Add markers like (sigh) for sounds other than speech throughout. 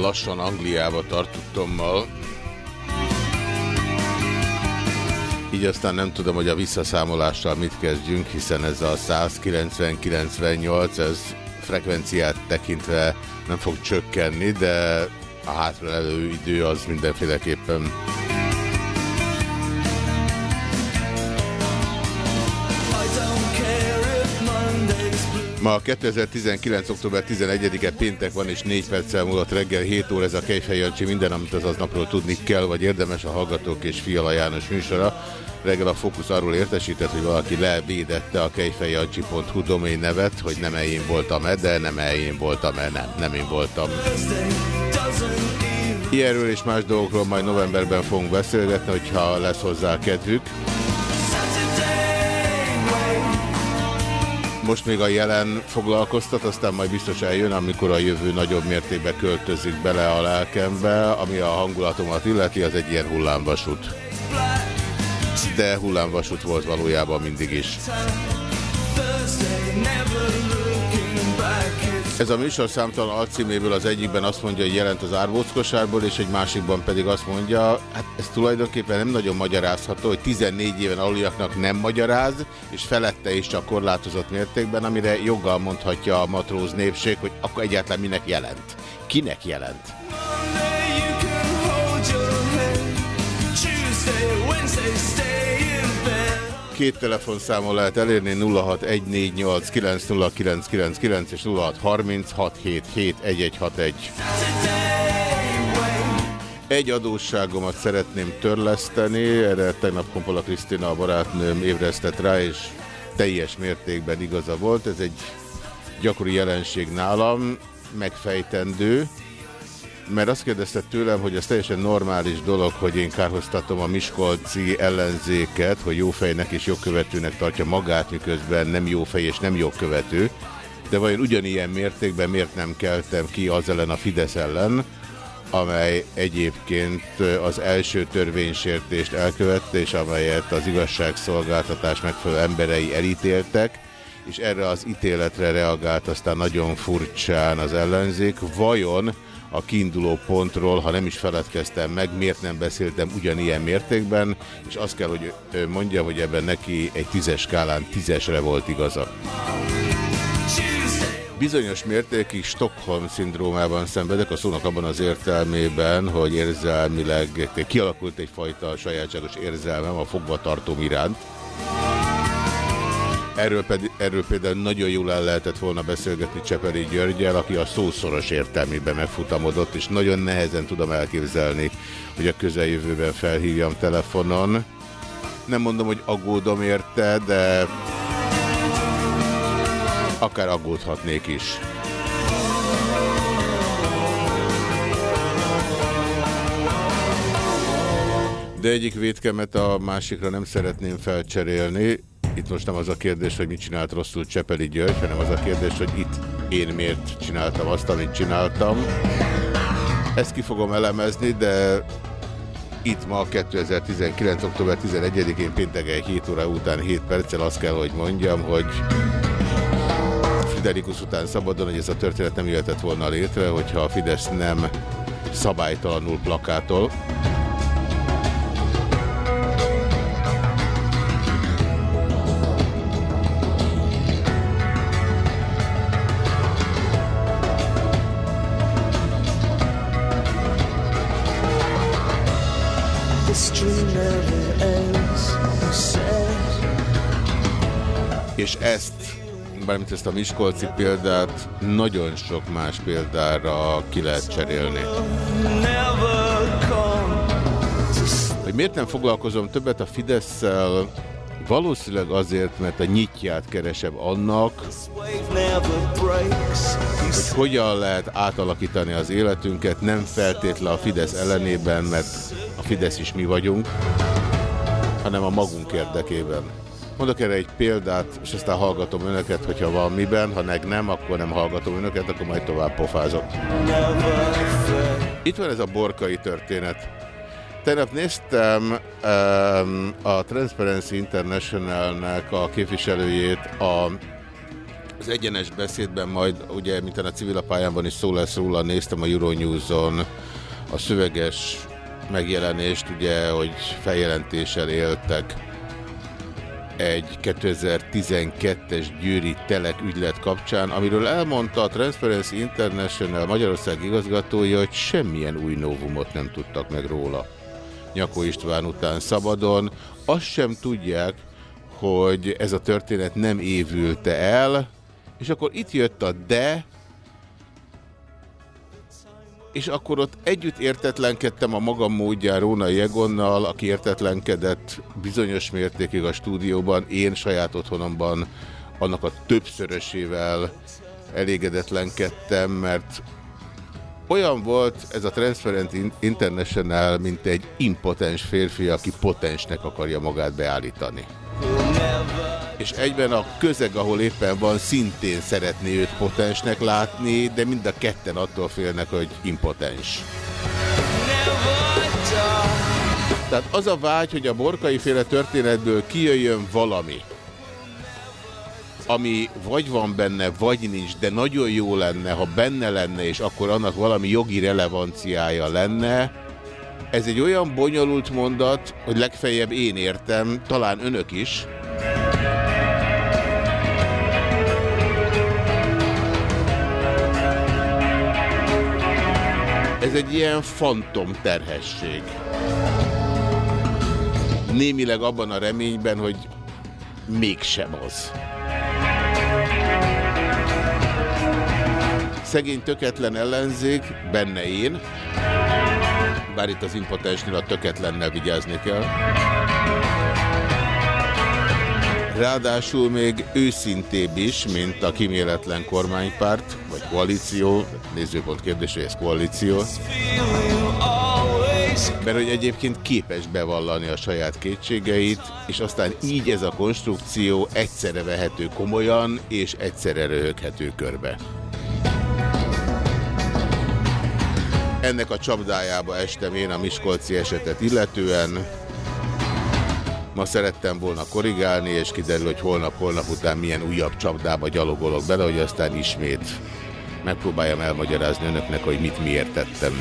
lassan Angliába tart tudtommal. Így aztán nem tudom, hogy a visszaszámolással mit kezdjünk, hiszen ez a 190-98, ez frekvenciát tekintve nem fog csökkenni, de a hátralelő idő az mindenféleképpen Ma 2019. október 11-e péntek van, és 4 perccel múlott reggel 7 óra ez a Kejfej minden, amit az aznapról tudni kell, vagy érdemes a Hallgatók és Fiala János műsora. Reggel a Fókusz arról értesített, hogy valaki levédette a kejfejjancsi.hu domain nevet, hogy nem én voltam-e, de nem én voltam-e, nem, nem én voltam. Ilyenről és más dolgokról majd novemberben fogunk beszélgetni, hogyha lesz hozzá kedvük. Most még a jelen foglalkoztat, aztán majd biztos eljön, amikor a jövő nagyobb mértékben költözik bele a lelkembe, ami a hangulatomat illeti, az egy ilyen hullámvasút. De hullámvasút volt valójában mindig is. Ez a műsor számtalan alcíméből az egyikben azt mondja, hogy jelent az árbóckosárból, és egy másikban pedig azt mondja, hát ez tulajdonképpen nem nagyon magyarázható, hogy 14 éven aluliaknak nem magyaráz, és felette is csak korlátozott mértékben, amire joggal mondhatja a matróz népség, hogy akkor egyáltalán minek jelent. Kinek jelent? Két telefonszámon lehet elérni 0614890999 és 0636771161. Egy adósságomat szeretném törleszteni, erre tegnap Kompola Krisztina a barátnőm ébresztett rá, és teljes mértékben igaza volt. Ez egy gyakori jelenség nálam, megfejtendő, mert azt kérdezte tőlem, hogy ez teljesen normális dolog, hogy én kárhoztatom a Miskolci ellenzéket, hogy jófejnek és jogkövetőnek tartja magát, miközben nem jófej és nem jogkövető, de vajon ugyanilyen mértékben miért nem keltem ki az ellen a Fidesz ellen, amely egyébként az első törvénysértést elkövette, és amelyet az igazságszolgáltatás megfelelő emberei elítéltek, és erre az ítéletre reagált aztán nagyon furcsán az ellenzék. Vajon a kiinduló pontról, ha nem is feledkeztem meg, miért nem beszéltem ugyanilyen mértékben, és azt kell, hogy mondjam, hogy ebben neki egy tízes skálán tízesre volt igaza. Bizonyos mértékig Stockholm-szindrómában szenvedek, a szónak abban az értelmében, hogy érzelmileg kialakult egyfajta sajátságos érzelmem a fogvatartóm iránt. Erről, pedig, erről például nagyon jól el lehetett volna beszélgetni Cseperi Györgyel, aki a szószoros értelmében megfutamodott, és nagyon nehezen tudom elképzelni, hogy a közeljövőben felhívjam telefonon. Nem mondom, hogy aggódom érte, de akár aggódhatnék is. De egyik védkemet a másikra nem szeretném felcserélni. Itt most nem az a kérdés, hogy mit csinált rosszul Csepeli György, hanem az a kérdés, hogy itt én miért csináltam azt, amit csináltam. Ezt ki fogom elemezni, de itt ma 2019. október 11-én pénteken 7 óra után 7 perccel azt kell, hogy mondjam, hogy Friderikus után szabadon, hogy ez a történet nem jöhetett volna létre, hogyha a Fidesz nem szabálytalanul plakától. És ezt, bármint ezt a Miskolci példát, nagyon sok más példára ki lehet cserélni. Hogy miért nem foglalkozom többet a fidesz Valószínűleg azért, mert a nyitját keresem annak, hogy hogyan lehet átalakítani az életünket, nem feltétlen a Fidesz ellenében, mert a Fidesz is mi vagyunk, hanem a magunk érdekében. Mondok erre egy példát, és aztán hallgatom önöket, hogyha van miben, ha meg nem, akkor nem hallgatom önöket, akkor majd tovább pofázok. Itt van ez a borkai történet. Tegnap néztem um, a Transparency International-nek a képviselőjét a, az egyenes beszédben, majd ugye, mint a civil pályában is szó lesz róla, néztem a Euronews-on a szöveges megjelenést, ugye, hogy feljelentéssel éltek egy 2012-es győri telek ügylet kapcsán, amiről elmondta a Transparency International Magyarország igazgatója, hogy semmilyen új novumot nem tudtak meg róla. Nyakó István után szabadon. Azt sem tudják, hogy ez a történet nem évülte el, és akkor itt jött a de, és akkor ott együtt értetlenkedtem a magam módján Róna Jegonnal, aki értetlenkedett bizonyos mértékig a stúdióban, én saját otthonomban annak a többszörösével elégedetlenkedtem, mert olyan volt ez a Transparent International, mint egy impotens férfi, aki potensnek akarja magát beállítani. És egyben a közeg, ahol éppen van, szintén szeretné őt potensnek látni, de mind a ketten attól félnek, hogy impotens. Tehát az a vágy, hogy a borkai féle történetből kijöjjön valami, ami vagy van benne, vagy nincs, de nagyon jó lenne, ha benne lenne, és akkor annak valami jogi relevanciája lenne, ez egy olyan bonyolult mondat, hogy legfeljebb én értem, talán önök is. Ez egy ilyen fantom terhesség. Némileg abban a reményben, hogy mégsem az. Szegény töketlen ellenzék, benne én, bár itt az impotensnél a töketlennel vigyázni kell. Ráadásul még őszintébb is, mint a kiméletlen kormánypárt, vagy koalíció, nézőpont kérdés, hogy ez koalíció. Mert hogy egyébként képes bevallani a saját kétségeit, és aztán így ez a konstrukció egyszerre vehető komolyan, és egyszerre röhöghető körbe. Ennek a csapdájába estem én a Miskolci esetet illetően. Ma szerettem volna korrigálni, és kiderül, hogy holnap-holnap után milyen újabb csapdába gyalogolok bele, hogy aztán ismét megpróbáljam elmagyarázni önöknek, hogy mit miért tettem.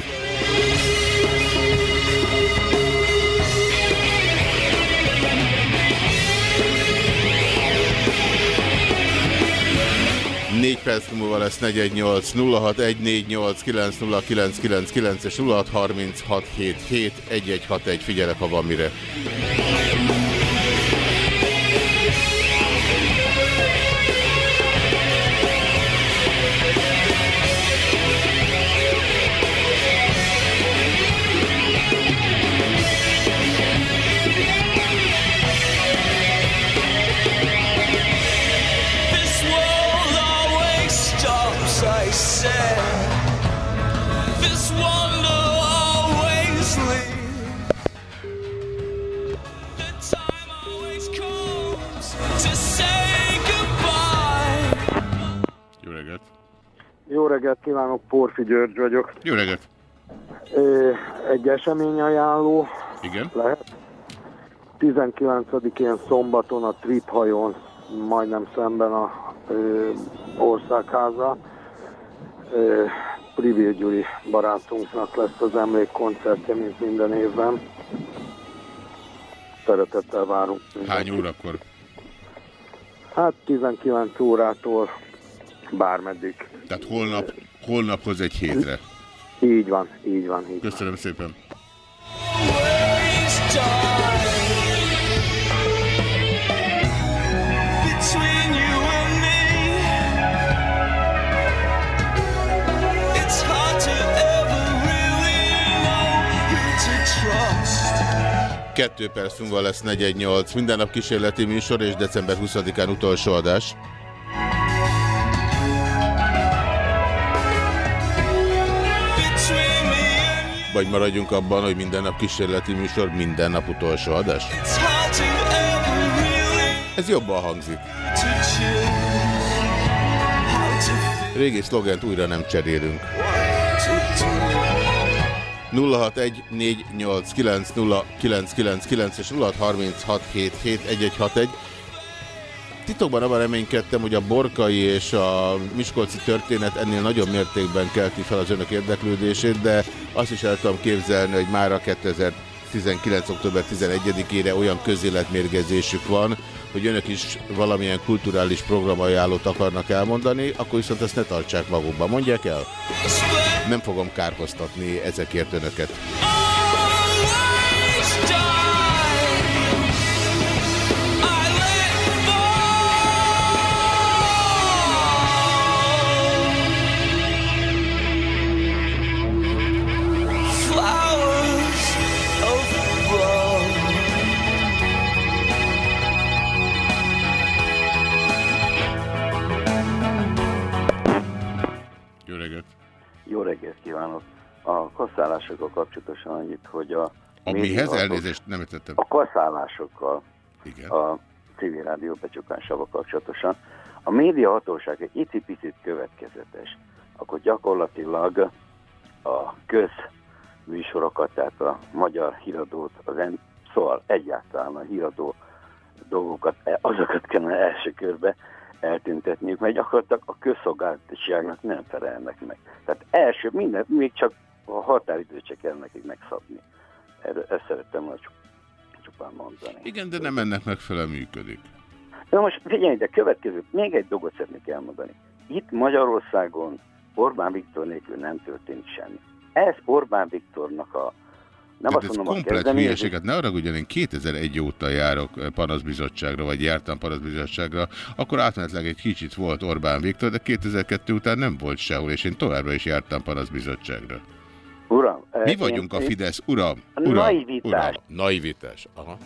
4 perc múlva lesz 418 0614890999 és 0636771161. Figyelek, ha van mire. Jó reggelt kívánok, Porfi György vagyok. Jó reggelt. Egy eseményajánló. Igen. Lehet. 19-én szombaton a Trip hajón, majdnem szemben a ö, országháza. Ö, Privé Gyuri barátunknak lesz az emlékkoncertje, mint minden évben. Szeretettel várunk. Hány órakor? Hát 19 órától bármeddig. Tehát holnap, holnaphoz egy hétre. Így van, így van. Így Köszönöm van. szépen. Kettő perc múlva lesz 418. Minden nap kísérleti műsor és december 20-án utolsó adás. Vagy maradjunk abban, hogy minden nap kísérleti műsor, minden nap utolsó adás? Ez jobban hangzik. Régi szlogent újra nem cserélünk. 061 és 0636771161. Titokban abban reménykedtem, hogy a borkai és a miskolci történet ennél nagyobb mértékben kelti fel az önök érdeklődését, de azt is el tudom képzelni, hogy már a 2019. október 11-ére olyan közéletmérgezésük van, hogy önök is valamilyen kulturális programajánlót akarnak elmondani, akkor viszont ezt ne tartsák magukba. Mondják el? Nem fogom kárhoztatni ezekért önöket. Reggelt kívánok! A kaszállásokkal kapcsolatosan annyit, hogy a... A mihez? Elnézést nem értettem. A kaszállásokkal, Igen. a civil rádió becsukásával kapcsolatosan. A média hatóság egy icipicit következetes, akkor gyakorlatilag a közműsorokat, tehát a magyar híradót, az en, szóval egyáltalán a híradó dolgokat, e, azokat kellene első körbe eltüntetniük, mert gyakorlatilag a közszolgálatiságnak nem felelnek meg. Tehát első, minden, még csak a határidőt csak kell nekik megszabni. Erről, ezt szerettem volna csupán mondani. Igen, de nem ennek megfelelően működik. Na most figyelj, de következő, még egy dolgot szeretnék elmondani. Itt Magyarországon Orbán Viktor nélkül nem történik semmi. Ez Orbán Viktornak a nem hát azt mondom, ez komplet hülyeséget, ne arra ugyan én 2001 óta járok panaszbizottságra, vagy jártam panaszbizottságra, akkor átmenetleg egy kicsit volt Orbán Viktor, de 2002 után nem volt sehol, és én továbbra is jártam panaszbizottságra. Uram, Mi vagyunk a Fidesz, uram? uram naivitás. Uram, naivitás. Aha.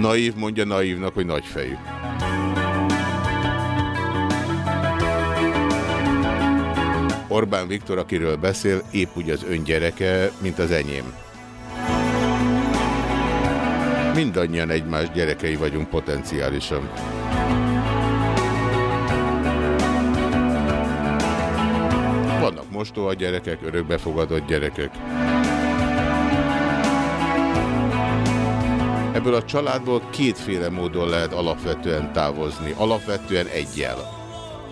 Naív mondja naívnak, hogy nagyfejű. Orbán Viktor, akiről beszél, épp úgy az öngyereke, mint az enyém. Mindannyian egymás gyerekei vagyunk potenciálisan. Vannak mostoha gyerekek, örökbefogadott gyerekek. Ebből a családból kétféle módon lehet alapvetően távozni. Alapvetően egyel.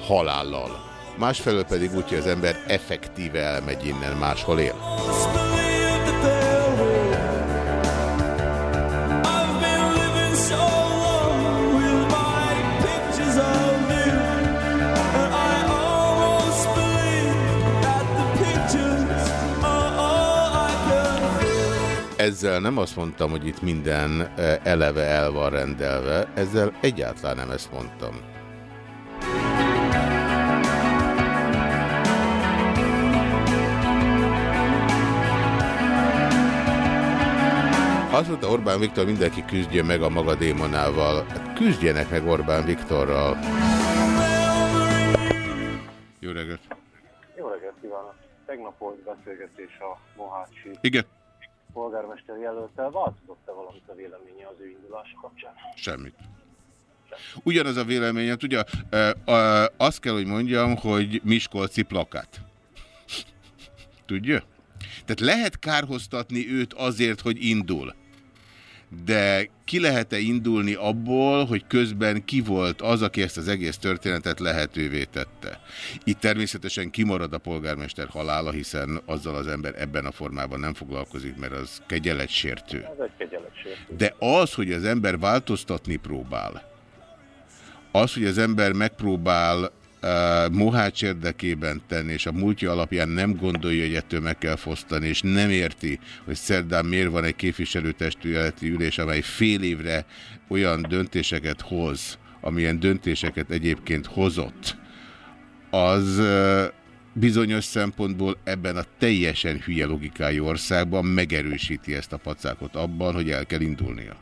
Halállal másfelől pedig úgy, hogy az ember effektíve elmegy innen, máshol él. Ezzel nem azt mondtam, hogy itt minden eh, eleve el van rendelve, ezzel egyáltalán nem ezt mondtam. Azt mondta Orbán Viktor, mindenki küzdjön meg a maga démonával. Hát küzdjenek meg Orbán Viktorral. Jó reggelt! Jó reggelt kívánok! Tegnap volt beszélgetés a Mohácsi Igen. polgármester jelöltel. Változott-e valamit a véleménye az ő indulása kapcsán? Semmit. Ugyanaz a véleményem, tudja, azt kell, hogy mondjam, hogy Miskolci plakát. Tudja? Tehát lehet kárhoztatni őt azért, hogy indul de ki lehet-e indulni abból, hogy közben ki volt az, aki ezt az egész történetet lehetővé tette. Itt természetesen kimarad a polgármester halála, hiszen azzal az ember ebben a formában nem foglalkozik, mert az kegyeletsértő. Ez egy kegyeletsértő. De az, hogy az ember változtatni próbál, az, hogy az ember megpróbál Mohács érdekében tenni, és a múltja alapján nem gondolja, hogy ettől meg kell fosztani, és nem érti, hogy szerdán miért van egy képviselőtestületi ülés, amely fél évre olyan döntéseket hoz, amilyen döntéseket egyébként hozott, az, bizonyos szempontból ebben a teljesen hülye logikájú országban megerősíti ezt a pacákot abban, hogy el kell indulnia.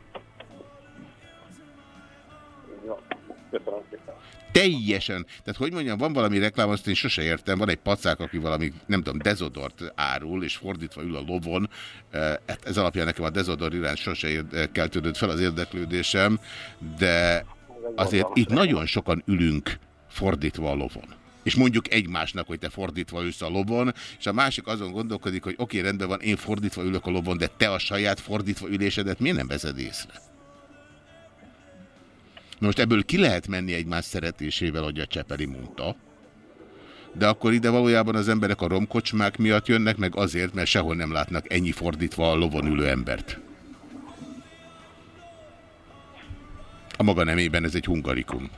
Teljesen. Tehát hogy mondjam, van valami reklám, azt én sose értem, van egy pacák, aki valami, nem tudom, dezodort árul, és fordítva ül a lovon. Hát ez alapján nekem a dezodor iránt sose keltődött fel az érdeklődésem, de azért itt nagyon sokan ülünk fordítva a lovon és mondjuk egymásnak, hogy te fordítva ülsz a lovon, és a másik azon gondolkodik, hogy oké, okay, rendben van, én fordítva ülök a lovon, de te a saját fordítva ülésedet miért nem vezed észre? Most ebből ki lehet menni egymás szeretésével, hogy a Csepeli mondta, de akkor ide valójában az emberek a romkocsmák miatt jönnek, meg azért, mert sehol nem látnak ennyi fordítva a lovon ülő embert. A maga nemében ez egy hungarikum.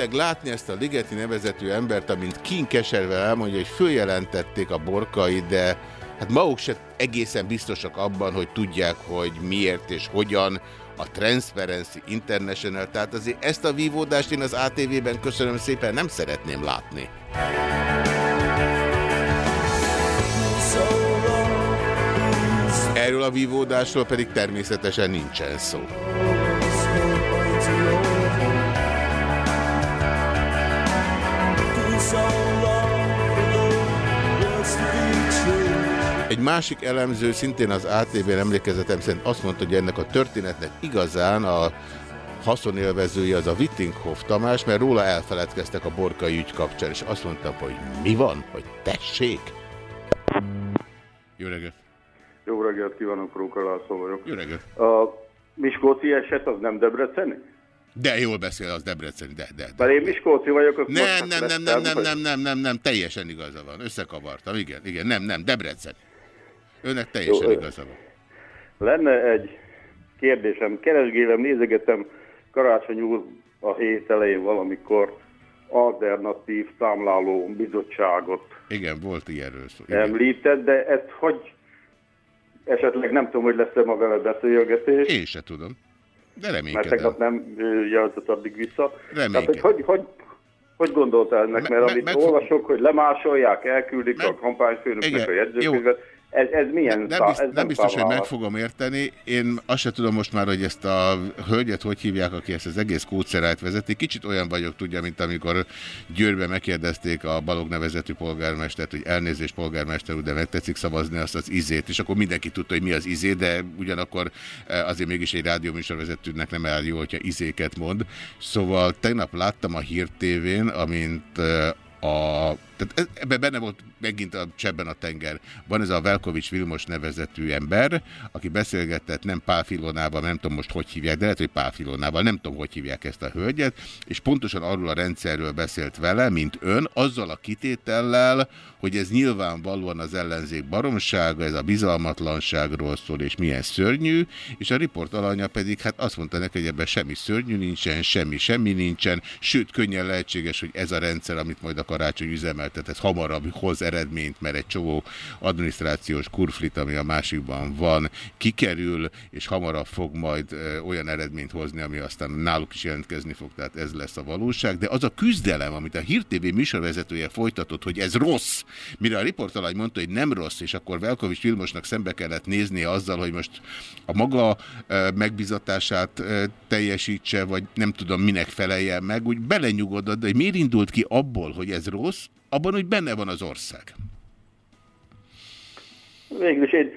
Tényleg látni ezt a Ligeti nevezetű embert, amint kinkeserve elmondja, hogy följelentették a borkai, de hát maguk se egészen biztosak abban, hogy tudják, hogy miért és hogyan a Transparency International, tehát azért ezt a vívódást én az ATV-ben köszönöm szépen nem szeretném látni. Erről a vívódásról pedig természetesen nincsen szó. Egy másik elemző, szintén az ATV emlékezetem szerint azt mondta, hogy ennek a történetnek igazán a haszonélvezője az a Wittinghoff Tamás, mert róla elfeledkeztek a borkai ügy kapcsán, és azt mondtam, hogy mi van, hogy tessék. Jó reggelt! Jó reggelt kívánok, Róka László vagyok. Jó reggelt! A Miskolci eset az nem Debreceni? De jól beszél az Debreceni, de, de. de. Mert én Miskolci vagyok, akkor nem, nem, nem, nem, nem, nem, nem, nem, nem, teljesen igaza van. Összekavartam, igen, igen, nem, nem, Debreceni. Önnek teljesen Jó, igaza van. Lenne egy kérdésem, keresgélem, nézegetem Karácsony úr a hét elején valamikor alternatív számláló bizottságot. Igen, volt ilyenről szó. Igen. Említett, de ezt hogy esetleg nem tudom, hogy lesz-e maga a beszélgetés. Én se tudom. De reménykedem. Mert tegnap nem jelzett addig vissza. Reménykedem. Tehát, hogy, hogy, hogy, hogy gondolta ennek? Mert me, amit me, olvasok, hogy lemásolják, elküldik me, a kampányfőnöknek a jegyzőkönyvet, ez, ez milyen nem, bizt, ez nem biztos, hogy meg fogom érteni. Én azt sem tudom most már, hogy ezt a hölgyet hogy hívják, aki ezt az egész kódszerát vezeti. Kicsit olyan vagyok, tudja, mint amikor Győrbe megkérdezték a Balog nevezetű polgármestert, hogy elnézést polgármester úr, de megtetszik szavazni azt az izét, és akkor mindenki tudta, hogy mi az izé, de ugyanakkor e, azért mégis egy rádióműsorvezetőnek nem áll jó, hogyha izéket mond. Szóval tegnap láttam a Hír TV-n, amint e, a tehát ebben benne volt megint a csebben a tenger. Van ez a Velkovics Vilmos nevezetű ember, aki beszélgetett nem Pál Filonával, nem tudom most hogy hívják, de lehet, hogy Pál Filonával, nem tudom hogy hívják ezt a hölgyet, és pontosan arról a rendszerről beszélt vele, mint ön, azzal a kitétellel, hogy ez nyilvánvalóan az ellenzék baromsága, ez a bizalmatlanságról szól, és milyen szörnyű, és a riport alanya pedig hát azt mondta neki, hogy ebben semmi szörnyű nincsen, semmi, semmi nincsen, sőt, könnyen lehetséges, hogy ez a rendszer, amit majd a karácsony üzemel tehát ez hamarabb hoz eredményt, mert egy csomó adminisztrációs kurflit, ami a másikban van, kikerül, és hamarabb fog majd olyan eredményt hozni, ami aztán náluk is jelentkezni fog, tehát ez lesz a valóság. De az a küzdelem, amit a Hír TV műsorvezetője folytatott, hogy ez rossz, mire a riportalány mondta, hogy nem rossz, és akkor Velkovics Vilmosnak szembe kellett nézni azzal, hogy most a maga megbizatását teljesítse, vagy nem tudom minek feleljen meg, úgy belenyugodott, de miért indult ki abból, hogy ez rossz, abban, hogy benne van az ország. Végülis én,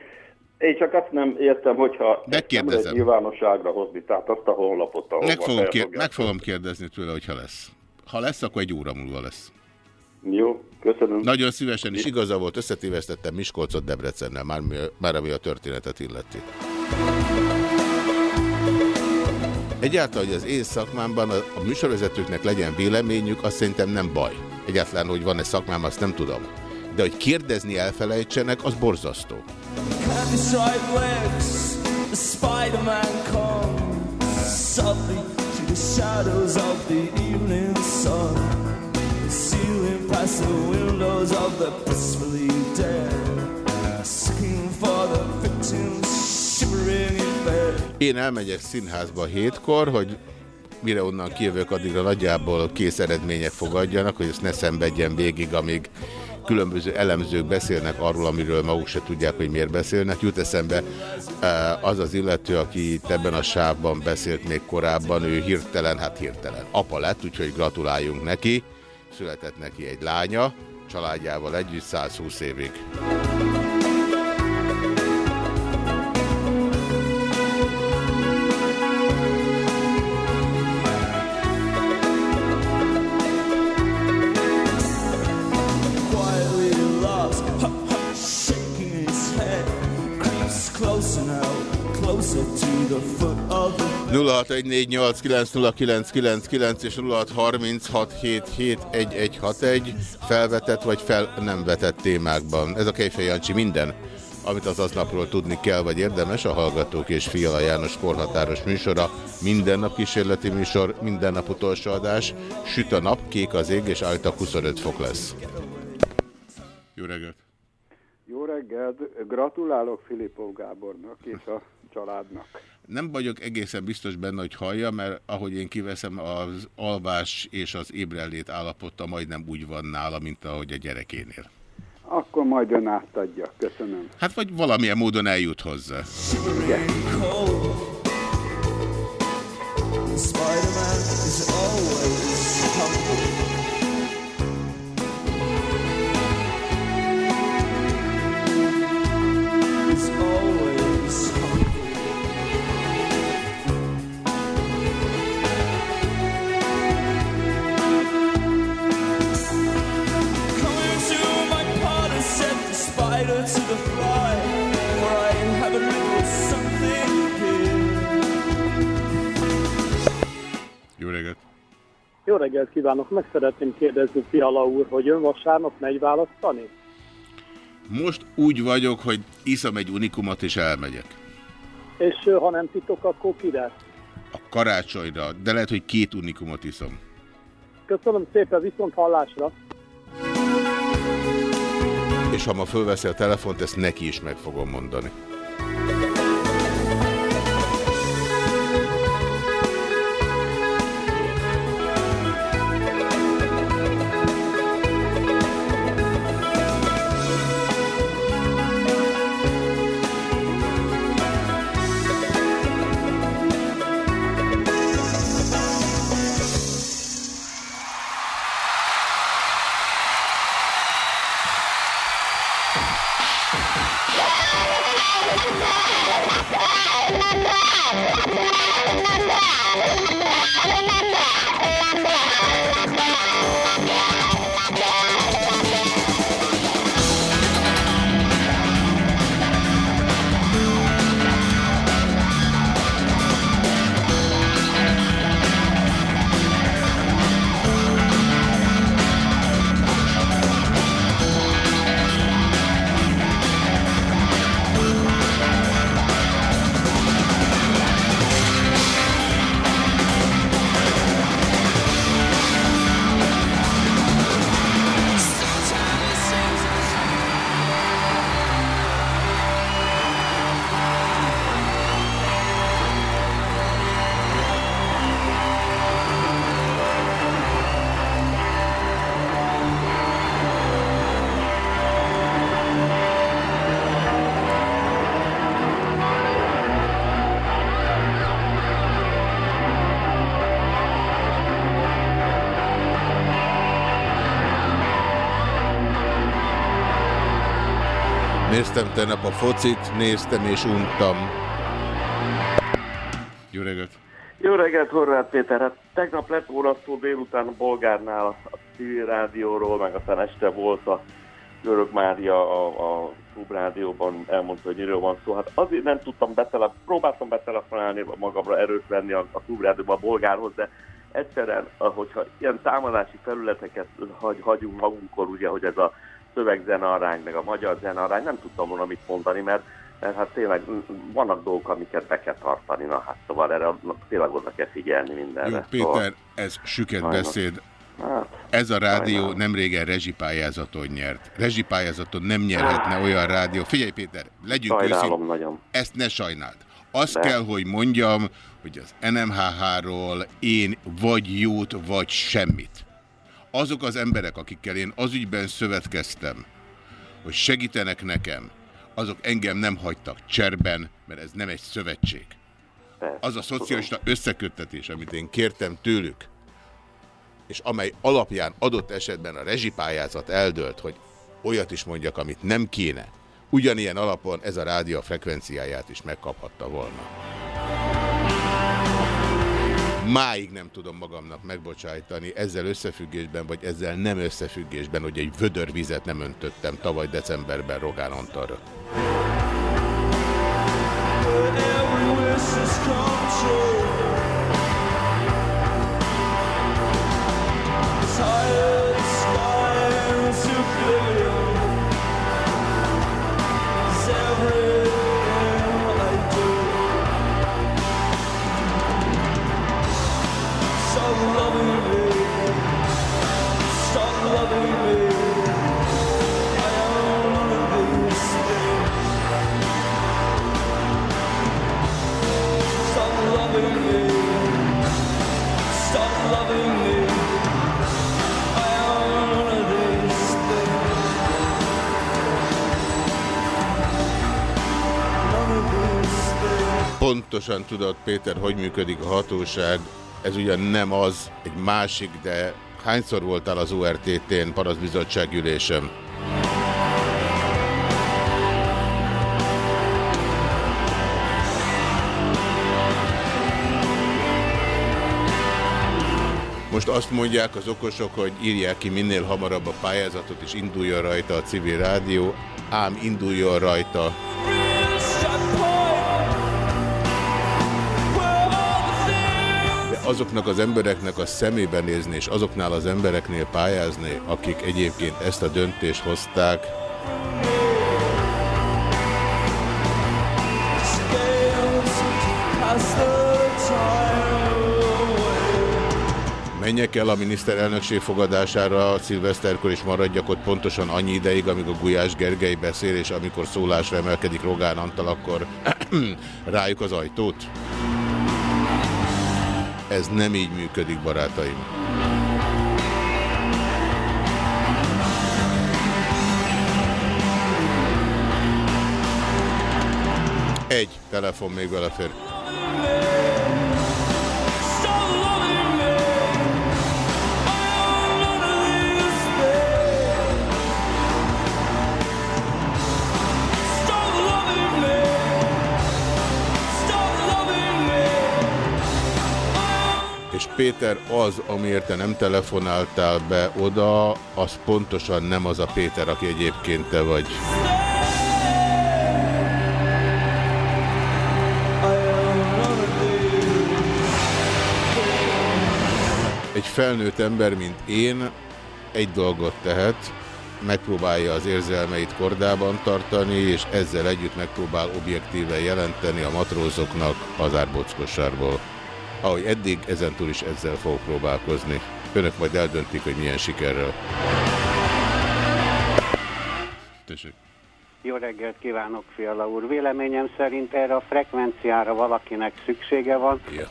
én csak azt nem értem, hogyha lehet nyilvánosságra hozni, tehát azt a honlapot, ahol meg fogom, kér, meg fogom kérdezni tőle, hogyha lesz. Ha lesz, akkor egy óra múlva lesz. Jó, köszönöm. Nagyon szívesen is igaza volt, összetévesztettem Miskolcot Debrecennel, már, már ami a történetet illeti. Egyáltalán, hogy az én szakmámban a, a műsorvezetőknek legyen véleményük, azt szerintem nem baj. Egyáltalán, hogy van-e szakmám, azt nem tudom. De hogy kérdezni elfelejtsenek, az borzasztó. Én elmegyek színházba hétkor, hogy mire onnan kijövök, addigra nagyjából kész eredmények fogadjanak, hogy ezt ne szenvedjen végig, amíg különböző elemzők beszélnek arról, amiről maguk se tudják, hogy miért beszélnek. Jut eszembe eh, az az illető, aki itt ebben a sávban beszélt még korábban, ő hirtelen, hát hirtelen apa lett, úgyhogy gratuláljunk neki. Született neki egy lánya, családjával együtt 120 évig. 0614890999 és 0636771161 felvetett vagy fel nem vetett témákban. Ez a Kejfej Jancsi minden, amit az aznapról tudni kell, vagy érdemes, a Hallgatók és Fiala János korhatáros műsora, minden nap kísérleti műsor, minden nap utolsó adás, süt a nap, kék az ég, és állítak 25 fok lesz. Jó reggelt! Jó reggelt! Gratulálok Filipov Gábornak és a családnak. Nem vagyok egészen biztos benne, hogy hallja, mert ahogy én kiveszem, az alvás és az ébrellét állapota majdnem úgy van nála, mint ahogy a gyerekénél. Akkor majd ön átadja. Köszönöm. Hát vagy valamilyen módon eljut hozzá. Igen. Spider-Man is always hungry. Jó reggelt kívánok! Meg szeretném kérdezni Fiala úr, hogy ön vasárnap megy választani? Most úgy vagyok, hogy iszom egy unikumot és elmegyek. És ha nem titok, akkor kire? A karácsonyra, de lehet, hogy két unikumot iszom. Köszönöm szépen, viszont hallásra! És ha ma fölveszi a telefont, ezt neki is meg fogom mondani. Tegnap a focit, néztem és untam. Jó reggelt! Jó reggelt, Horváth Péter! Hát tegnap lett volna szó délután a Bolgárnál a civil rádióról, meg aztán este volt a Görög Mária a, a klubrádióban elmondta, hogy miről van szó. Hát azért nem tudtam betele, próbáltam betelefonálni magamra erőt venni a, a klubrádióban a bolgárhoz, de egyszerűen, hogyha ilyen támadási felületeket hagy, hagyunk magunkkor, ugye, hogy ez a szövegzene arány, meg a magyar zene arány, nem tudtam volna mit mondani, mert mert hát tényleg vannak dolgok, amiket be kell tartani, na hát szóval erre tényleg oda kell figyelni mindenre. Jó, Péter, szóval... ez süket Sajnos. beszéd. Hát, ez a rádió sajnálom. nem régen rezsipályázaton nyert. Rezsipályázaton nem nyerhetne olyan rádió. Figyelj Péter, legyünk őszintén. nagyon. Ezt ne sajnáld. Azt De. kell, hogy mondjam, hogy az NMHH-ról én vagy jót, vagy semmit. Azok az emberek, akikkel én az ügyben szövetkeztem, hogy segítenek nekem, azok engem nem hagytak cserben, mert ez nem egy szövetség. Az a szocialista összeköttetés, amit én kértem tőlük, és amely alapján adott esetben a rezsipályázat eldölt, hogy olyat is mondjak, amit nem kéne, ugyanilyen alapon ez a rádió frekvenciáját is megkaphatta volna. Máig nem tudom magamnak megbocsájtani ezzel összefüggésben, vagy ezzel nem összefüggésben, hogy egy vödör vizet nem öntöttem tavaly decemberben Rogán Antalra. Pontosan tudod, Péter, hogy működik a hatóság. Ez ugyan nem az, egy másik, de hányszor voltál az ORTT-n parasztbizottság? Most azt mondják az okosok, hogy írják ki minél hamarabb a pályázatot, és induljon rajta a civil rádió, ám induljon rajta. Azoknak az embereknek a szemébe nézni, és azoknál az embereknél pályázni, akik egyébként ezt a döntést hozták, menjek el a miniszterelnökség fogadására szilveszterkor, és maradjak ott pontosan annyi ideig, amíg a Gulyás Gergely beszél, és amikor szólásra emelkedik Rogán Antal, akkor (clears throat) rájuk az ajtót. Ez nem így működik, barátaim. Egy telefon még belefér. Péter az, amiért te nem telefonáltál be oda, az pontosan nem az a Péter, aki egyébként te vagy. Egy felnőtt ember, mint én, egy dolgot tehet, megpróbálja az érzelmeit kordában tartani, és ezzel együtt megpróbál objektíven jelenteni a matrózoknak az árbockosárból. Ahogy eddig, ezentúl is ezzel fogok próbálkozni. Önök majd eldöntik, hogy milyen sikerrel. Tessék. Jó reggelt kívánok, Fiala úr. Véleményem szerint erre a frekvenciára valakinek szüksége van. Ja.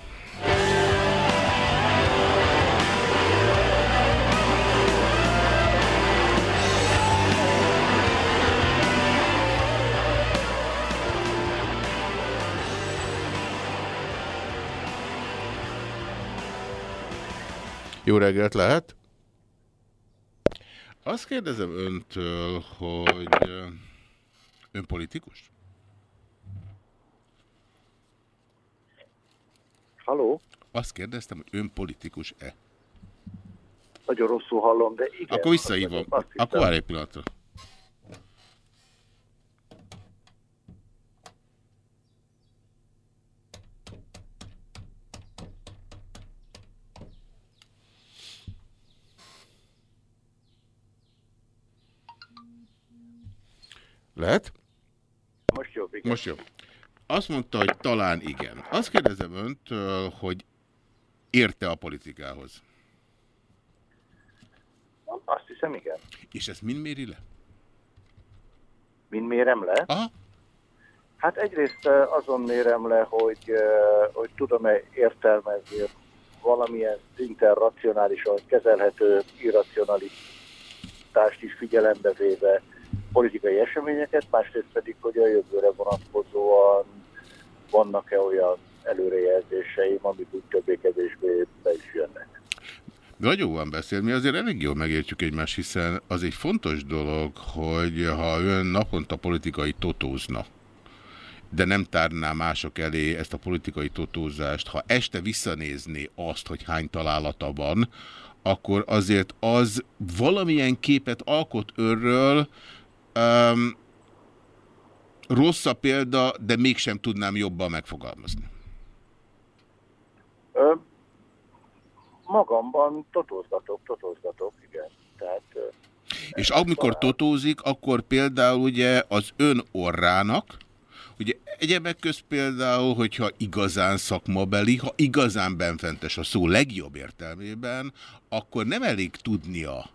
Jó reggelt lehet? Azt kérdezem öntől, hogy ön politikus? Haló? Azt kérdeztem, hogy ön politikus-e? Nagyon rosszul hallom, de igen. Akkor visszahívom. Akkor várj egy pillanatra. Lehet? Most jobb, igen. Most jó. Azt mondta, hogy talán igen. Azt kérdezem önt, hogy érte a politikához? Azt hiszem, igen. És ezt mind méri le? Mind mérem le? Aha. Hát egyrészt azon mérem le, hogy, hogy tudom-e értelmezni valamilyen szinten racionálisan kezelhető irracionalitást is figyelembe véve politikai eseményeket, másrészt pedig, hogy a jövőre vonatkozóan vannak-e olyan előrejelzéseim, amik úgy többé-kevésbé be is jönnek. Nagyon beszél, mi azért elég jól megértjük egymást, hiszen az egy fontos dolog, hogy ha ön naponta politikai totózna, de nem tárná mások elé ezt a politikai totózást, ha este visszanézné azt, hogy hány találata van, akkor azért az valamilyen képet alkot örről, um, rossz a példa, de mégsem tudnám jobban megfogalmazni. Ö, magamban totózgatok, totózgatok, igen. Tehát, ö, És amikor totózik, akkor például ugye az ön orrának, Ugye egyebek köz például, hogyha igazán szakmabeli, ha igazán benfentes a szó legjobb értelmében, akkor nem elég tudnia,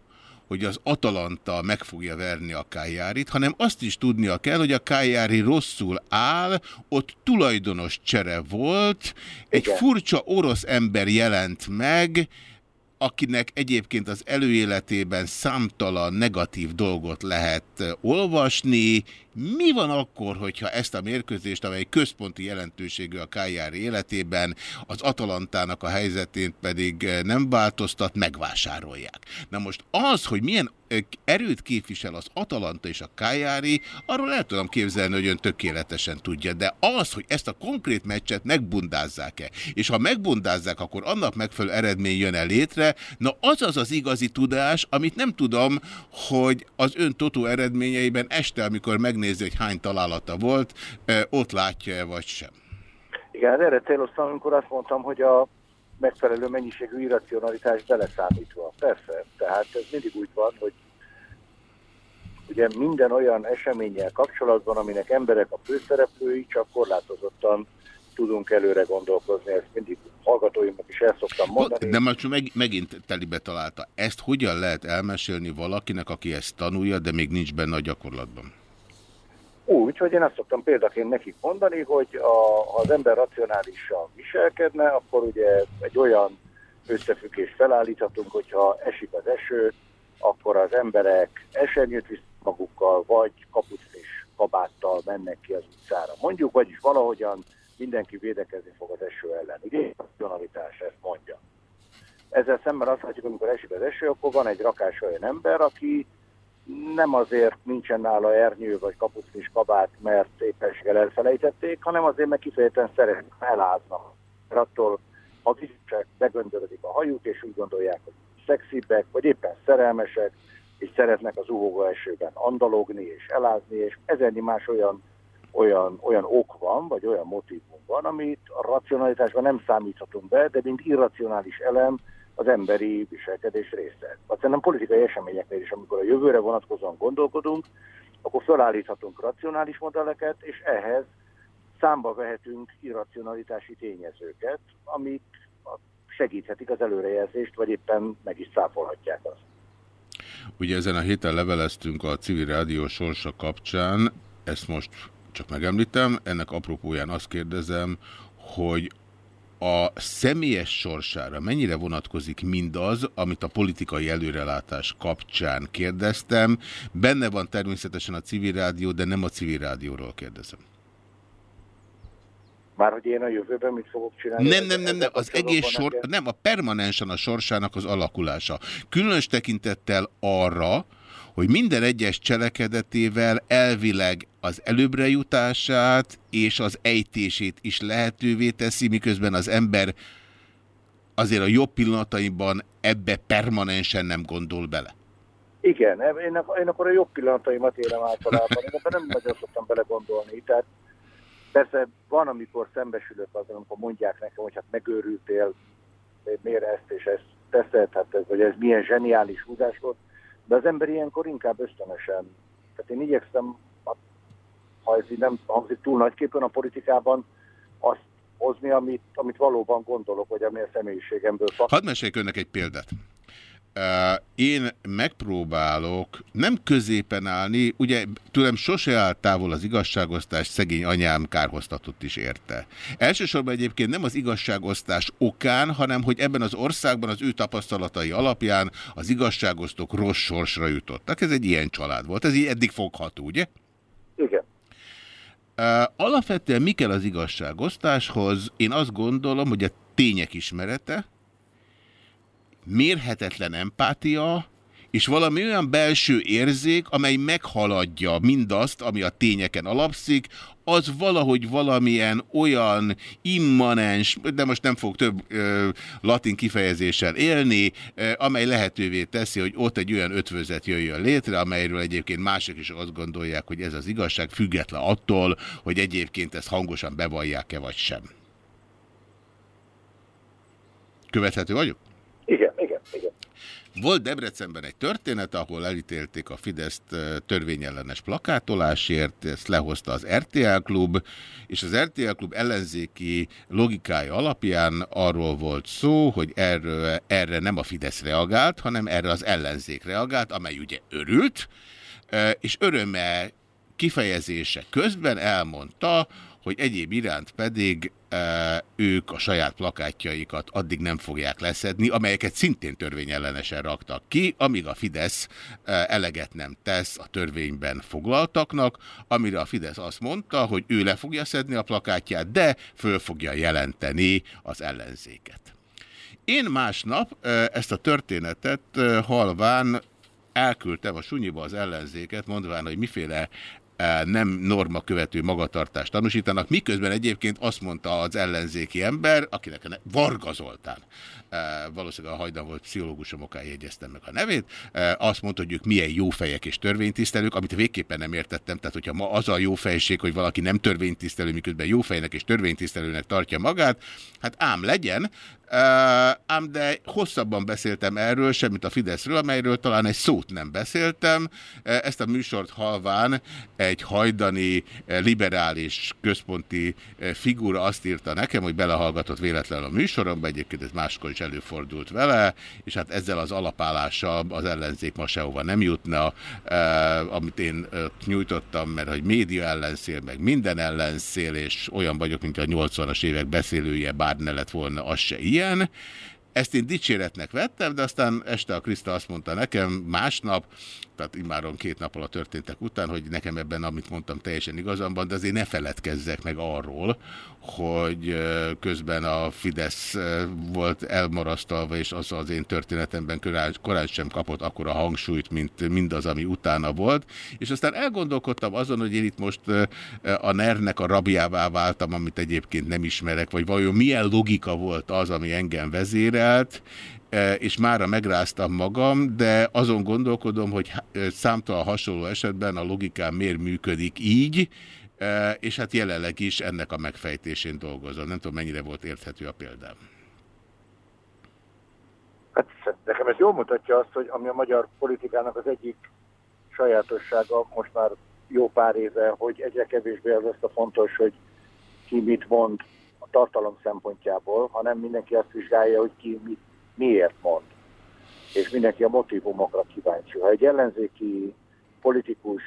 hogy az Atalanta meg fogja verni a Kájárit, hanem azt is tudnia kell, hogy a Kájári rosszul áll, ott tulajdonos csere volt, egy Igen. furcsa orosz ember jelent meg, akinek egyébként az előéletében számtalan negatív dolgot lehet olvasni. Mi van akkor, hogyha ezt a mérkőzést, amely központi jelentőségű a Kájár életében, az Atalantának a helyzetén pedig nem változtat, megvásárolják? Na most az, hogy milyen erőt képvisel az Atalanta és a Kájári, arról el tudom képzelni, hogy ön tökéletesen tudja, de az, hogy ezt a konkrét meccset megbundázzák-e, és ha megbundázzák, akkor annak megfelelő eredmény jön el létre, na az az az igazi tudás, amit nem tudom, hogy az ön totó eredményeiben este, amikor megnézi, hogy hány találata volt, ott látja-e vagy sem. Igen, erre céloztam, amikor azt mondtam, hogy a megfelelő mennyiségű irracionalitás beleszámítva. Persze, tehát ez mindig úgy van, hogy ugye minden olyan eseménnyel kapcsolatban, aminek emberek a főszereplői, csak korlátozottan tudunk előre gondolkozni, ezt mindig hallgatóimnak is el szoktam mondani. De most meg, megint telibe találta. Ezt hogyan lehet elmesélni valakinek, aki ezt tanulja, de még nincs benne a gyakorlatban? Úgy, hogy én azt szoktam példaként nekik mondani, hogy a, ha az ember racionálisan viselkedne, akkor ugye egy olyan összefüggést felállíthatunk, hogyha esik az eső, akkor az emberek esernyőt visz magukkal, vagy kapucnis kabáttal mennek ki az utcára. Mondjuk, vagyis valahogyan mindenki védekezni fog az eső ellen. Ugye? A racionalitás ezt mondja. Ezzel szemben azt látjuk, amikor esik az eső, akkor van egy rakás olyan ember, aki nem azért nincsen nála ernyő vagy kapucnis kabát, mert éppenséggel elfelejtették, hanem azért, mert kifejezetten szeretnek, eláznak. Mert attól a vizsek begöndörödik a hajuk, és úgy gondolják, hogy szexibbek, vagy éppen szerelmesek, és szeretnek az uhogó esőben andalogni és elázni, és ezernyi más olyan, olyan, olyan ok van, vagy olyan motivum van, amit a racionalitásban nem számíthatunk be, de mint irracionális elem az emberi viselkedés része. Vagy szerintem politikai eseményeknél is, amikor a jövőre vonatkozóan gondolkodunk, akkor felállíthatunk racionális modelleket, és ehhez számba vehetünk irracionalitási tényezőket, amik segíthetik az előrejelzést, vagy éppen meg is száfolhatják azt. Ugye ezen a héten leveleztünk a civil rádió sorsa kapcsán, ezt most csak megemlítem, ennek apropóján azt kérdezem, hogy a személyes sorsára mennyire vonatkozik mindaz, amit a politikai előrelátás kapcsán kérdeztem. Benne van természetesen a civil rádió, de nem a civil rádióról kérdezem. Már hogy én a jövőben mit fogok csinálni? Nem, nem, nem, nem. az egész sor, nem, a permanensen a sorsának az alakulása. Különös tekintettel arra, hogy minden egyes cselekedetével elvileg az előbbre jutását és az ejtését is lehetővé teszi, miközben az ember azért a jobb pillanataiban ebbe permanensen nem gondol bele. Igen, én, én akkor a jobb pillanataimat élem általában, én (laughs) ebben nem nagyon szoktam belegondolni, tehát Persze van, amikor szembesülök azon, amikor mondják nekem, hogy hát megőrültél, miért ezt és ezt teszed, hát ez, vagy ez milyen zseniális húzás volt, de az ember ilyenkor inkább ösztönösen. Tehát én igyekszem a ha ez így nem hangzik túl nagyképpen a politikában, azt hozni, amit, amit valóban gondolok, vagy ami a személyiségemből fakad. Hadd meséljek önnek egy példát. Én megpróbálok nem középen állni, ugye tőlem sose állt távol az igazságosztás, szegény anyám kárhoztatott is érte. Elsősorban egyébként nem az igazságosztás okán, hanem hogy ebben az országban az ő tapasztalatai alapján az igazságosztók rossz sorsra jutottak. Ez egy ilyen család volt, ez így eddig fogható, ugye? Igen. Alapvetően mi kell az igazságosztáshoz? Én azt gondolom, hogy a tények ismerete, mérhetetlen empátia, és valami olyan belső érzék, amely meghaladja mindazt, ami a tényeken alapszik, az valahogy valamilyen olyan immanens, de most nem fog több ö, latin kifejezéssel élni, ö, amely lehetővé teszi, hogy ott egy olyan ötvözet jöjjön létre, amelyről egyébként mások is azt gondolják, hogy ez az igazság, független attól, hogy egyébként ezt hangosan bevallják-e vagy sem. Követhető vagyok? Igen, Volt Debrecenben egy történet, ahol elítélték a Fideszt törvényellenes plakátolásért, ezt lehozta az RTL klub, és az RTL klub ellenzéki logikája alapján arról volt szó, hogy erre, erre nem a Fidesz reagált, hanem erre az ellenzék reagált, amely ugye örült, és öröme kifejezése közben elmondta, hogy egyéb iránt pedig e, ők a saját plakátjaikat addig nem fogják leszedni, amelyeket szintén törvényellenesen raktak ki, amíg a Fidesz e, eleget nem tesz a törvényben foglaltaknak, amire a Fidesz azt mondta, hogy ő le fogja szedni a plakátját, de föl fogja jelenteni az ellenzéket. Én másnap e, ezt a történetet e, halván elküldtem a sunyiba az ellenzéket, mondván, hogy miféle nem norma követő magatartást tanúsítanak, miközben egyébként azt mondta az ellenzéki ember, akinek Varga Zoltán, valószínűleg a hajdan volt pszichológusom oká jegyeztem meg a nevét, azt mondta, hogy ők milyen jó fejek és törvénytisztelők, amit végképpen nem értettem, tehát hogyha ma az a jó fejség, hogy valaki nem törvénytisztelő, miközben jó fejnek és törvénytisztelőnek tartja magát, hát ám legyen, ám de hosszabban beszéltem erről, semmit a Fideszről, amelyről talán egy szót nem beszéltem. Ezt a műsort halván egy hajdani liberális központi figura azt írta nekem, hogy belehallgatott véletlenül a műsoromba, egyébként ez máskor is előfordult vele, és hát ezzel az alapállással az ellenzék ma sehova nem jutna, amit én nyújtottam, mert hogy média ellenszél, meg minden ellenszél, és olyan vagyok, mint a 80-as évek beszélője, bár ne lett volna az se ilyen, ilyen. Ezt én dicséretnek vettem, de aztán este a Kriszta azt mondta nekem másnap, tehát immáron két nap alatt történtek után, hogy nekem ebben, amit mondtam, teljesen igazam van, de azért ne feledkezzek meg arról, hogy közben a Fidesz volt elmarasztalva, és az az én történetemben korán sem kapott akkora hangsúlyt, mint mindaz, ami utána volt. És aztán elgondolkodtam azon, hogy én itt most a nernek a rabjává váltam, amit egyébként nem ismerek, vagy vajon milyen logika volt az, ami engem vezérelt, és mára megráztam magam, de azon gondolkodom, hogy számtalan hasonló esetben a logikám miért működik így, és hát jelenleg is ennek a megfejtésén dolgozom. Nem tudom, mennyire volt érthető a példám. Hát nekem ez jól mutatja azt, hogy ami a magyar politikának az egyik sajátossága most már jó pár éve, hogy egyre kevésbé az azt a fontos, hogy ki mit mond a tartalom szempontjából, hanem mindenki azt vizsgálja, hogy ki mit, miért mond. És mindenki a motivumokra kíváncsi. Ha egy ellenzéki politikus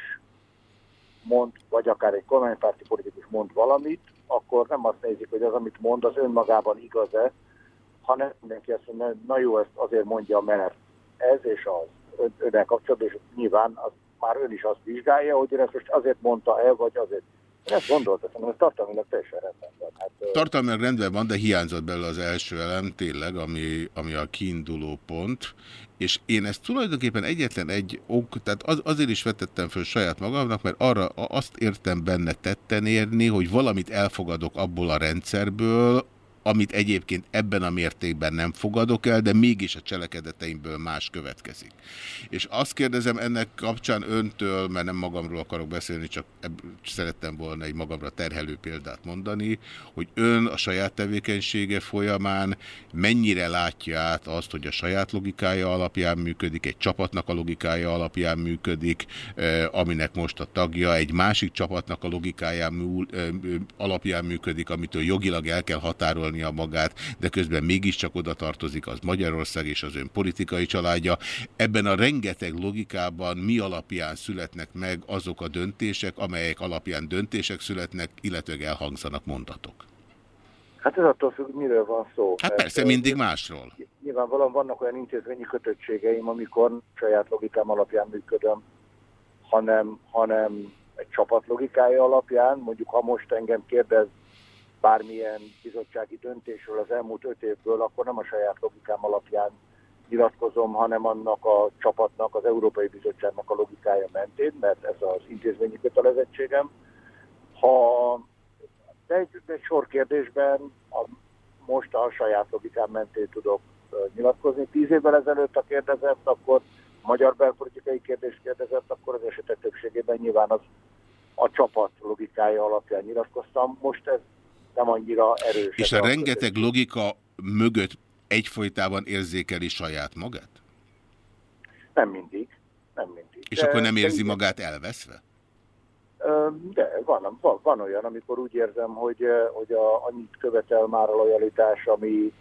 mond, vagy akár egy kormánypárti politikus mond valamit, akkor nem azt nézik, hogy az, amit mond, az önmagában igaz-e, hanem mindenki azt mondja, na jó, ezt azért mondja, mert ez és az önnel kapcsolatban, és nyilván az, már ön is azt vizsgálja, hogy én ezt most azért mondta el, vagy azért én ezt gondoltam, hogy tartalmilag teljesen rendben van. Hát, tartalmilag rendben van, de hiányzott belőle az első elem, tényleg, ami, ami a kiinduló pont, és én ezt tulajdonképpen egyetlen egy ok, tehát az, azért is vetettem föl saját magamnak, mert arra azt értem benne tetten érni, hogy valamit elfogadok abból a rendszerből, amit egyébként ebben a mértékben nem fogadok el, de mégis a cselekedeteimből más következik. És azt kérdezem ennek kapcsán öntől, mert nem magamról akarok beszélni, csak szerettem volna egy magamra terhelő példát mondani, hogy ön a saját tevékenysége folyamán mennyire látja át azt, hogy a saját logikája alapján működik, egy csapatnak a logikája alapján működik, eh, aminek most a tagja, egy másik csapatnak a logikáján eh, alapján működik, amitől jogilag el kell határolnia magát, de közben mégiscsak oda tartozik az Magyarország és az ön politikai családja. Ebben a rengeteg logikában mi alapján születnek meg azok a döntések, amelyek alapján döntések születnek, illetve elhangzanak mondatok? Hát ez attól függ, miről van szó. Hát persze, mindig másról. Nyilvánvalóan vannak olyan intézményi kötöttségeim, amikor saját logikám alapján működöm, hanem, hanem egy csapat logikája alapján, mondjuk ha most engem kérdez bármilyen bizottsági döntésről az elmúlt öt évből, akkor nem a saját logikám alapján nyilatkozom, hanem annak a csapatnak, az Európai Bizottságnak a logikája mentén, mert ez az intézményi kötelezettségem. Ha egy, egy sor kérdésben a, most a saját logikám mentén tudok nyilatkozni. Tíz évvel ezelőtt, a kérdezett, akkor magyar belpolitikai kérdést kérdezett, akkor az esetek többségében nyilván az a csapat logikája alapján nyilatkoztam. Most ez nem annyira erős. És a rengeteg logika mögött egyfolytában érzékeli saját magát? Nem mindig. Nem mindig. És de, akkor nem érzi de, magát elveszve? De van, van, van olyan, amikor úgy érzem, hogy, hogy a, annyit követel már a lojalitás, ami,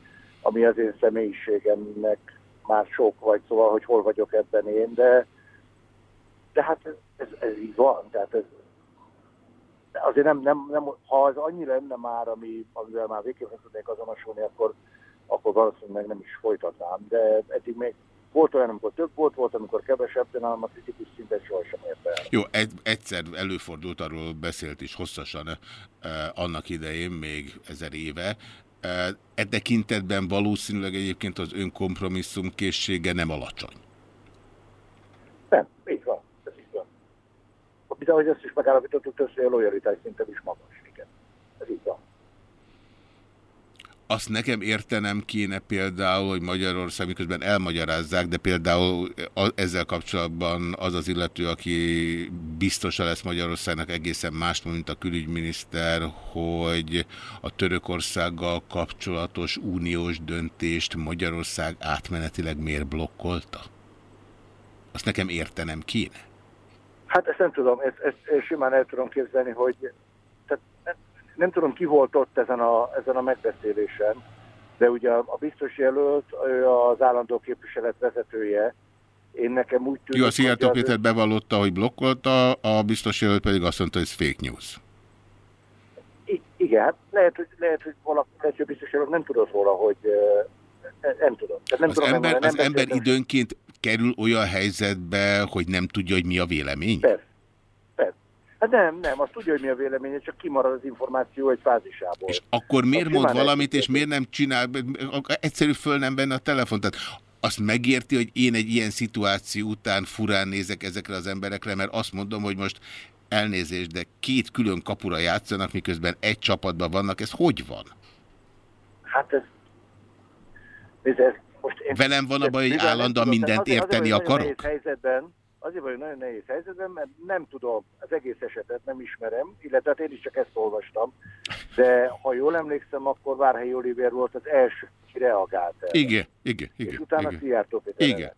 ami az én személyiségemnek már sok, vagy szóval, hogy hol vagyok ebben én, de, de hát ez, ez, ez így van, tehát ez, azért nem, nem, nem, ha az annyi lenne már, ami, amivel már végképp nem tudnék azonosulni, akkor, akkor valószínűleg nem is folytatnám. De eddig még volt olyan, amikor több volt, volt, amikor kevesebb, de nálam a kritikus szintet sohasem érte el. Jó, egyszer előfordult, arról beszélt is hosszasan eh, annak idején, még ezer éve. Eh, e tekintetben valószínűleg egyébként az önkompromisszum készsége nem alacsony. Nem, így van de ahogy ezt is megállapítottuk, többször a lojalitás szintem is magas. Igen. Ez így van. Azt nekem értenem kéne például, hogy Magyarország miközben elmagyarázzák, de például ezzel kapcsolatban az az illető, aki biztosan lesz Magyarországnak egészen más, mint a külügyminiszter, hogy a Törökországgal kapcsolatos uniós döntést Magyarország átmenetileg miért blokkolta? Azt nekem értenem kéne. Hát ezt nem tudom, ezt, ezt, simán el tudom képzelni, hogy tehát nem, nem tudom ki volt ott ezen a, ezen a megbeszélésen, de ugye a, biztos jelölt, ő az állandó képviselet vezetője, én nekem úgy tűnik... Jó, a Szijjártó Péter az... bevallotta, hogy blokkolta, a biztos jelölt pedig azt mondta, hogy ez fake news. I igen, hát lehet, hogy, lehet, hogy valaki, lehet, hogy biztos jelölt nem tudott róla, hogy nem tudom. Tehát nem az tudom ember, az ember időnként kerül olyan helyzetbe, hogy nem tudja, hogy mi a vélemény? Persze. Hát nem, nem, azt tudja, hogy mi a véleménye, csak kimarad az információ egy fázisából. És akkor miért azt mond valamit, és miért nem csinál, egyszerű föl nem benne a telefon, tehát azt megérti, hogy én egy ilyen szituáció után furán nézek ezekre az emberekre, mert azt mondom, hogy most elnézést, de két külön kapura játszanak, miközben egy csapatban vannak, ez hogy van? Hát ez, ez, ez most én, Velem van a baj, hogy állandóan mindent azért, érteni azért akarok? Nehéz helyzetben, azért vagyok nagyon nehéz helyzetben, mert nem tudom az egész esetet, nem ismerem, illetve hát én is csak ezt olvastam, de ha jól emlékszem, akkor Várhelyi Oliver volt az első, aki reagált el. Igen, igen, igen. És utána igen. Szijjártó Péter. Igen.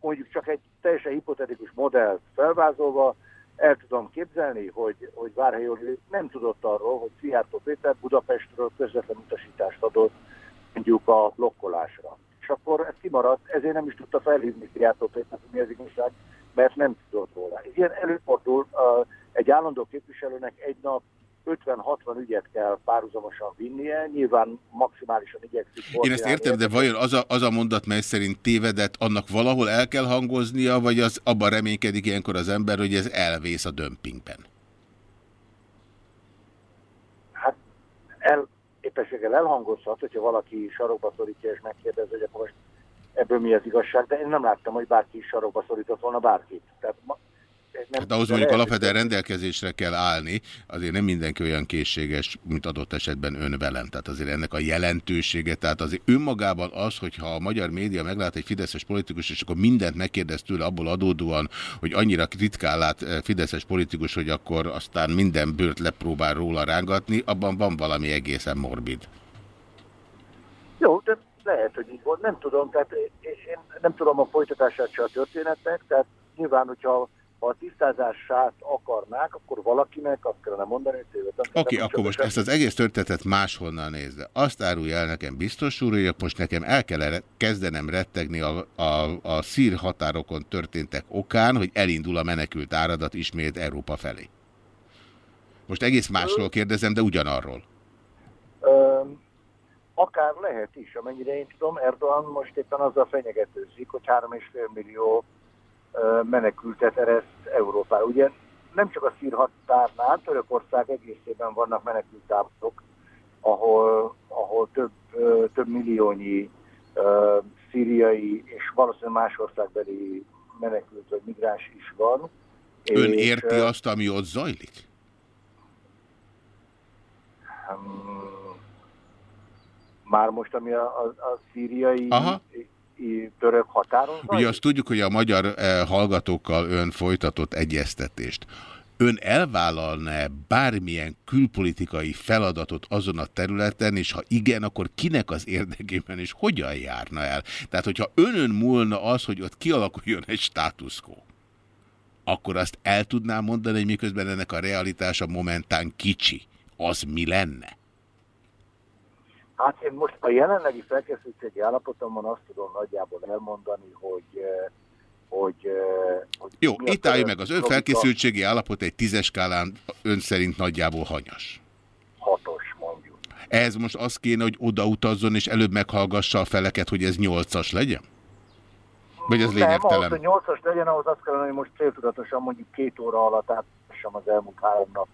Mondjuk csak egy teljesen hipotetikus modellt felvázolva, el tudom képzelni, hogy, hogy Várhelyi Oliver nem tudott arról, hogy Szijjártó Péter Budapestről közvetlen utasítást adott mondjuk a blokkolásra és akkor ez kimaradt, ezért nem is tudta felhívni Szijjártó Péter, hogy mi az igazság, mert nem tudott róla. Ilyen előfordul, egy állandó képviselőnek egy nap 50-60 ügyet kell párhuzamosan vinnie, nyilván maximálisan igyekszik. Én ezt értem, de vajon az a, az a mondat, mely szerint tévedett, annak valahol el kell hangoznia, vagy az abban reménykedik ilyenkor az ember, hogy ez elvész a dömpingben? Hát el, éppenséggel elhangozhat, hogyha valaki sarokba szorítja és megkérdezi, hogy akkor most ebből mi az igazság, de én nem láttam, hogy bárki is sarokba szorított volna bárkit. Tehát Nem, hát ahhoz mondjuk alapvetően rendelkezésre kell állni, azért nem mindenki olyan készséges, mint adott esetben ön velem. Tehát azért ennek a jelentősége, tehát azért önmagában az, hogyha a magyar média meglát egy fideszes politikus, és akkor mindent megkérdez tőle abból adódóan, hogy annyira ritkán lát eh, fideszes politikus, hogy akkor aztán minden bőrt lepróbál róla rángatni, abban van valami egészen morbid. Jó, de lehet, hogy így volt, nem tudom, tehát én nem tudom a folytatását se a történetnek, tehát nyilván, hogyha ha a tisztázását akarnák, akkor valakinek azt kellene mondani, hogy tévedtem. Oké, okay, akkor most ezt az egész történetet máshonnan nézze. Azt árulja el nekem biztos úr, hogy most nekem el kell kezdenem rettegni a, a, a szír határokon történtek okán, hogy elindul a menekült áradat ismét Európa felé. Most egész másról kérdezem, de ugyanarról. Ö, akár lehet is, amennyire én tudom, Erdogan most éppen azzal fenyegetőzik, hogy 3,5 millió menekültet ereszt Európára. Ugye nem csak a szír határnál, Törökország egészében vannak menekültáborok, ahol, ahol több, több milliónyi szíriai és valószínűleg más országbeli menekült vagy migráns is van. Ön és, érti azt, ami ott zajlik? Um, már most, ami a, a, a szíriai Aha török határon Ugye azt tudjuk, hogy a magyar eh, hallgatókkal ön folytatott egyeztetést. Ön elvállalna -e bármilyen külpolitikai feladatot azon a területen, és ha igen, akkor kinek az érdekében és hogyan járna el? Tehát, hogyha önön múlna az, hogy ott kialakuljon egy státuszkó, akkor azt el tudná mondani, hogy miközben ennek a realitása momentán kicsi. Az mi lenne? Hát én most a jelenlegi felkészültségi állapotomban azt tudom nagyjából elmondani, hogy eh, hogy, eh, hogy Jó, itt állj meg, az ön felkészültségi állapot egy tízes skálán ön szerint nagyjából hanyas. Hatos, mondjuk. Ez most az kéne, hogy odautazzon, és előbb meghallgassa a feleket, hogy ez nyolcas legyen? Vagy ez lényegtelen? Nem, ahhoz, hogy nyolcas legyen, ahhoz azt kellene, hogy most céltudatosan mondjuk két óra alatt átassam az elmúlt három nap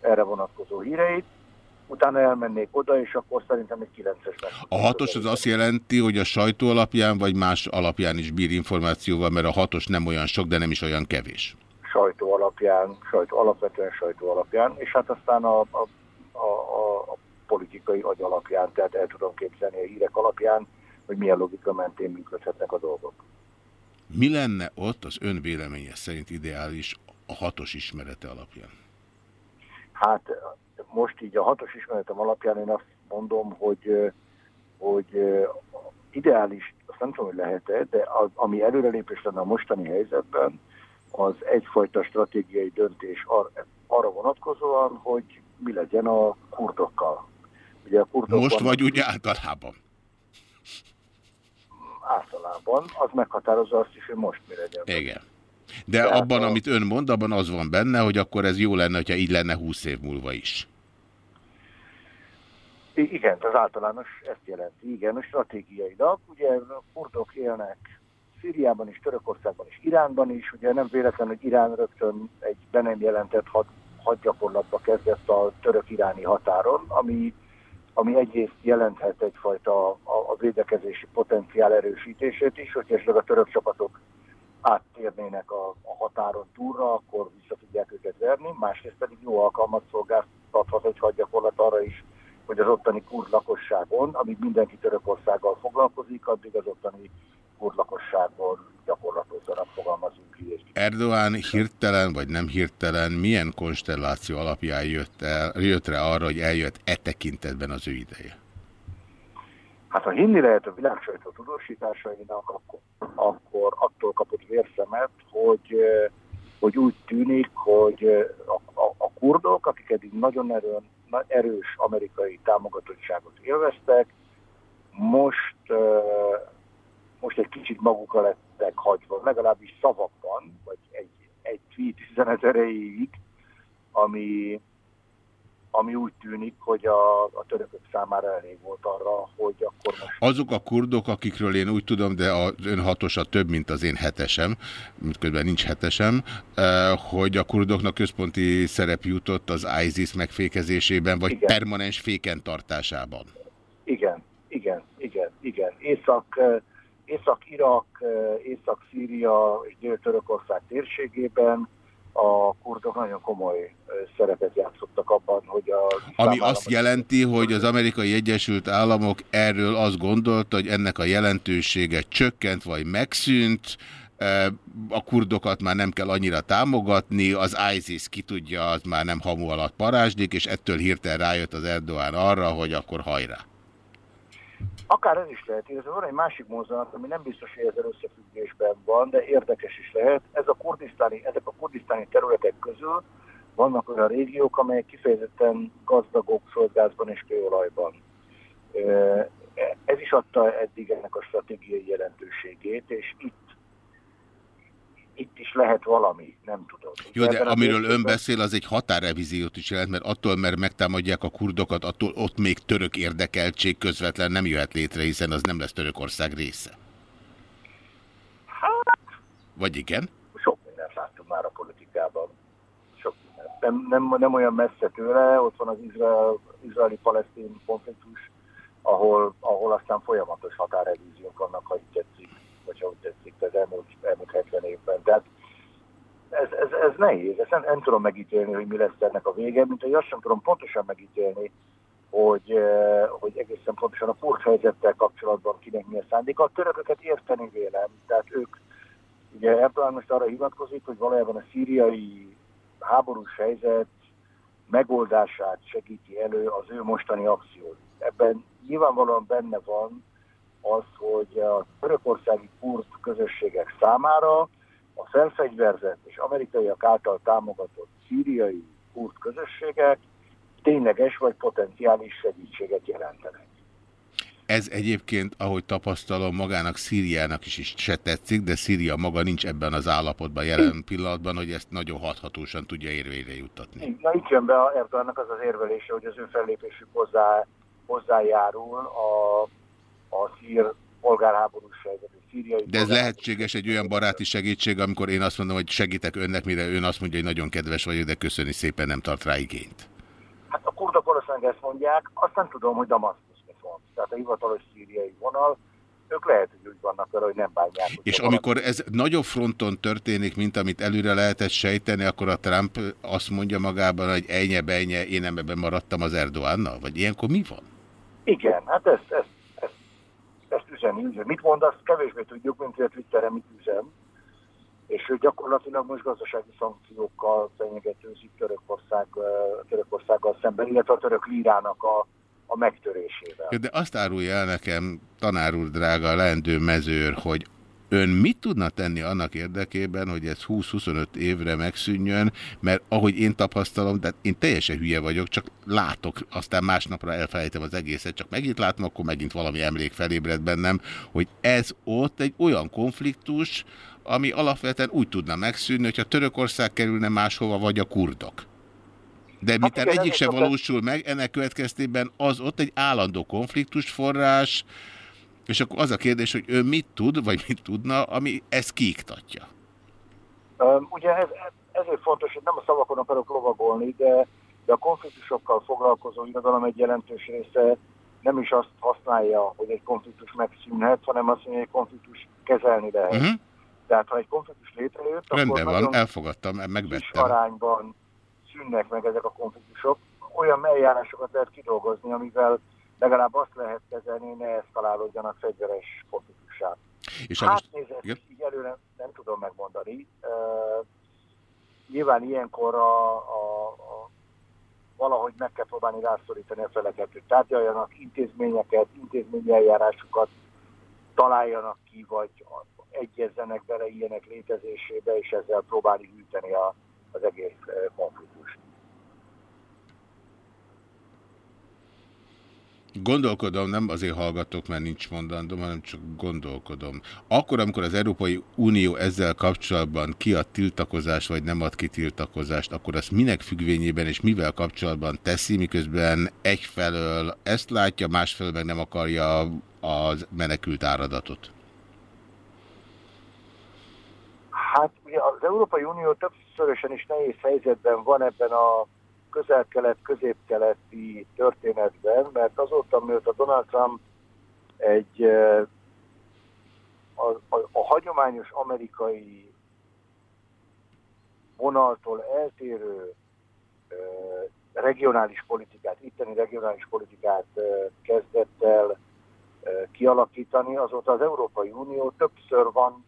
erre vonatkozó híreit, utána elmennék oda, és akkor szerintem egy 9-es lesz. A hatos az azt jelenti, hogy a sajtó alapján, vagy más alapján is bír információval, mert a hatos nem olyan sok, de nem is olyan kevés. Sajtó alapján, sajtó, alapvetően sajtó alapján, és hát aztán a, a, a, a politikai agy alapján, tehát el tudom képzelni a hírek alapján, hogy milyen logika mentén működhetnek a dolgok. Mi lenne ott az ön véleménye szerint ideális a hatos ismerete alapján? Hát most így a hatos ismeretem alapján én azt mondom, hogy, hogy ideális, azt nem tudom, hogy lehet-e, de az, ami előrelépés lenne a mostani helyzetben, az egyfajta stratégiai döntés ar, arra vonatkozóan, hogy mi legyen a kurdokkal. Ugye a kurdok Most vagy úgy általában? Általában. Az meghatározza azt is, hogy most mi legyen. Igen. De Tehát abban, a... amit ön mond, abban az van benne, hogy akkor ez jó lenne, hogyha így lenne húsz év múlva is. Igen, az általános ezt jelenti, igen, a stratégiailag. Ugye a kurdok élnek Szíriában is, Törökországban is, Iránban is. Ugye nem véletlen, hogy Irán rögtön egy be nem jelentett had, hadgyakorlatba kezdett a török-iráni határon, ami, ami egyrészt jelenthet egyfajta a, a védekezési potenciál erősítését is, hogy esetleg a török csapatok áttérnének a, a határon túlra, akkor vissza tudják őket verni, másrészt pedig jó alkalmat szolgáltathat egy hadgyakorlat arra is, hogy az ottani kurd lakosságon, amíg mindenki Törökországgal foglalkozik, addig az ottani kurd lakosságból gyakorlatozzanak, fogalmazunk így. Erdoğan hirtelen vagy nem hirtelen milyen konstelláció alapján jött, el, jött rá arra, hogy eljött e tekintetben az ő ideje? Hát ha hinni lehet a világsajtó tudósításainak, akkor, akkor attól kapott vérszemet, hogy, hogy úgy tűnik, hogy a, a, a kurdok, akik eddig nagyon erőn erős amerikai támogatottságot élveztek, most, most egy kicsit magukra lettek hagyva, legalábbis szavakban, vagy egy, egy tweet üzenet erejéig, ami, ami úgy tűnik, hogy a, a törökök számára elég volt arra, hogy akkor most... Azok a kurdok, akikről én úgy tudom, de az ön hatosa több, mint az én hetesem, közben nincs hetesem, eh, hogy a kurdoknak központi szerep jutott az ISIS megfékezésében, vagy igen. permanens féken tartásában. Igen, igen, igen, igen. Észak, eh, Észak-Irak, eh, Észak-Szíria és Dél-Törökország térségében a kurdok nagyon komoly szerepet játszottak abban, hogy a... Ami azt jelenti, hogy az amerikai Egyesült Államok erről azt gondolta, hogy ennek a jelentősége csökkent vagy megszűnt, a kurdokat már nem kell annyira támogatni, az ISIS ki tudja, az már nem hamu alatt parázsdik, és ettől hirtelen rájött az Erdoğan arra, hogy akkor hajrá. Akár ez is lehet, ez van egy másik mozzanat, ami nem biztos, hogy ezzel összefüggésben van, de érdekes is lehet. Ez a kurdisztáni, ezek a kurdisztáni területek közül vannak olyan régiók, amelyek kifejezetten gazdagok földgázban és kőolajban. Ez is adta eddig ennek a stratégiai jelentőségét, és itt itt is lehet valami, nem tudom. Jó, de amiről ön beszél, az egy határrevíziót is jelent, mert attól, mert megtámadják a kurdokat, attól ott még török érdekeltség közvetlen nem jöhet létre, hiszen az nem lesz Törökország része. Hát... Vagy igen? Sok mindent láttunk már a politikában. Sok Nem, nem, nem olyan messze tőle, ott van az izrael, izraeli-palesztin konfliktus, ahol, ahol aztán folyamatos határrevíziók vannak, ha így tetszik vagy úgy tetszik, az elmúlt, elmúlt 70 évben. Tehát ez, ez, ez nehéz, ezt nem, nem tudom megítélni, hogy mi lesz ennek a vége, mint hogy azt sem tudom pontosan megítélni, hogy, eh, hogy egészen pontosan a kurd helyzettel kapcsolatban kinek mi a szándéka. A törököket érteni vélem, tehát ők, ugye Erdogan most arra hivatkozik, hogy valójában a szíriai háborús helyzet megoldását segíti elő az ő mostani akciót. Ebben nyilvánvalóan benne van az, hogy a törökországi kurd közösségek számára a felfegyverzett és amerikaiak által támogatott szíriai kurd közösségek tényleges vagy potenciális segítséget jelentenek. Ez egyébként, ahogy tapasztalom, magának Szíriának is, is se tetszik, de Szíria maga nincs ebben az állapotban jelen pillanatban, hogy ezt nagyon hathatósan tudja érvényre juttatni. Na itt jön be Erdogannak az az érvelése, hogy az ő fellépésük hozzá, hozzájárul a a szír polgárháborús helyzetű szíriai. De ez lehetséges egy olyan baráti segítség, amikor én azt mondom, hogy segítek önnek, mire ön azt mondja, hogy nagyon kedves vagyok, de köszöni szépen, nem tart rá igényt. Hát a kurdok valószínűleg ezt mondják, azt nem tudom, hogy Damaszkusz mit mond. Tehát a hivatalos szíriai vonal, ők lehet, hogy úgy vannak vele, hogy nem bánják. És amikor ez nagyobb fronton történik, mint amit előre lehetett sejteni, akkor a Trump azt mondja magában, hogy ennyi benye, én nem ebben maradtam az Erdoánnal? Vagy ilyenkor mi van? Igen, hát ezt, ezt ezt üzeni, üzeni. Mit mond, azt kevésbé tudjuk, mint hogy a Twitteren mit üzem. És ő gyakorlatilag most gazdasági szankciókkal fenyegetőzik Törökország, Törökországgal szemben, illetve a török lírának a, a megtörésével. De azt árulja el nekem, tanár úr drága, leendő mezőr, hogy Ön mit tudna tenni annak érdekében, hogy ez 20-25 évre megszűnjön, mert ahogy én tapasztalom, de én teljesen hülye vagyok, csak látok, aztán másnapra elfelejtem az egészet, csak megint látom, akkor megint valami emlék felébred bennem, hogy ez ott egy olyan konfliktus, ami alapvetően úgy tudna megszűnni, hogyha Törökország kerülne máshova, vagy a kurdok. De miután hát egyik se valósul meg, ennek következtében az ott egy állandó konfliktus forrás, és akkor az a kérdés, hogy ő mit tud, vagy mit tudna, ami ezt kiiktatja? Ugye ez, ezért fontos, hogy nem a szavakon akarok lovagolni, de, de a konfliktusokkal foglalkozó irodalom egy jelentős része nem is azt használja, hogy egy konfliktus megszűnhet, hanem azt mondja, hogy egy konfliktus kezelni lehet. Uh mhm. -huh. Tehát ha egy konfliktus létrejött, Rendben akkor van, elfogadtam, megvettem. arányban szűnnek meg ezek a konfliktusok. Olyan eljárásokat lehet kidolgozni, amivel legalább azt lehet kezelni, ne eszkalálódjanak fegyveres konfliktussá. És hát most... nézett, így előre nem tudom megmondani. Uh, nyilván ilyenkor a, a, a, valahogy meg kell próbálni rászorítani a feleket, hogy tárgyaljanak intézményeket, intézményi eljárásokat, találjanak ki, vagy egyezzenek bele ilyenek létezésébe, és ezzel próbálni hűteni a, az egész konfliktust. Gondolkodom, nem azért hallgatok, mert nincs mondandom, hanem csak gondolkodom. Akkor, amikor az Európai Unió ezzel kapcsolatban kiad tiltakozást, vagy nem ad ki tiltakozást, akkor azt minek függvényében és mivel kapcsolatban teszi, miközben egyfelől ezt látja, másfelől meg nem akarja az menekült áradatot? Hát ugye az Európai Unió többszörösen is nehéz helyzetben van ebben a közel-kelet, közép-keleti történetben, mert azóta, mióta Donald Trump egy a, a, a hagyományos amerikai vonaltól eltérő regionális politikát, itteni regionális politikát kezdett el kialakítani, azóta az Európai Unió többször van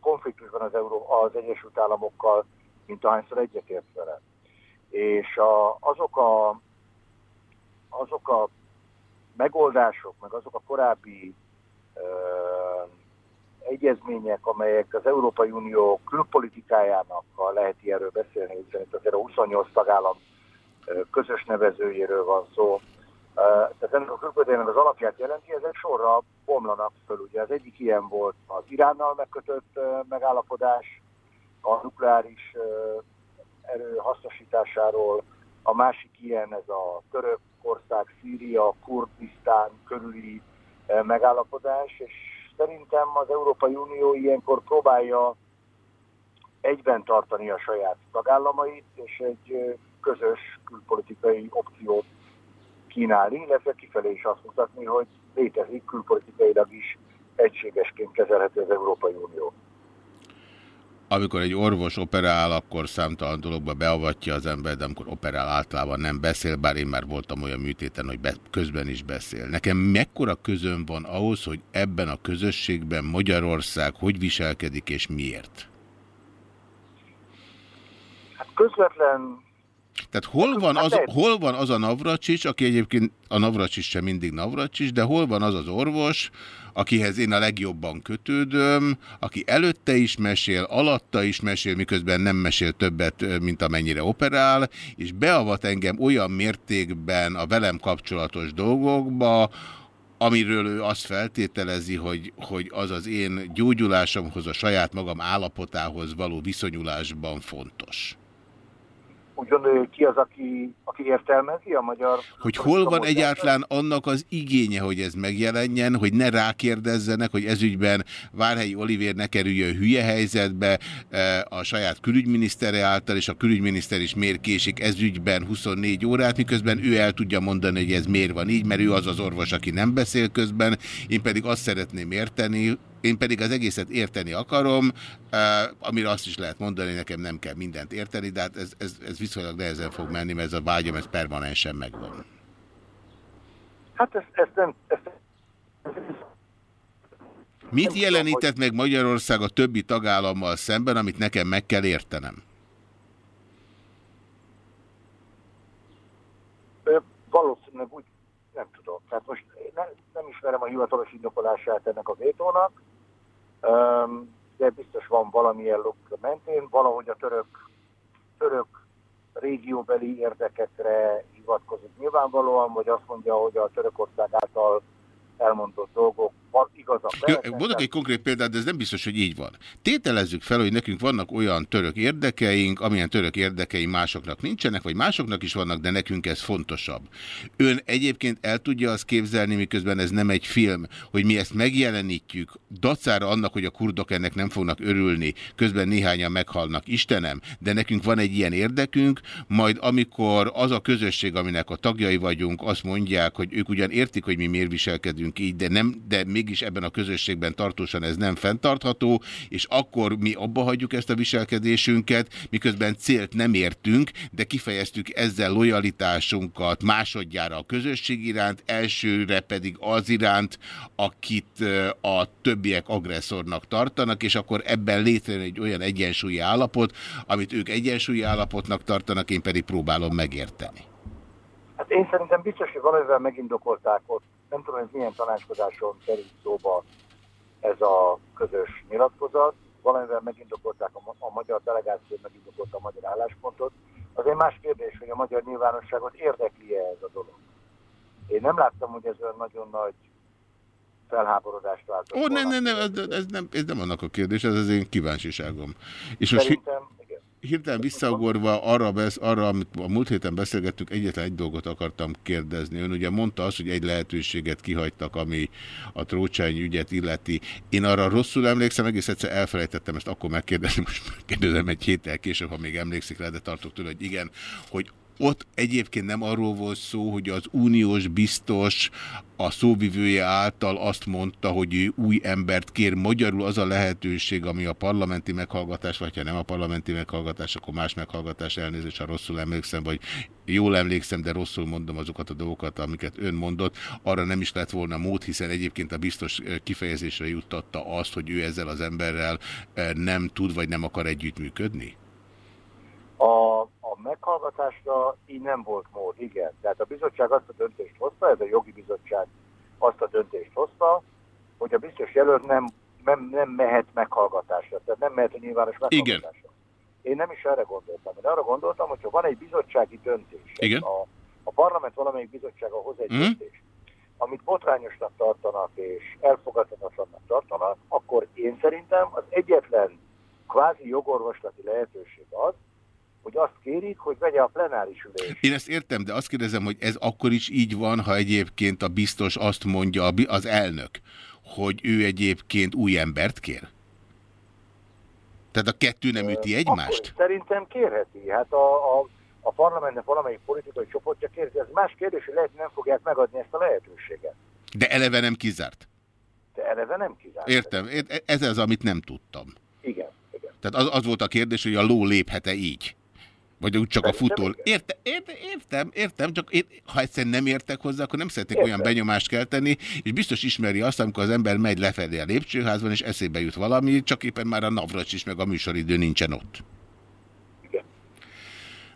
konfliktusban az, Euró, az Egyesült Államokkal, mint ahányszor egyetért vele. És a, azok, a, azok a megoldások, meg azok a korábbi ö, egyezmények, amelyek az Európai Unió külpolitikájának, ha lehet ilyenről beszélni, hiszen itt azért a 28 tagállam közös nevezőjéről van szó. Tehát ennek a külpolitikának az alapját jelenti, ezek sorra bomlanak föl. Ugye az egyik ilyen volt az Iránnal megkötött megállapodás, a nukleáris erő hasznosításáról, a másik ilyen ez a Törökország, Szíria, Kurdisztán körüli megállapodás, és szerintem az Európai Unió ilyenkor próbálja egyben tartani a saját tagállamait, és egy közös külpolitikai opciót kínálni, illetve kifelé is azt mutatni, hogy létezik külpolitikailag is egységesként kezelhető az Európai Unió. Amikor egy orvos operál, akkor számtalan dologba beavatja az ember, de amikor operál általában nem beszél, bár én már voltam olyan műtéten, hogy be, közben is beszél. Nekem mekkora közön van ahhoz, hogy ebben a közösségben Magyarország hogy viselkedik és miért? Hát közvetlen tehát hol van, az, hol van az a Navracsics, aki egyébként a Navracsics sem mindig Navracsics, de hol van az az orvos, akihez én a legjobban kötődöm, aki előtte is mesél, alatta is mesél, miközben nem mesél többet, mint amennyire operál, és beavat engem olyan mértékben a velem kapcsolatos dolgokba, amiről ő azt feltételezi, hogy, hogy az az én gyógyulásomhoz, a saját magam állapotához való viszonyulásban fontos úgy ki az, aki, aki értelmezi a magyar... Hogy hol van egyáltalán annak az igénye, hogy ez megjelenjen, hogy ne rákérdezzenek, hogy ezügyben Várhelyi Olivér ne kerüljön hülye helyzetbe e, a saját külügyminisztere által, és a külügyminiszter is miért késik ezügyben 24 órát, miközben ő el tudja mondani, hogy ez miért van így, mert ő az az orvos, aki nem beszél közben, én pedig azt szeretném érteni, én pedig az egészet érteni akarom, amire azt is lehet mondani, nekem nem kell mindent érteni, de hát ez, ez, ez viszonylag nehezen fog menni, mert ez a vágyam, ez permanensen megvan. Hát ez, ez nem... Ez, Mit jelenített meg Magyarország a többi tagállammal szemben, amit nekem meg kell értenem? Valószínűleg úgy nem tudom. Tehát most nem, nem ismerem a hivatalos indokolását ennek a vétónak, de biztos van valamilyen logika mentén, valahogy a török, török régióbeli érdekekre hivatkozik nyilvánvalóan, vagy azt mondja, hogy a Törökország által elmondott dolgok igazak lehetnek. Mondok egy konkrét példát, de ez nem biztos, hogy így van. Tételezzük fel, hogy nekünk vannak olyan török érdekeink, amilyen török érdekei másoknak nincsenek, vagy másoknak is vannak, de nekünk ez fontosabb. Ön egyébként el tudja azt képzelni, miközben ez nem egy film, hogy mi ezt megjelenítjük, dacára annak, hogy a kurdok ennek nem fognak örülni, közben néhányan meghalnak, Istenem, de nekünk van egy ilyen érdekünk, majd amikor az a közösség, aminek a tagjai vagyunk, azt mondják, hogy ők ugyan értik, hogy mi miért viselkedünk így, de, nem, de mégis ebben a közösségben tartósan ez nem fenntartható, és akkor mi abba hagyjuk ezt a viselkedésünket, miközben célt nem értünk, de kifejeztük ezzel lojalitásunkat másodjára a közösség iránt, elsőre pedig az iránt, akit a többiek agresszornak tartanak, és akkor ebben létrejön egy olyan egyensúlyi állapot, amit ők egyensúlyi állapotnak tartanak, én pedig próbálom megérteni. Hát én szerintem biztos, hogy valamivel megindokolták ott nem tudom, hogy milyen tanácskozáson került szóba ez a közös nyilatkozat. Valamivel megindokolták a, a magyar delegáció, megindokolta a magyar álláspontot. Az egy más kérdés, hogy a magyar nyilvánosságot érdekli-e ez a dolog. Én nem láttam, hogy ez olyan nagyon nagy felháborodást váltott. Ó, nem, nem, nem, ez, ez, nem, ez nem annak a kérdés, ez az én kíváncsiságom. És Szerintem, most hirtelen visszagorva arra, besz, arra, amit a múlt héten beszélgettük, egyetlen egy dolgot akartam kérdezni. Ön ugye mondta azt, hogy egy lehetőséget kihagytak, ami a Trócsány ügyet illeti. Én arra rosszul emlékszem, egész egyszer elfelejtettem ezt akkor megkérdezni, most (laughs) kérdezem egy héttel később, ha még emlékszik rá, de tartok tőle, hogy igen, hogy ott egyébként nem arról volt szó, hogy az uniós biztos a szóvivője által azt mondta, hogy ő új embert kér. Magyarul az a lehetőség, ami a parlamenti meghallgatás, vagy ha nem a parlamenti meghallgatás, akkor más meghallgatás elnézést, ha rosszul emlékszem, vagy jól emlékszem, de rosszul mondom azokat a dolgokat, amiket ön mondott, arra nem is lett volna mód, hiszen egyébként a biztos kifejezésre juttatta azt, hogy ő ezzel az emberrel nem tud, vagy nem akar együttműködni? A meghallgatásra így nem volt mód, igen. Tehát a bizottság azt a döntést hozta, ez a jogi bizottság azt a döntést hozta, hogy a biztos jelölt nem, nem, nem mehet meghallgatásra, tehát nem mehet a nyilvános meghallgatásra. Igen. Én nem is erre gondoltam. Én arra gondoltam, hogyha van egy bizottsági döntés, Igen. A, a parlament valamelyik bizottsága hoz egy mm. döntést, amit botrányosnak tartanak és elfogadhatatlannak tartanak, akkor én szerintem az egyetlen kvázi jogorvoslati lehetőség az, hogy azt kérik, hogy vegye a plenáris ülés. Én ezt értem, de azt kérdezem, hogy ez akkor is így van, ha egyébként a biztos azt mondja, az elnök, hogy ő egyébként új embert kér? Tehát a kettő nem üti egymást? Akkor szerintem kérheti. Hát a, a, a parlamentnek valamelyik politikai csoportja kérheti. Ez más kérdés, hogy lehet, hogy nem fogják megadni ezt a lehetőséget. De eleve nem kizárt? De eleve nem kizárt. Értem. Ez az, amit nem tudtam. Igen. igen. Tehát az, az volt a kérdés, hogy a ló léphet-e így? Vagy úgy csak a futó. Érte, érte, értem, értem, csak én, ha egyszerűen nem értek hozzá, akkor nem szeretnék értem. olyan benyomást kell tenni, és biztos ismeri azt, amikor az ember megy lefelé a lépcsőházban, és eszébe jut valami, csak éppen már a navracs is, meg a műsoridő nincsen ott. Igen.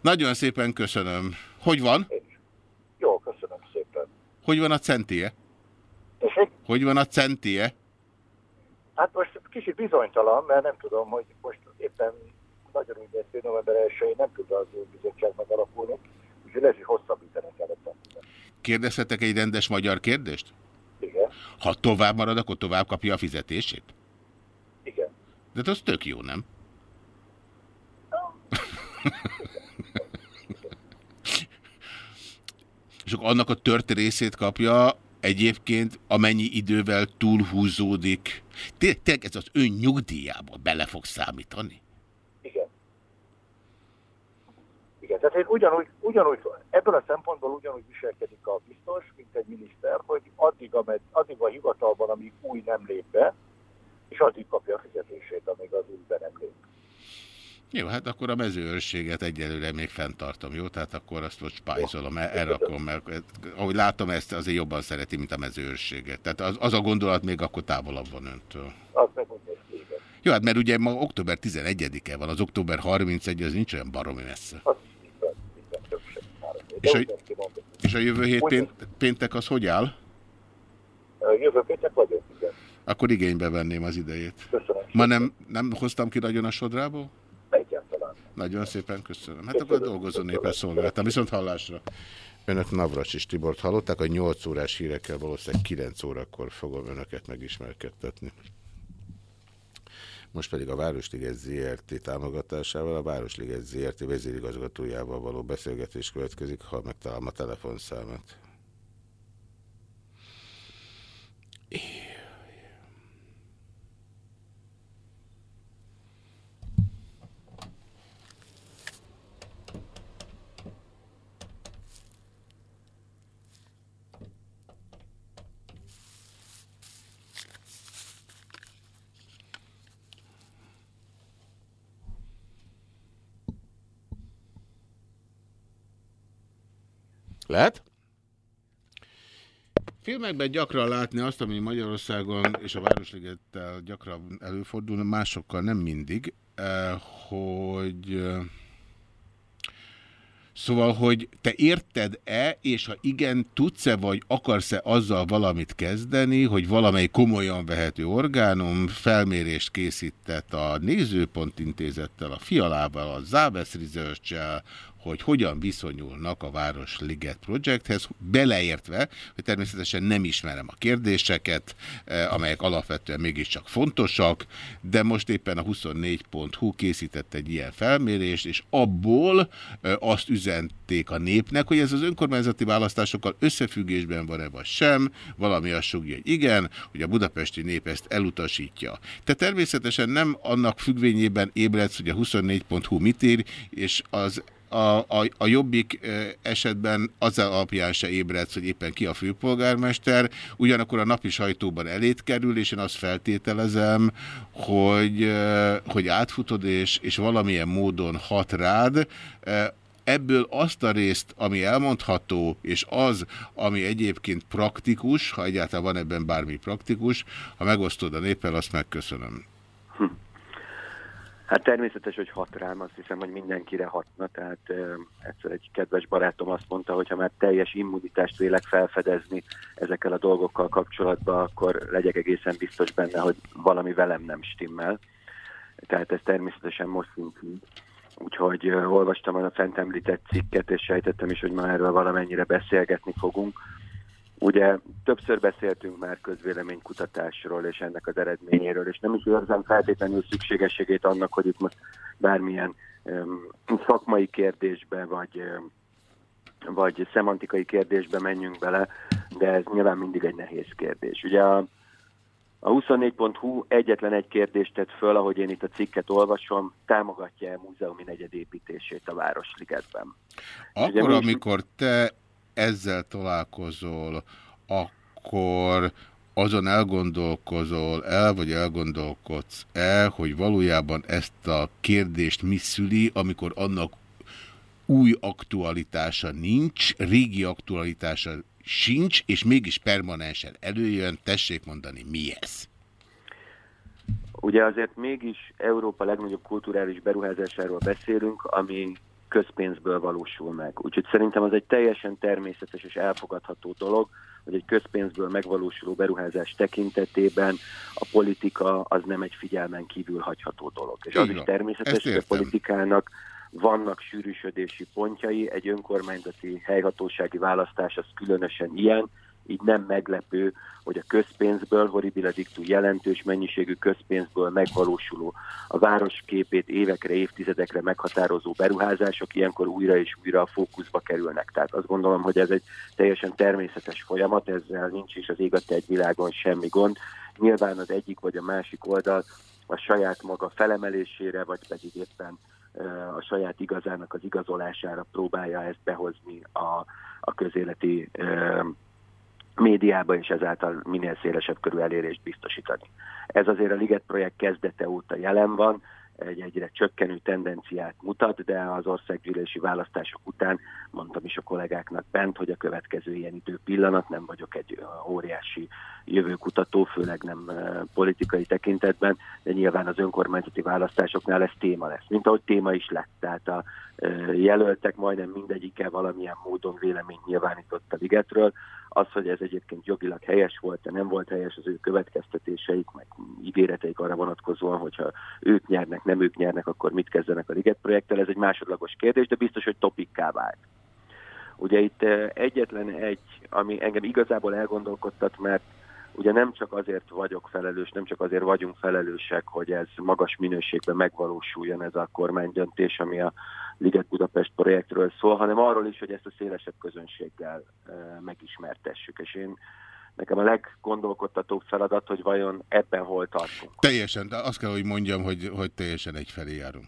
Nagyon szépen köszönöm. Hogy van? Jó, köszönöm szépen. Hogy van a centie? Tessék? Hogy van a centie? Hát most kicsit bizonytalan, mert nem tudom, hogy most éppen nagyon úgy lesz, hogy november 1 nem tud az bizottság megalakulni, úgyhogy lesz, hogy hosszabbítani kellett. Kérdezhetek egy rendes magyar kérdést? Igen. Ha tovább marad, akkor tovább kapja a fizetését? Igen. De hát az tök jó, nem? És akkor annak a tört részét kapja egyébként, amennyi idővel túlhúzódik. Tényleg ez az ön nyugdíjába bele fog számítani? Igen, tehát én ugyanúgy, ugyanúgy, ebből a szempontból ugyanúgy viselkedik a biztos, mint egy miniszter, hogy addig, amed, addig a hivatalban, amíg új nem lép be, és addig kapja a fizetését, amíg az új be nem lép. Jó, hát akkor a mezőőrséget egyelőre még fenntartom, jó? Tehát akkor azt most spájzolom, elrakom, mert ahogy látom, ezt azért jobban szereti, mint a mezőőrséget. Tehát az, az a gondolat még akkor távolabb van öntől. Az meg Jó, hát mert ugye ma október 11-e van, az október 31 az nincs olyan baromi messze. Az és a, és a jövő hét pént, péntek az hogy áll? Jövő péntek vagyok, igen. Akkor igénybe venném az idejét. Köszönöm. Ma nem, nem hoztam ki nagyon a sodrából? Egyáltalán. Nagyon szépen köszönöm. Hát köszönöm. akkor dolgozó népet szolgáltam. Viszont hallásra. Önök Navras és Tibort hallották, a 8 órás hírekkel valószínűleg 9 órakor fogom önöket megismerkedtetni. Most pedig a Városliget ZRT támogatásával a Városliget ZRT vezérigazgatójával való beszélgetés következik, ha megtalálom a telefonszámát. Lehet? Filmekben gyakran látni azt, ami Magyarországon és a Városligettel gyakran előfordul, másokkal nem mindig, eh, hogy eh, Szóval, hogy te érted-e, és ha igen, tudsz-e vagy akarsz-e azzal valamit kezdeni, hogy valamely komolyan vehető orgánum felmérést készített a Nézőpont Intézettel, a Fialával, a Zábesz hogy hogyan viszonyulnak a Városliget projekthez, beleértve, hogy természetesen nem ismerem a kérdéseket, eh, amelyek alapvetően mégiscsak fontosak, de most éppen a 24.hu készített egy ilyen felmérést, és abból eh, azt üzenték a népnek, hogy ez az önkormányzati választásokkal összefüggésben van-e vagy sem, valami azt sugja, hogy igen, hogy a budapesti nép ezt elutasítja. Te természetesen nem annak függvényében ébredsz, hogy a 24.hu mit ír, és az a, a, a jobbik esetben az alapján se ébredsz, hogy éppen ki a főpolgármester, ugyanakkor a napi sajtóban elét kerül, és én azt feltételezem, hogy, hogy átfutod, és, és valamilyen módon hat rád, ebből azt a részt, ami elmondható, és az, ami egyébként praktikus, ha egyáltalán van ebben bármi praktikus, ha megosztod a néppel, azt megköszönöm. Hm. Hát természetes, hogy hat rám, azt hiszem, hogy mindenkire hatna, tehát ö, egyszer egy kedves barátom azt mondta, hogy ha már teljes immunitást vélek felfedezni ezekkel a dolgokkal kapcsolatban, akkor legyek egészen biztos benne, hogy valami velem nem stimmel. Tehát ez természetesen most szint Úgyhogy uh, olvastam a fent említett cikket, és sejtettem is, hogy ma erről valamennyire beszélgetni fogunk. Ugye többször beszéltünk már közvéleménykutatásról és ennek az eredményéről, és nem is érzem feltétlenül szükségességét annak, hogy itt most bármilyen um, szakmai kérdésbe vagy, um, vagy szemantikai kérdésbe menjünk bele, de ez nyilván mindig egy nehéz kérdés. Ugye a, a 24.hu egyetlen egy kérdést tett föl, ahogy én itt a cikket olvasom, támogatja-e múzeumi negyed építését a Városligetben. Akkor, Ugye, amikor te ezzel találkozol, akkor azon elgondolkozol el, vagy elgondolkodsz el, hogy valójában ezt a kérdést mi szüli, amikor annak új aktualitása nincs, régi aktualitása sincs, és mégis permanensen előjön, tessék mondani, mi ez? Ugye azért mégis Európa legnagyobb kulturális beruházásáról beszélünk, ami közpénzből valósul meg. Úgyhogy szerintem az egy teljesen természetes és elfogadható dolog, hogy egy közpénzből megvalósuló beruházás tekintetében a politika az nem egy figyelmen kívül hagyható dolog. És az is természetes, hogy a politikának vannak sűrűsödési pontjai, egy önkormányzati helyhatósági választás az különösen ilyen, így nem meglepő, hogy a közpénzből, horribile dictu jelentős mennyiségű közpénzből megvalósuló, a város képét évekre, évtizedekre meghatározó beruházások ilyenkor újra és újra a fókuszba kerülnek. Tehát azt gondolom, hogy ez egy teljesen természetes folyamat, ezzel nincs is az ég egy világon semmi gond. Nyilván az egyik vagy a másik oldal a saját maga felemelésére, vagy pedig éppen a saját igazának az igazolására próbálja ezt behozni a, a közéleti médiába, és ezáltal minél szélesebb körű elérést biztosítani. Ez azért a Liget projekt kezdete óta jelen van, egy egyre csökkenő tendenciát mutat, de az országgyűlési választások után mondtam is a kollégáknak bent, hogy a következő ilyen idő pillanat, nem vagyok egy óriási jövőkutató, főleg nem politikai tekintetben, de nyilván az önkormányzati választásoknál ez téma lesz, mint ahogy téma is lett. Tehát a jelöltek majdnem mindegyike valamilyen módon véleményt nyilvánított a ligetről, az, hogy ez egyébként jogilag helyes volt, de nem volt helyes az ő következtetéseik, meg ígéreteik arra vonatkozóan, hogyha ők nyernek, nem ők nyernek, akkor mit kezdenek a Liget projekttel, ez egy másodlagos kérdés, de biztos, hogy topikká vált. Ugye itt eh, egyetlen egy, ami engem igazából elgondolkodtat, mert ugye nem csak azért vagyok felelős, nem csak azért vagyunk felelősek, hogy ez magas minőségben megvalósuljon ez a kormánydöntés, ami a Liget Budapest projektről szól, hanem arról is, hogy ezt a szélesebb közönséggel megismertessük. És én nekem a leggondolkodtatóbb feladat, hogy vajon ebben hol tartunk. Teljesen, de azt kell, hogy mondjam, hogy, hogy teljesen egyfelé járunk.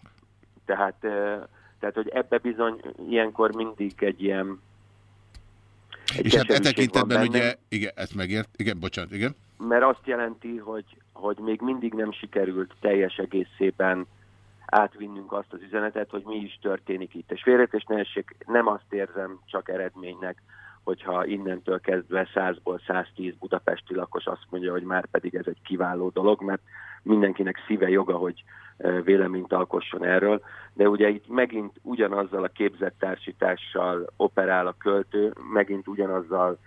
Tehát, tehát, hogy ebbe bizony ilyenkor mindig egy ilyen egy És hát e tekintetben ugye, igen, ezt megért, igen, bocsánat, igen. Mert azt jelenti, hogy, hogy még mindig nem sikerült teljes egészében átvinnünk azt az üzenetet, hogy mi is történik itt. És félretés nem azt érzem csak eredménynek, hogyha innentől kezdve 100-ból 110 budapesti lakos azt mondja, hogy már pedig ez egy kiváló dolog, mert mindenkinek szíve joga, hogy véleményt alkosson erről, de ugye itt megint ugyanazzal a képzett társítással operál a költő, megint ugyanazzal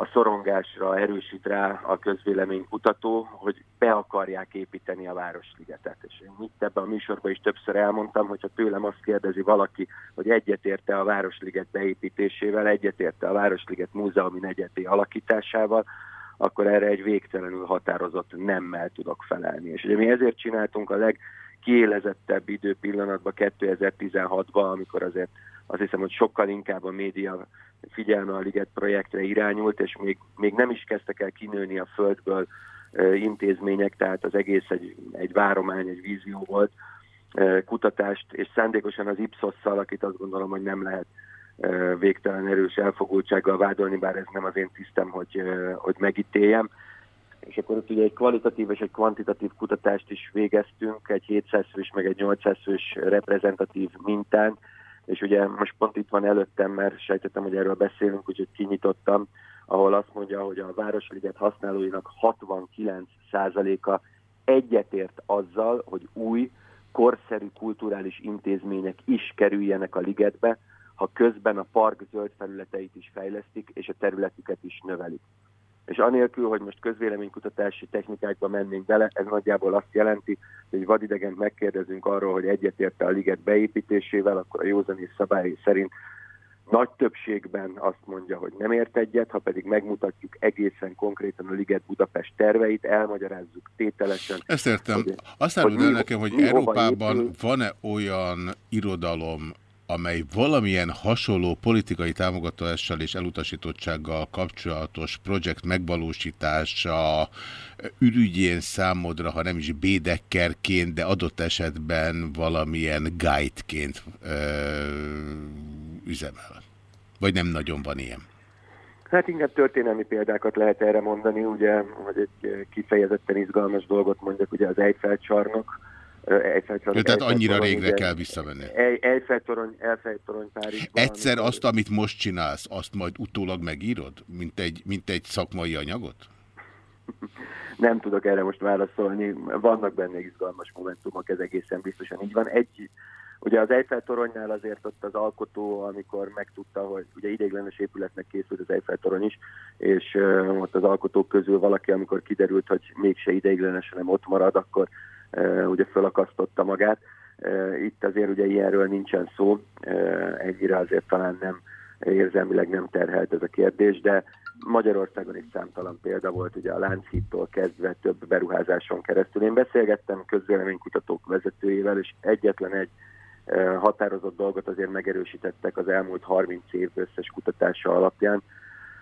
a szorongásra erősít rá a közvéleménykutató, hogy be akarják építeni a Városligetet. És én itt ebben a műsorban is többször elmondtam, hogyha tőlem azt kérdezi valaki, hogy egyetérte a Városliget beépítésével, egyetérte a Városliget múzeumi negyedé alakításával, akkor erre egy végtelenül határozott nemmel tudok felelni. És ugye mi ezért csináltunk a legkiélezettebb időpillanatban 2016-ban, amikor azért azt hiszem, hogy sokkal inkább a média figyelme a Liget projektre irányult, és még, még nem is kezdtek el kinőni a földből intézmények, tehát az egész egy, egy váromány, egy vízió volt, kutatást, és szándékosan az Ipsos-szal, akit azt gondolom, hogy nem lehet végtelen erős elfogultsággal vádolni, bár ez nem az én tisztem, hogy, hogy megítéljem. És akkor ott ugye egy kvalitatív és egy kvantitatív kutatást is végeztünk, egy 700 fős, meg egy 800 fős reprezentatív mintán, és ugye most pont itt van előttem, mert sejtettem, hogy erről beszélünk, úgyhogy kinyitottam, ahol azt mondja, hogy a Városliget használóinak 69%-a egyetért azzal, hogy új, korszerű kulturális intézmények is kerüljenek a ligetbe, ha közben a park zöld felületeit is fejlesztik, és a területüket is növelik. És anélkül, hogy most közvéleménykutatási technikákba mennénk bele, ez nagyjából azt jelenti, hogy vadidegent megkérdezünk arról, hogy egyetérte a liget beépítésével, akkor a józanész szabályai szerint nagy többségben azt mondja, hogy nem ért egyet, ha pedig megmutatjuk egészen konkrétan a Liget Budapest terveit, elmagyarázzuk tételesen. Ezt értem. Hogy, Azt árulod nekem, hogy Európában van-e olyan irodalom, amely valamilyen hasonló politikai támogatással és elutasítottsággal kapcsolatos projekt megvalósítása ürügyén számodra, ha nem is bédekkerként, de adott esetben valamilyen guideként üzemel? Vagy nem nagyon van ilyen? Hát inkább történelmi példákat lehet erre mondani, ugye, hogy egy kifejezetten izgalmas dolgot mondjak, ugye az Eiffel csarnok, Csarnok. Tehát annyira torony, régre ugye, kell visszamenni. Eiffel torony, Eiffel torony Párizsban. Egyszer azt, amit most csinálsz, azt majd utólag megírod, mint egy, mint egy szakmai anyagot? (laughs) Nem tudok erre most válaszolni. Vannak benne izgalmas momentumok, ez egészen biztosan így van. Egy Ugye az Eiffel toronynál azért ott az alkotó, amikor megtudta, hogy ugye ideiglenes épületnek készült az Eiffel torony is, és uh, ott az alkotók közül valaki, amikor kiderült, hogy mégse ideiglenes, hanem ott marad, akkor ugye fölakasztotta magát. Itt azért ugye ilyenről nincsen szó, ennyire azért talán nem érzelmileg nem terhelt ez a kérdés, de Magyarországon is számtalan példa volt, ugye a Lánchídtól kezdve több beruházáson keresztül. Én beszélgettem közvéleménykutatók vezetőjével, és egyetlen egy határozott dolgot azért megerősítettek az elmúlt 30 év összes kutatása alapján,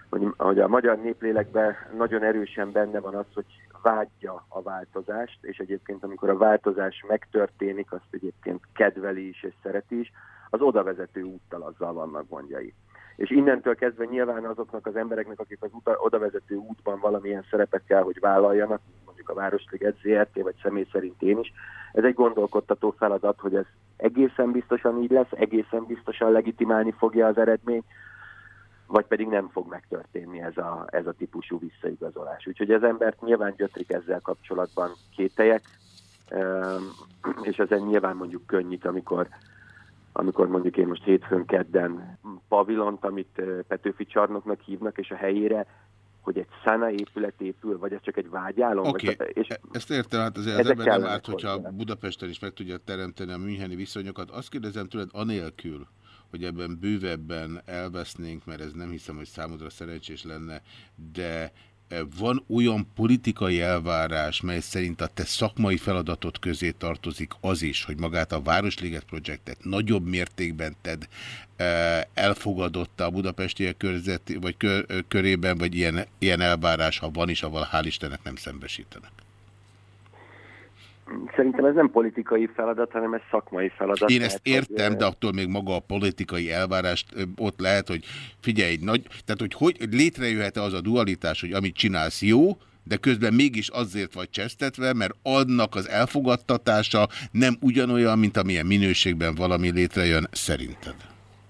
hogy, hogy a magyar néplélekben nagyon erősen benne van az, hogy vágyja a változást, és egyébként amikor a változás megtörténik, azt egyébként kedveli is és szereti is, az odavezető úttal azzal vannak gondjai. És innentől kezdve nyilván azoknak az embereknek, akik az odavezető útban valamilyen szerepet kell, hogy vállaljanak, mondjuk a Városliget ZRT, vagy személy szerint én is, ez egy gondolkodtató feladat, hogy ez egészen biztosan így lesz, egészen biztosan legitimálni fogja az eredmény, vagy pedig nem fog megtörténni ez a, ez a típusú visszaigazolás. Úgyhogy az embert nyilván gyötrik ezzel kapcsolatban kételyek, és ezen nyilván mondjuk könnyít, amikor, amikor mondjuk én most hétfőn kedden pavilont, amit Petőfi csarnoknak hívnak, és a helyére hogy egy szána épület épül, vagy ez csak egy vágyálom? Oké, okay. és e- ezt értem, hát azért az ember nem árt, hogyha Budapesten is meg tudja teremteni a műheni viszonyokat. Azt kérdezem tőled anélkül, hogy ebben bővebben elvesznénk, mert ez nem hiszem, hogy számodra szerencsés lenne, de van olyan politikai elvárás, mely szerint a te szakmai feladatot közé tartozik az is, hogy magát a Városliget projektet nagyobb mértékben ted elfogadotta a budapestiek körzeti, vagy kör, körében, vagy ilyen, ilyen elvárás, ha van is, avval hál' Istennek nem szembesítenek? Szerintem ez nem politikai feladat, hanem ez szakmai feladat. Én ezt értem, hogy... de attól még maga a politikai elvárást ott lehet, hogy figyelj, nagy, tehát hogy, hogy létrejöhet -e az a dualitás, hogy amit csinálsz jó, de közben mégis azért vagy csesztetve, mert annak az elfogadtatása nem ugyanolyan, mint amilyen minőségben valami létrejön szerinted.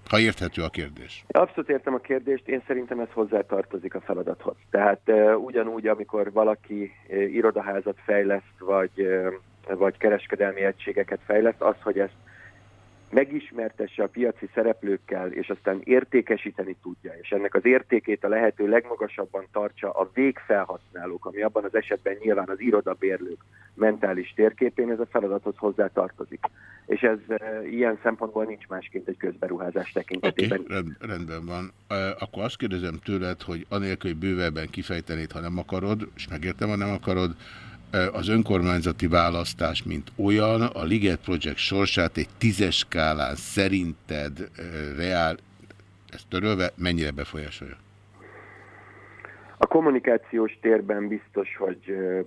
Ha érthető a kérdés. Abszolút értem a kérdést, én szerintem ez hozzátartozik a feladathoz. Tehát uh, ugyanúgy, amikor valaki uh, irodaházat fejleszt, vagy, uh, vagy kereskedelmi egységeket fejleszt, az, hogy ezt megismertesse a piaci szereplőkkel, és aztán értékesíteni tudja, és ennek az értékét a lehető legmagasabban tartsa a végfelhasználók, ami abban az esetben nyilván az irodabérlők mentális térképén, ez a feladathoz hozzá tartozik. És ez e, ilyen szempontból nincs másként egy közberuházás tekintetében. Okay, rend, rendben van. E, akkor azt kérdezem tőled, hogy anélkül, hogy bővebben kifejtenéd, ha nem akarod, és megértem, ha nem akarod, az önkormányzati választás, mint olyan, a Liget Project sorsát egy tízes skálán szerinted reál, ezt törölve, mennyire befolyásolja? A kommunikációs térben biztos, hogy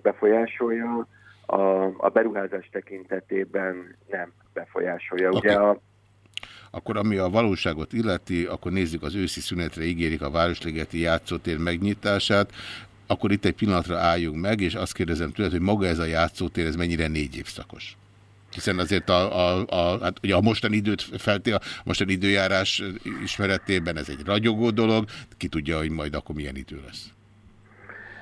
befolyásolja. a, a beruházás tekintetében nem befolyásolja. Okay. Ugye a akkor ami a valóságot illeti, akkor nézzük az őszi szünetre ígérik a Városligeti játszótér megnyitását, akkor itt egy pillanatra álljunk meg, és azt kérdezem tőled, hogy maga ez a játszótér, ez mennyire négy évszakos? Hiszen azért a, a, a, hát ugye a mostani időt feltél, a mostani időjárás ismeretében ez egy ragyogó dolog, ki tudja, hogy majd akkor milyen idő lesz.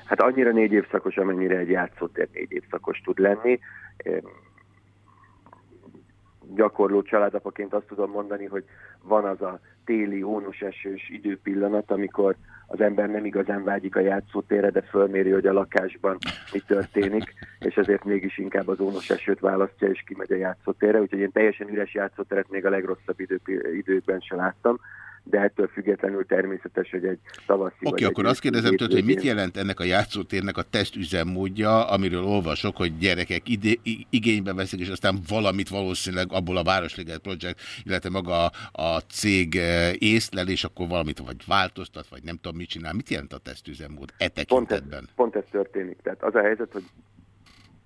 Hát annyira négy évszakos, amennyire egy játszótér négy évszakos tud lenni gyakorló családapaként azt tudom mondani, hogy van az a téli, hónus esős időpillanat, amikor az ember nem igazán vágyik a játszótérre, de fölméri, hogy a lakásban mi történik, és ezért mégis inkább az ónos esőt választja, és kimegy a játszótérre. Úgyhogy én teljesen üres játszóteret még a legrosszabb idő, időkben sem láttam de ettől függetlenül természetes, hogy egy tavaszi... Oké, okay, akkor azt kérdezem tőled, hogy mit jelent ennek a játszótérnek a tesztüzemmódja, amiről olvasok, hogy gyerekek ide, igénybe veszik, és aztán valamit valószínűleg abból a Városliget Project, illetve maga a cég eh, észlel, és akkor valamit vagy változtat, vagy nem tudom mit csinál. Mit jelent a tesztüzemmód e tekintetben? Pont ez, pont ez történik. Tehát az a helyzet, hogy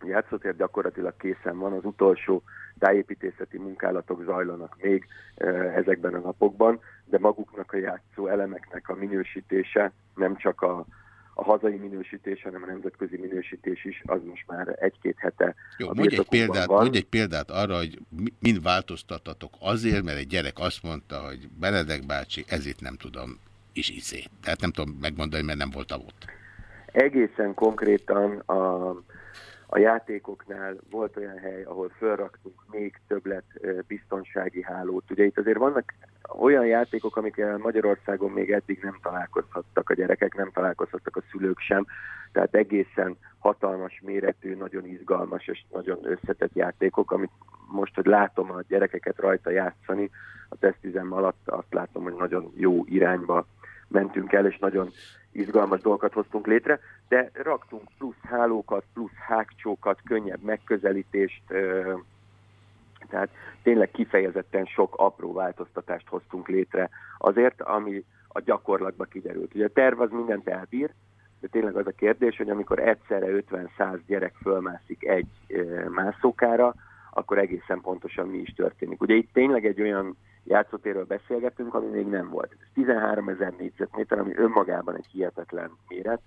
játszótér gyakorlatilag készen van, az utolsó tájépítészeti munkálatok zajlanak még eh, ezekben a napokban, de maguknak a játszó elemeknek a minősítése nem csak a, a hazai minősítés, hanem a nemzetközi minősítés is, az most már egy-két hete Jó, mondj egy, példát, van. mondj egy példát arra, hogy mind változtatatok azért, mert egy gyerek azt mondta, hogy Benedek bácsi, ezért nem tudom, is izé. Tehát nem tudom megmondani, mert nem voltam ott. Egészen konkrétan a a játékoknál volt olyan hely, ahol felraktunk még többlet biztonsági hálót. Ugye itt azért vannak olyan játékok, amikkel Magyarországon még eddig nem találkozhattak a gyerekek, nem találkozhattak a szülők sem, tehát egészen hatalmas méretű, nagyon izgalmas és nagyon összetett játékok, amit most, hogy látom a gyerekeket rajta játszani, a tesztüzem alatt azt látom, hogy nagyon jó irányba mentünk el, és nagyon izgalmas dolgokat hoztunk létre, de raktunk plusz hálókat, plusz hágcsókat, könnyebb megközelítést, tehát tényleg kifejezetten sok apró változtatást hoztunk létre azért, ami a gyakorlatban kiderült. Ugye a terv az mindent elbír, de tényleg az a kérdés, hogy amikor egyszerre 50-100 gyerek fölmászik egy mászókára, akkor egészen pontosan mi is történik. Ugye itt tényleg egy olyan játszótérről beszélgetünk, ami még nem volt. Ez 13 ezer négyzetméter, ami önmagában egy hihetetlen méret.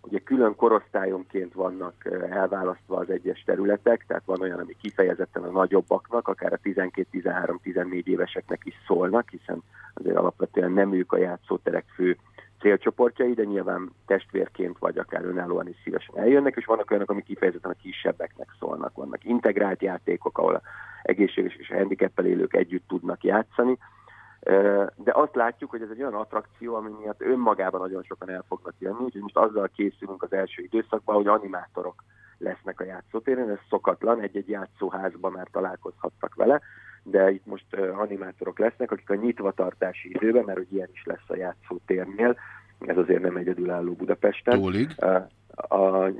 Ugye külön korosztályonként vannak elválasztva az egyes területek, tehát van olyan, ami kifejezetten a nagyobbaknak, akár a 12-13-14 éveseknek is szólnak, hiszen azért alapvetően nem ők a játszóterek fő célcsoportjai, de nyilván testvérként vagy akár önállóan is szívesen eljönnek, és vannak olyanok, amik kifejezetten a kisebbeknek szólnak. Vannak integrált játékok, ahol egészséges és handicappel élők együtt tudnak játszani, de azt látjuk, hogy ez egy olyan attrakció, ami miatt önmagában nagyon sokan el fognak jönni, úgyhogy most azzal készülünk az első időszakban, hogy animátorok lesznek a játszótéren, ez szokatlan, egy-egy játszóházban már találkozhattak vele, de itt most animátorok lesznek, akik a nyitvatartási időben, mert hogy ilyen is lesz a játszótérnél, ez azért nem egyedülálló Budapesten. Tólig. A, a,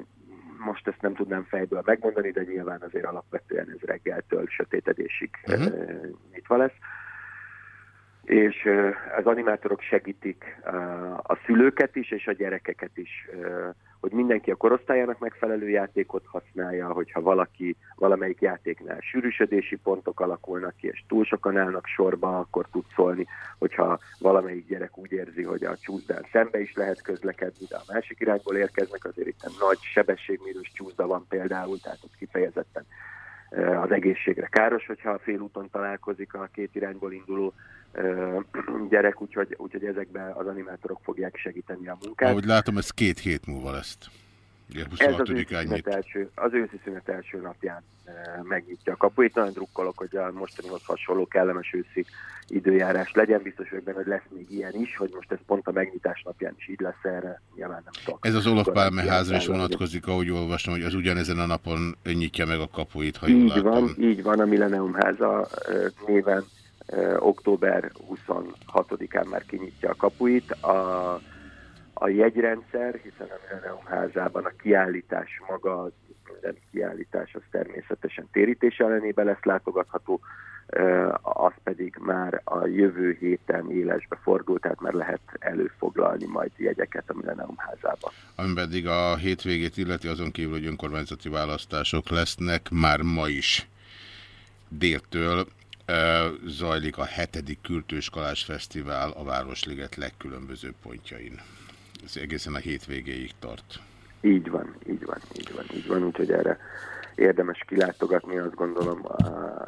most ezt nem tudnám fejből megmondani, de nyilván azért alapvetően ez reggeltől sötétedésig uh-huh. nyitva lesz és az animátorok segítik a szülőket is, és a gyerekeket is, hogy mindenki a korosztályának megfelelő játékot használja, hogyha valaki valamelyik játéknál sűrűsödési pontok alakulnak ki, és túl sokan állnak sorba, akkor tud szólni, hogyha valamelyik gyerek úgy érzi, hogy a csúszdán szembe is lehet közlekedni, de a másik irányból érkeznek, azért itt nagy sebességmérős csúszda van például, tehát ott kifejezetten az egészségre káros, hogyha félúton találkozik a két irányból induló (clears throat) gyerek, úgyhogy, úgyhogy ezekben az animátorok fogják segíteni a munkát. Ahogy látom, ez két hét múlva lesz. Ez az őszi, szünet első, az őszi szünet első napján e, megnyitja a kapuit. Nagyon drukkolok, hogy a mostanihoz hasonló kellemes őszi időjárás legyen. Biztos vagyok benne, hogy lesz még ilyen is, hogy most ez pont a megnyitás napján is így lesz erre. Nyilván nem tudok. Ez az Olof Pálmeházra is vonatkozik, ahogy olvastam, hogy az ugyanezen a napon nyitja meg a kapuit, ha így jól van, így van, a Millennium háza néven október 26-án már kinyitja a kapuit. A, a jegyrendszer, hiszen a Millennium házában a kiállítás maga, az, minden kiállítás az természetesen térítés ellenébe lesz látogatható, az pedig már a jövő héten élesbe fordult, tehát már lehet előfoglalni majd jegyeket a Millennium házában. Ami pedig a hétvégét illeti azon kívül, hogy önkormányzati választások lesznek, már ma is déltől zajlik a hetedik Kürtőskalás Fesztivál a Városliget legkülönbözőbb pontjain. Ez egészen a hétvégéig tart. Így van, így van, így van, így van, úgyhogy erre érdemes kilátogatni, azt gondolom a,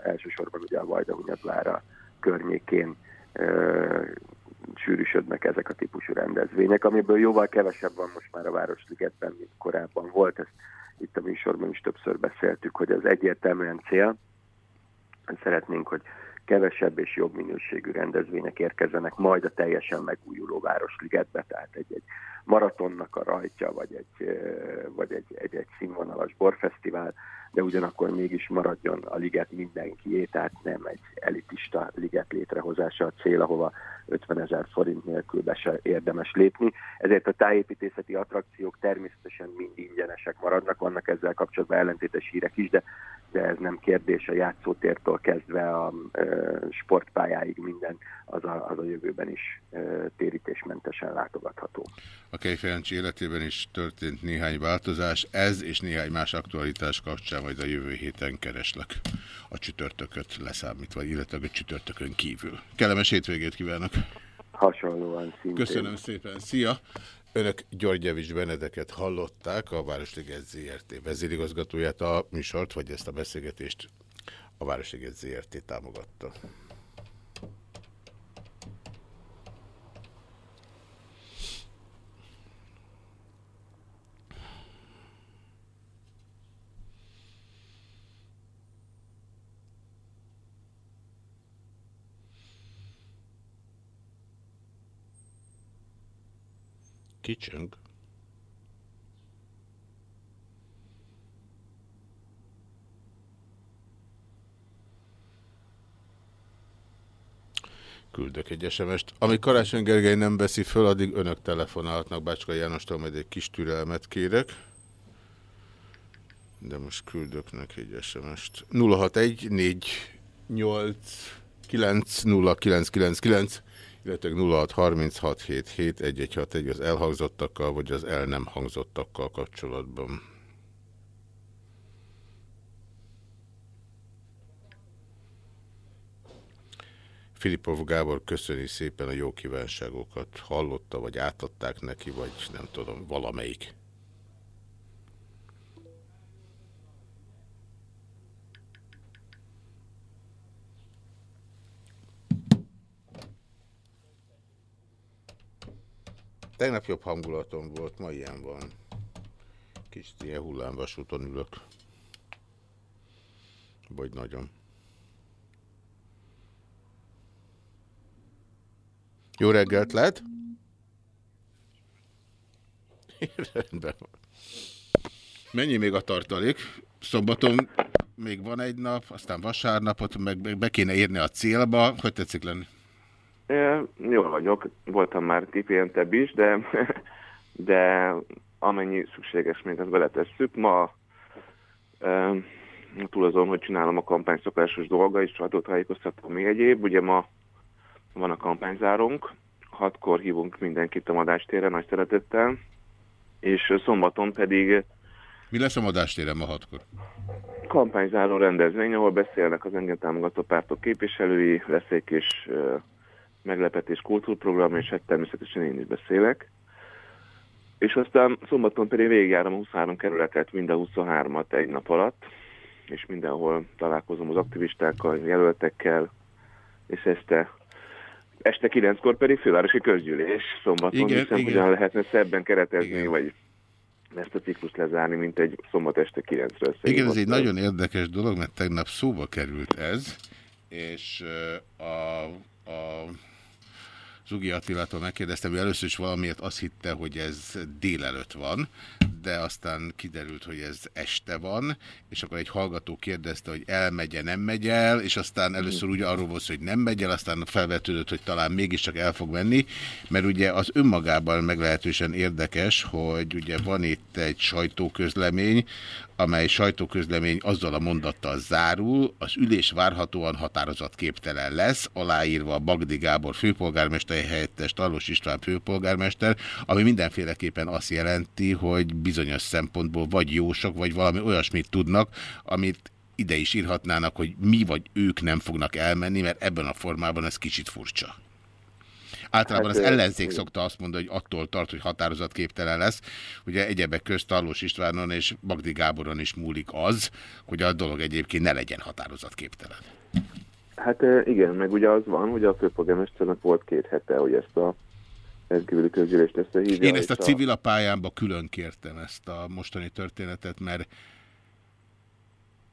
elsősorban ugye a Vajdahunyadvára környékén ö, sűrűsödnek ezek a típusú rendezvények, amiből jóval kevesebb van most már a Városligetben, mint korábban volt. Ezt itt a műsorban is többször beszéltük, hogy az egyértelműen cél. Szeretnénk, hogy kevesebb és jobb minőségű rendezvények érkezzenek majd a teljesen megújuló Városligetbe, tehát egy-egy maratonnak a rajtja, vagy egy, vagy egy, egy, egy színvonalas borfesztivál, de ugyanakkor mégis maradjon a liget mindenkié, tehát nem egy elitista liget létrehozása a cél, ahova 50 ezer forint nélkül be se érdemes lépni. Ezért a tájépítészeti attrakciók természetesen mind ingyenesek maradnak, vannak ezzel kapcsolatban ellentétes hírek is, de, de ez nem kérdés, a játszótértől kezdve a e, sportpályáig minden az a, az a jövőben is e, térítésmentesen látogatható. A Kejfejancsi életében is történt néhány változás, ez és néhány más aktualitás kapcsán majd a jövő héten kereslek a csütörtököt leszámítva, illetve a csütörtökön kívül. Kellemes hétvégét kívánok! Hasonlóan szintén. Köszönöm szépen, szia! Önök Györgyevics Benedeket hallották, a Városliget ZRT vezérigazgatóját, a műsort, vagy ezt a beszélgetést a Városliget ZRT támogatta. Kicsöng. Küldök egy SMS-t. Ami Karácsony Gergely nem veszi föl, addig önök telefonálhatnak. Bácska Jánostól majd egy kis türelmet kérek. De most küldök neki egy SMS-t. 061 4 8 9 0 999 illetve 0636771161 az elhangzottakkal, vagy az el nem hangzottakkal kapcsolatban. Filipov Gábor köszöni szépen a jó kívánságokat. Hallotta, vagy átadták neki, vagy nem tudom, valamelyik. Tegnap jobb hangulatom volt, ma ilyen van. Kicsit ilyen hullámvasúton ülök. Vagy nagyon. Jó reggelt lehet? (laughs) Rendben Mennyi még a tartalék? Szombaton még van egy nap, aztán vasárnapot meg be kéne érni a célba. Hogy tetszik lenni? Jól vagyok, voltam már kipientebb is, de, (laughs) de amennyi szükséges még, azt beletesszük. Ma túl azon, hogy csinálom a kampány szokásos dolga, és sajtótájékoztatom még egyéb. Ugye ma van a kampányzárunk, hatkor hívunk mindenkit a madástéren nagy szeretettel, és szombaton pedig... Mi lesz a madástéren ma hatkor? Kampányzáró rendezvény, ahol beszélnek az engem támogató pártok képviselői, lesz egy kis meglepetés kultúrprogram, és hát természetesen én is beszélek. És aztán szombaton pedig végigjárom a 23 kerületet, minden 23-at egy nap alatt, és mindenhol találkozom az aktivistákkal, jelöltekkel, és este, este 9-kor pedig fővárosi közgyűlés szombaton, igen, hiszem, igen. hogyan lehetne szebben keretezni, igen. vagy ezt a ciklust lezárni, mint egy szombat este 9-ről. Igen, ez egy nagyon érdekes dolog, mert tegnap szóba került ez, és a, a Zugi Attilától megkérdeztem, hogy először is valamiért azt hitte, hogy ez délelőtt van, de aztán kiderült, hogy ez este van, és akkor egy hallgató kérdezte, hogy elmegye, nem megy el, és aztán először úgy arról volt, hogy nem megy el, aztán felvetődött, hogy talán mégiscsak el fog menni, mert ugye az önmagában meglehetősen érdekes, hogy ugye van itt egy sajtóközlemény, amely sajtóközlemény azzal a mondattal zárul, az ülés várhatóan határozatképtelen lesz, aláírva Bagdi Gábor főpolgármester helyettes, Talós István főpolgármester, ami mindenféleképpen azt jelenti, hogy bizonyos szempontból vagy jósok, vagy valami olyasmit tudnak, amit ide is írhatnának, hogy mi vagy ők nem fognak elmenni, mert ebben a formában ez kicsit furcsa. Általában hát, az ellenzék szokta azt mondani, hogy attól tart, hogy határozatképtelen lesz. Ugye egyebek közt Tarlós Istvánon és Bagdi Gáboron is múlik az, hogy a dolog egyébként ne legyen határozatképtelen. Hát igen, meg ugye az van, hogy a főpolgármesternek volt két hete, hogy ezt a rendkívüli közgyűlést összehívja. Én ezt a, a civil a pályámba külön kértem ezt a mostani történetet, mert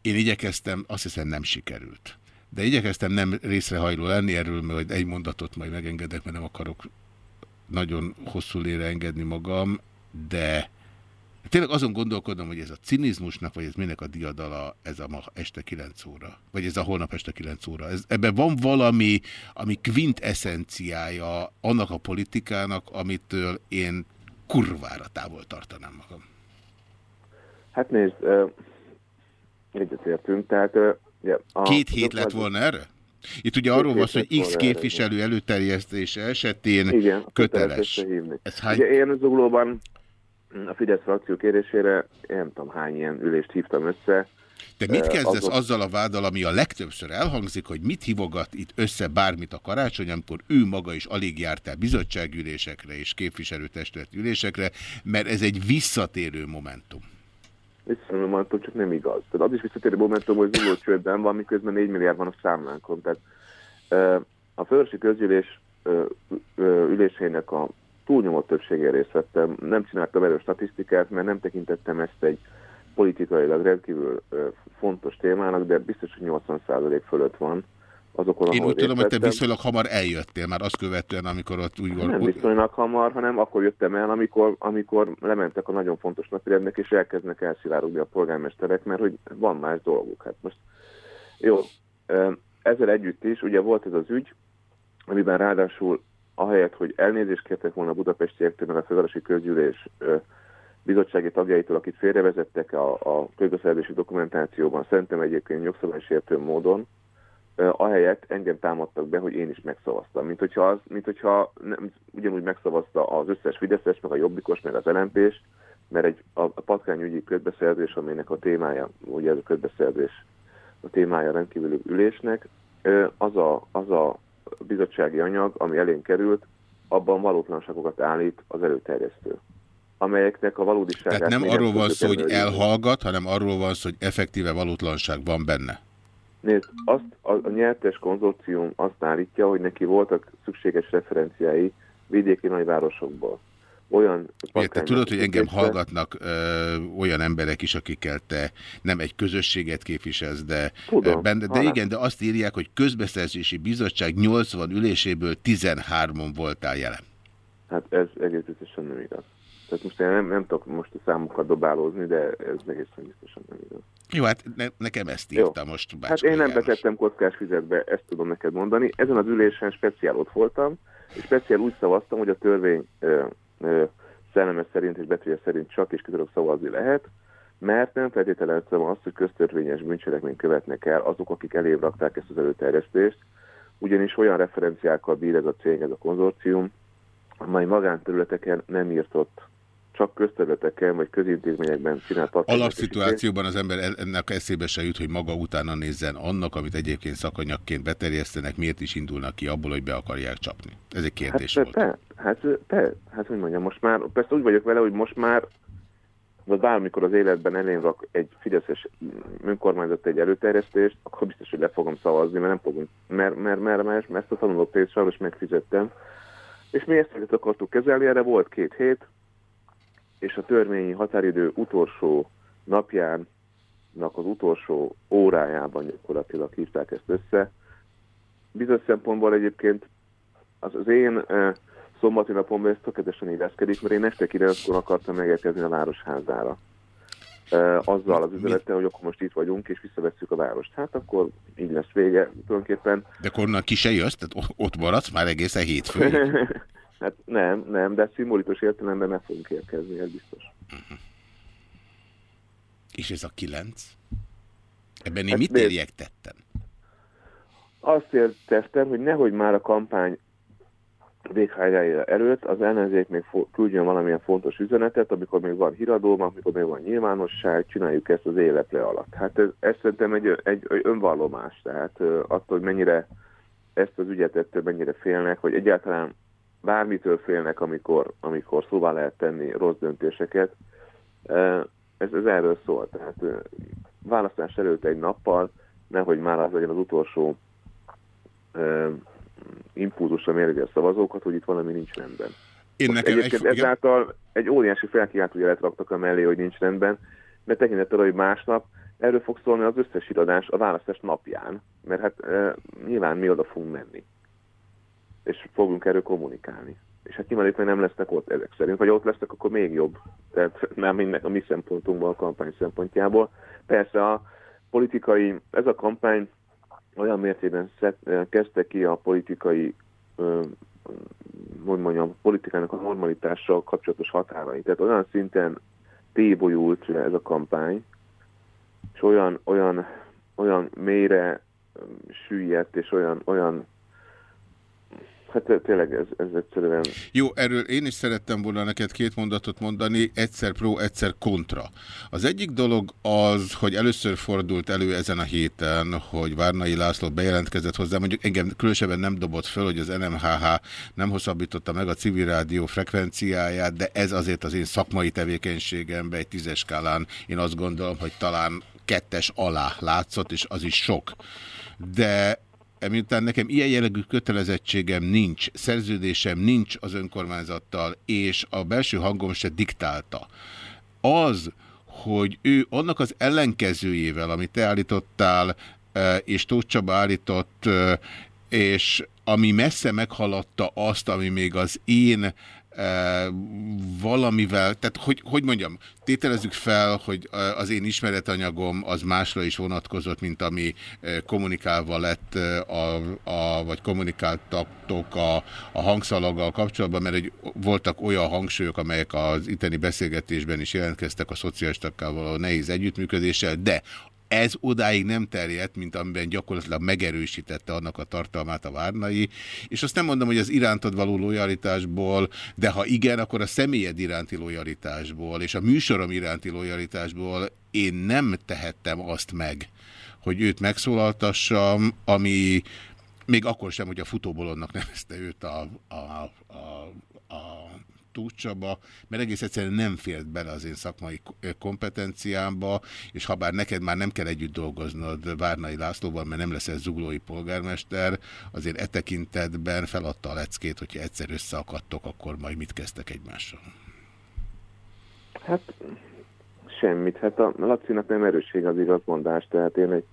én igyekeztem, azt hiszem nem sikerült. De igyekeztem nem részrehajló lenni erről, mert egy mondatot majd megengedek, mert nem akarok nagyon hosszú lére engedni magam, de tényleg azon gondolkodom, hogy ez a cinizmusnak, vagy ez minek a diadala, ez a ma este 9 óra, vagy ez a holnap este 9 óra. Ez, ebben van valami, ami kvint eszenciája annak a politikának, amitől én kurvára távol tartanám magam. Hát nézd, egyetértünk, tehát a, Két hét lett volna erre? Itt ugye arról van hogy X képviselő előterjesztése esetén Igen, köteles. Ez hány... Ugye én zuglóban a Fidesz frakció kérésére, én nem tudom hány ilyen ülést hívtam össze. De mit kezdesz azok... azzal a váddal, ami a legtöbbször elhangzik, hogy mit hívogat itt össze bármit a karácsony, amikor ő maga is alig járt el bizottságülésekre és képviselőtestület ülésekre, mert ez egy visszatérő momentum visszatérő momentum, csak nem igaz. Tehát az is visszatérő momentum, hogy zugló csődben van, miközben 4 milliárd van a számlánkon. Tehát a főrösi közgyűlés ülésének a túlnyomó többsége részt vettem. Nem csináltam erős statisztikát, mert nem tekintettem ezt egy politikailag rendkívül fontos témának, de biztos, hogy 80% fölött van azokon, Én úgy tudom, hogy te viszonylag hamar eljöttél már azt követően, amikor ott úgy volt. Nem viszonylag hamar, hanem akkor jöttem el, amikor, amikor lementek a nagyon fontos napirendnek, és elkezdnek elszivárogni a polgármesterek, mert hogy van más dolguk. Hát most jó, ezzel együtt is, ugye volt ez az ügy, amiben ráadásul ahelyett, hogy elnézést kértek volna a budapestiektől, meg a fővárosi közgyűlés bizottsági tagjaitól, akit félrevezettek a, a közbeszerzési dokumentációban, szerintem egyébként jogszabálysértő módon, ahelyett engem támadtak be, hogy én is megszavaztam. Mint hogyha, az, mint hogyha nem, ugyanúgy megszavazta az összes Fideszes, meg a Jobbikos, meg az lmp mert egy, a, a patkányügyi közbeszerzés, aminek a témája, ugye ez a közbeszerzés a témája rendkívüli ülésnek, az a, az a bizottsági anyag, ami elén került, abban valótlanságokat állít az előterjesztő amelyeknek a valódiságát... Tehát nem arról van szó, hogy elhallgat, hanem arról van szó, hogy effektíve valótlanság van benne. Nézd, azt a, a nyertes konzorcium azt állítja, hogy neki voltak szükséges referenciái vidéki nagyvárosokból. Olyan Ugye, te tudod, hogy engem hallgatnak ö, olyan emberek is, akikkel te nem egy közösséget képviselsz, de, Tudom, benne, de igen, de azt írják, hogy közbeszerzési bizottság 80 üléséből 13-on voltál jelen. Hát ez egész biztosan nem igaz. Tehát most én nem, nem tudok most a számokat dobálózni, de ez egészen biztosan nem igaz. Jó, hát ne, nekem ezt írta Jó. most Hát én nem betettem kockás fizetbe, ezt tudom neked mondani. Ezen az ülésen speciál ott voltam, és speciál úgy szavaztam, hogy a törvény ö, ö, szelleme szerint és betűje szerint csak és kizárólag szavazni lehet, mert nem feltételeztem azt, hogy köztörvényes bűncselekményt követnek el azok, akik elébb rakták ezt az előterjesztést, ugyanis olyan referenciákkal bír ez a cég, ez a konzorcium, amely magánterületeken nem írtott csak közterületeken vagy közintézményekben csinált Alapszituációban az ember ennek eszébe se jut, hogy maga utána nézzen annak, amit egyébként szakanyagként beterjesztenek, miért is indulnak ki abból, hogy be akarják csapni. Ez egy kérdés hát, volt. Te, hát, te, hát hogy mondjam, most már, persze úgy vagyok vele, hogy most már vagy bármikor az életben elén rak egy fideszes önkormányzat egy előterjesztést, akkor biztos, hogy le fogom szavazni, mert nem fogom, mert, mert, mert, mert, mert ezt a tanuló pénzt sajnos megfizettem. És mi ezt akartuk kezelni, erre volt két hét, és a törvényi határidő utolsó napjának az utolsó órájában gyakorlatilag hívták ezt össze. Bizonyos szempontból egyébként az, az én e, szombati napomban ez tökéletesen illeszkedik, mert én este 9 akartam megérkezni a Városházára. E, azzal az üzenettel, hogy akkor most itt vagyunk, és visszavesszük a várost. Hát akkor így lesz vége tulajdonképpen. De akkor onnan ki se jössz? Tehát ott maradsz már egészen hétfőn? (laughs) Hát nem, nem, de szimbolikus értelemben meg fogunk érkezni, ez biztos. Uh -huh. És ez a kilenc? Ebben én hát mit érjektettem? Azt értettem, hogy nehogy már a kampány véghányája előtt az ellenzék még küldjön valamilyen fontos üzenetet, amikor még van híradó, amikor még van nyilvánosság, csináljuk ezt az életre alatt. Hát ez, ez szerintem egy, egy, egy önvallomás, tehát attól, hogy mennyire ezt az ügyet ettől mennyire félnek, vagy egyáltalán bármitől félnek, amikor, amikor szóvá lehet tenni rossz döntéseket. Ez, ez erről szól. Tehát választás előtt egy nappal, nehogy már az legyen az utolsó impulzusra mérni a szavazókat, hogy itt valami nincs rendben. Én nekem egyébként egy... ezáltal egy óriási felkiáltójelet raktak a mellé, hogy nincs rendben, mert tekintettel, hogy másnap erről fog szólni az összes iradás a választás napján, mert hát e, nyilván mi oda fogunk menni. És fogunk erről kommunikálni. És hát nyilván nem lesznek ott ezek szerint, vagy ott lesznek, akkor még jobb. Tehát nem mindnek a mi szempontunkból, a kampány szempontjából. Persze a politikai, ez a kampány olyan mértékben kezdte ki a politikai hogy mondjam, politikának a normalitással kapcsolatos határai. Tehát olyan szinten tébolyult ez a kampány, és olyan, olyan, olyan mélyre süllyedt, és olyan, olyan Hát tényleg ez, ez egyszerűen... Jó, erről én is szerettem volna neked két mondatot mondani, egyszer pro, egyszer kontra. Az egyik dolog az, hogy először fordult elő ezen a héten, hogy Várnai László bejelentkezett hozzá, mondjuk engem különösebben nem dobott föl, hogy az NMHH nem hosszabbította meg a civil rádió frekvenciáját, de ez azért az én szakmai tevékenységemben egy tízes skálán én azt gondolom, hogy talán kettes alá látszott, és az is sok. De miután nekem ilyen jellegű kötelezettségem nincs, szerződésem nincs az önkormányzattal, és a belső hangom se diktálta, az, hogy ő annak az ellenkezőjével, amit te állítottál, e, és Tóth Csaba állított, e, és ami messze meghaladta azt, ami még az én valamivel, tehát hogy, hogy mondjam, tételezzük fel, hogy az én ismeretanyagom az másra is vonatkozott, mint ami kommunikálva lett, a, a, vagy kommunikáltatok a, a hangszalaggal kapcsolatban, mert hogy voltak olyan hangsúlyok, amelyek az itteni beszélgetésben is jelentkeztek a szocialistakkal való nehéz együttműködéssel, de ez odáig nem terjedt, mint amiben gyakorlatilag megerősítette annak a tartalmát a várnai, és azt nem mondom, hogy az irántad való lojalitásból, de ha igen, akkor a személyed iránti lojalitásból, és a műsorom iránti lojalitásból én nem tehettem azt meg, hogy őt megszólaltassam, ami még akkor sem, hogy a futóbolonnak nevezte őt a, a, a, a Tóth Csaba, mert egész egyszerűen nem félt bele az én szakmai kompetenciámba, és ha bár neked már nem kell együtt dolgoznod Várnai Lászlóval, mert nem leszel zuglói polgármester, azért e tekintetben feladta a leckét, hogyha egyszer összeakadtok, akkor majd mit kezdtek egymással? Hát semmit. Hát a Lacinak nem erősség az igazmondás, tehát én egy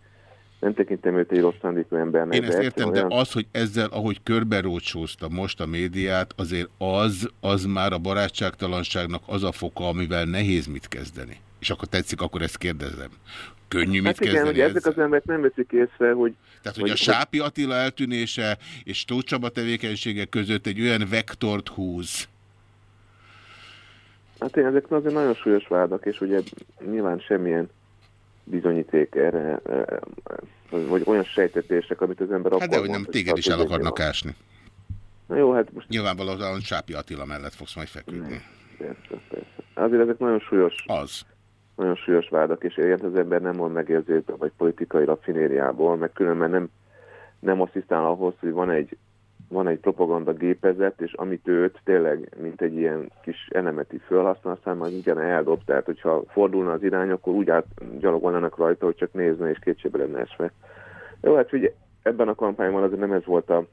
nem tekintem őt egy rossz szándékú embernek. Én ezt értem, olyan... de az, hogy ezzel, ahogy körberócsózta most a médiát, azért az, az már a barátságtalanságnak az a foka, amivel nehéz mit kezdeni. És akkor tetszik, akkor ezt kérdezem. Könnyű mit hát igen, kezdeni hogy ezek az emberek nem veszik észre, hogy... Tehát, hogy, hogy a Sápi Attila eltűnése és Tóth Csaba tevékenysége között egy olyan vektort húz. Hát én ezek azért nagyon súlyos vádak, és ugye nyilván semmilyen bizonyíték erre, vagy olyan sejtetések, amit az ember Hát de, hogy nem téged is el akarnak ásni. Na jó, hát most... Nyilvánvalóan Sápi Attila mellett fogsz majd feküdni. Persze, persze. Azért ezek nagyon súlyos... Az. Nagyon súlyos vádak, és ilyen az ember nem mond megérzésből, vagy politikai raffinériából, meg különben nem, nem asszisztál ahhoz, hogy van egy van egy propaganda gépezet, és amit őt tényleg, mint egy ilyen kis elemeti fölhasznál, aztán majd ugyan eldob, tehát hogyha fordulna az irány, akkor úgy átgyalogolnának rajta, hogy csak nézne és kétségbe lenne esve. Jó, hát ugye ebben a kampányban azért nem ez volt a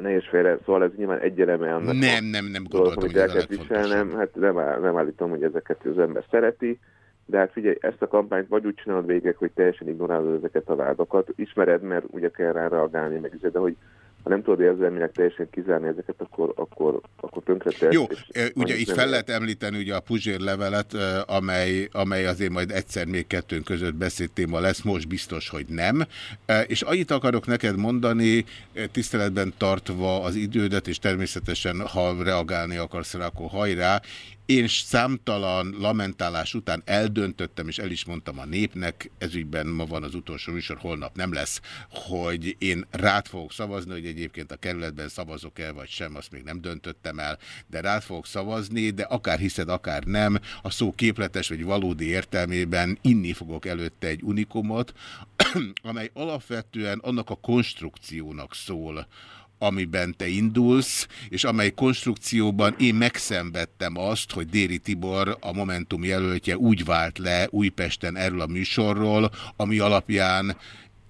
nehéz félre, szóval ez nyilván egy eleme annak. Nem, nem, nem gondoltam, hogy ez a viselnem, hát nem, nem állítom, hogy ezeket az ember szereti, de hát figyelj, ezt a kampányt vagy úgy csinálod végig, hogy teljesen ignorálod ezeket a vádakat, ismered, mert ugye kell rá reagálni, meg de hogy ha nem tudod érzelmileg teljesen kizárni ezeket, akkor, akkor, akkor tönkre Jó, ugye itt fel lehet említeni ugye a Puzsér levelet, amely, amely azért majd egyszer még kettőnk között beszédtéma lesz, most biztos, hogy nem. És annyit akarok neked mondani, tiszteletben tartva az idődet, és természetesen, ha reagálni akarsz rá, akkor hajrá, Én számtalan lamentálás után eldöntöttem, és el is mondtam a népnek, ezügyben ma van az utolsó műsor, holnap nem lesz, hogy én rád fogok szavazni, hogy egyébként a kerületben szavazok-e vagy sem, azt még nem döntöttem el, de rád fogok szavazni, de akár hiszed, akár nem, a szó képletes vagy valódi értelmében inni fogok előtte egy unikumot, (clears throat) amely alapvetően annak a konstrukciónak szól, amiben te indulsz, és amely konstrukcióban én megszenvedtem azt, hogy Déri Tibor, a Momentum jelöltje úgy vált le Újpesten erről a műsorról, ami alapján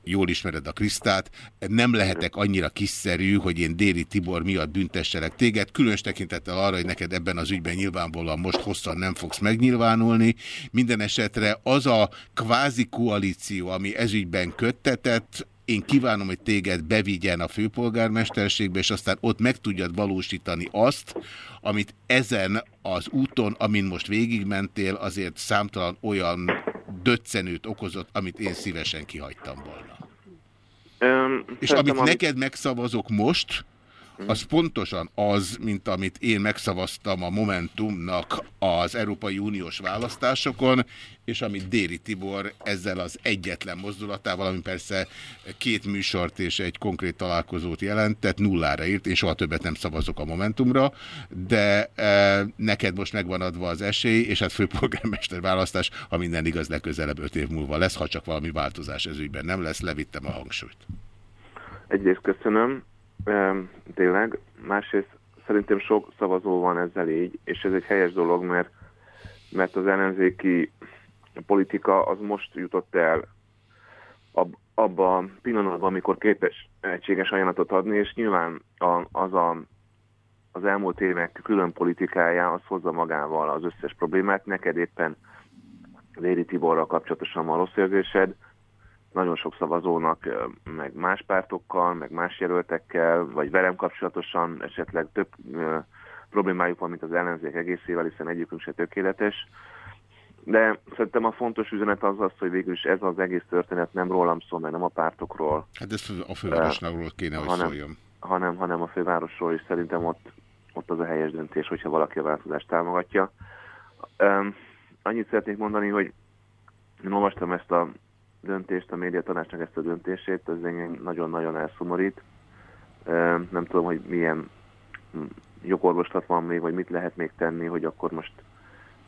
jól ismered a Krisztát, nem lehetek annyira kiszerű, hogy én Déri Tibor miatt büntesselek téged, különös tekintettel arra, hogy neked ebben az ügyben nyilvánvalóan most hosszan nem fogsz megnyilvánulni. Minden esetre az a kvázi koalíció, ami ezügyben köttetett, én kívánom, hogy téged bevigyen a főpolgármesterségbe, és aztán ott meg tudjad valósítani azt, amit ezen az úton, amin most végigmentél, azért számtalan olyan döccenőt okozott, amit én szívesen kihagytam volna. Um, és amit amit... neked megszavazok most, az pontosan az, mint amit én megszavaztam a Momentumnak az Európai Uniós választásokon, és amit Déri Tibor ezzel az egyetlen mozdulatával, ami persze két műsort és egy konkrét találkozót jelentett, nullára írt, én soha többet nem szavazok a Momentumra, de e, neked most megvan adva az esély, és hát főpolgármester választás, ha minden igaz, legközelebb öt év múlva lesz, ha csak valami változás ez ügyben nem lesz, levittem a hangsúlyt. Egyrészt köszönöm, tényleg. Másrészt szerintem sok szavazó van ezzel így, és ez egy helyes dolog, mert, mert az ellenzéki politika az most jutott el ab, abba a pillanatban, amikor képes egységes ajánlatot adni, és nyilván a, az a, az elmúlt évek külön politikája az hozza magával az összes problémát. Neked éppen Léri Tiborral kapcsolatosan van rossz érzésed, nagyon sok szavazónak, meg más pártokkal, meg más jelöltekkel, vagy velem kapcsolatosan esetleg több problémájuk van, mint az ellenzék egészével, hiszen egyikünk se tökéletes. De szerintem a fontos üzenet az az, hogy végül is ez az egész történet nem rólam szól, mert nem a pártokról. Hát ez a fővárosnál kéne, hogy hanem, szóljon. Hanem, hanem a fővárosról, és szerintem ott, ott az a helyes döntés, hogyha valaki a változást támogatja. Um, annyit szeretnék mondani, hogy én olvastam ezt a döntést, a médiatanácsnak ezt a döntését, ez engem nagyon-nagyon elszomorít. Nem tudom, hogy milyen hm, jogorvoslat van még, vagy mit lehet még tenni, hogy akkor most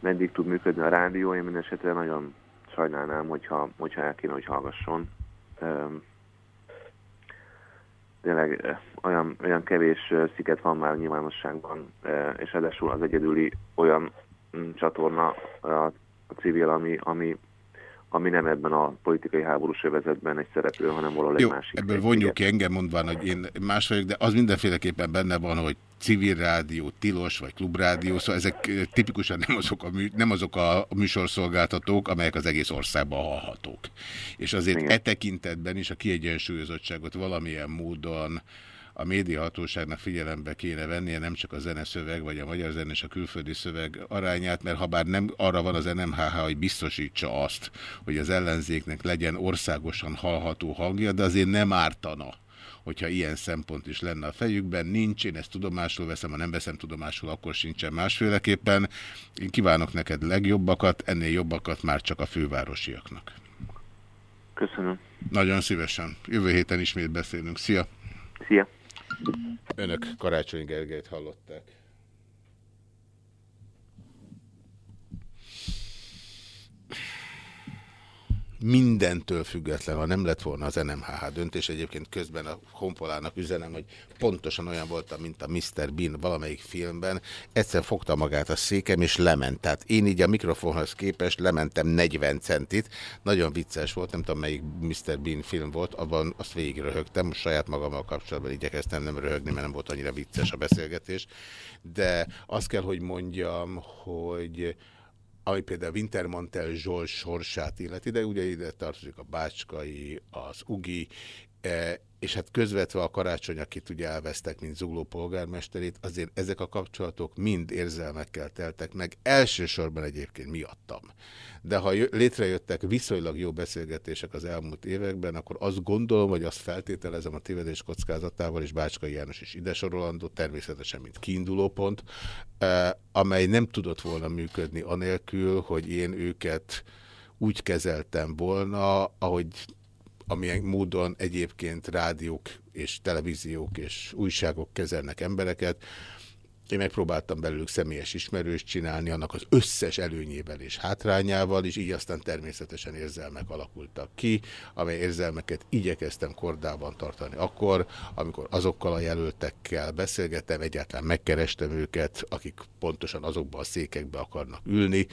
meddig tud működni a rádió. Én minden esetre nagyon sajnálnám, hogyha, hogyha el kéne, hogy hallgasson. Tényleg olyan, olyan kevés sziget van már nyilvánosságban, és ráadásul az egyedüli olyan hm, csatorna a civil, ami, ami ami nem ebben a politikai háborús övezetben egy szereplő, hanem valahol egy másik. ebből vonjuk ki engem mondván, hogy én más vagyok, de az mindenféleképpen benne van, hogy civil rádió, tilos vagy klubrádió, szóval ezek tipikusan nem azok a, mű, nem azok a műsorszolgáltatók, amelyek az egész országban hallhatók. És azért Igen. e tekintetben is a kiegyensúlyozottságot valamilyen módon a médiahatóságnak figyelembe kéne vennie nem csak a zeneszöveg, vagy a magyar zen és a külföldi szöveg arányát, mert ha bár nem arra van az NMHH, hogy biztosítsa azt, hogy az ellenzéknek legyen országosan hallható hangja, de azért nem ártana hogyha ilyen szempont is lenne a fejükben. Nincs, én ezt tudomásul veszem, ha nem veszem tudomásul, akkor sincsen másféleképpen. Én kívánok neked legjobbakat, ennél jobbakat már csak a fővárosiaknak. Köszönöm. Nagyon szívesen. Jövő héten ismét beszélünk. Szia! Szia! Önök Karácsony Gergelyt hallották. Mindentől független, ha nem lett volna az NMHH döntés, egyébként közben a Honpolának üzenem, hogy pontosan olyan voltam, mint a Mr. Bean valamelyik filmben, egyszer fogta magát a székem, és lement. Tehát én így a mikrofonhoz képest lementem 40 centit. Nagyon vicces volt, nem tudom melyik Mr. Bean film volt, abban azt végig röhögtem, most saját magammal kapcsolatban igyekeztem nem röhögni, mert nem volt annyira vicces a beszélgetés. De azt kell, hogy mondjam, hogy ami például Wintermantel Zsolt sorsát illeti, de ugye ide tartozik a Bácskai, az Ugi, e, és hát közvetve a karácsony, akit ugye elvesztek, mint Zugló polgármesterét, azért ezek a kapcsolatok mind érzelmekkel teltek meg, elsősorban egyébként miattam. De ha létrejöttek viszonylag jó beszélgetések az elmúlt években, akkor azt gondolom, vagy azt feltételezem a tévedés kockázatával, és Bácskai János is ide sorolandó, természetesen, mint kiindulópont, eh, amely nem tudott volna működni anélkül, hogy én őket úgy kezeltem volna, ahogy amilyen módon egyébként rádiók és televíziók és újságok kezelnek embereket. Én megpróbáltam belőlük személyes ismerőst csinálni, annak az összes előnyével és hátrányával, és így aztán természetesen érzelmek alakultak ki, amely érzelmeket igyekeztem kordában tartani akkor, amikor azokkal a jelöltekkel beszélgettem, egyáltalán megkerestem őket, akik pontosan azokban a székekbe akarnak ülni,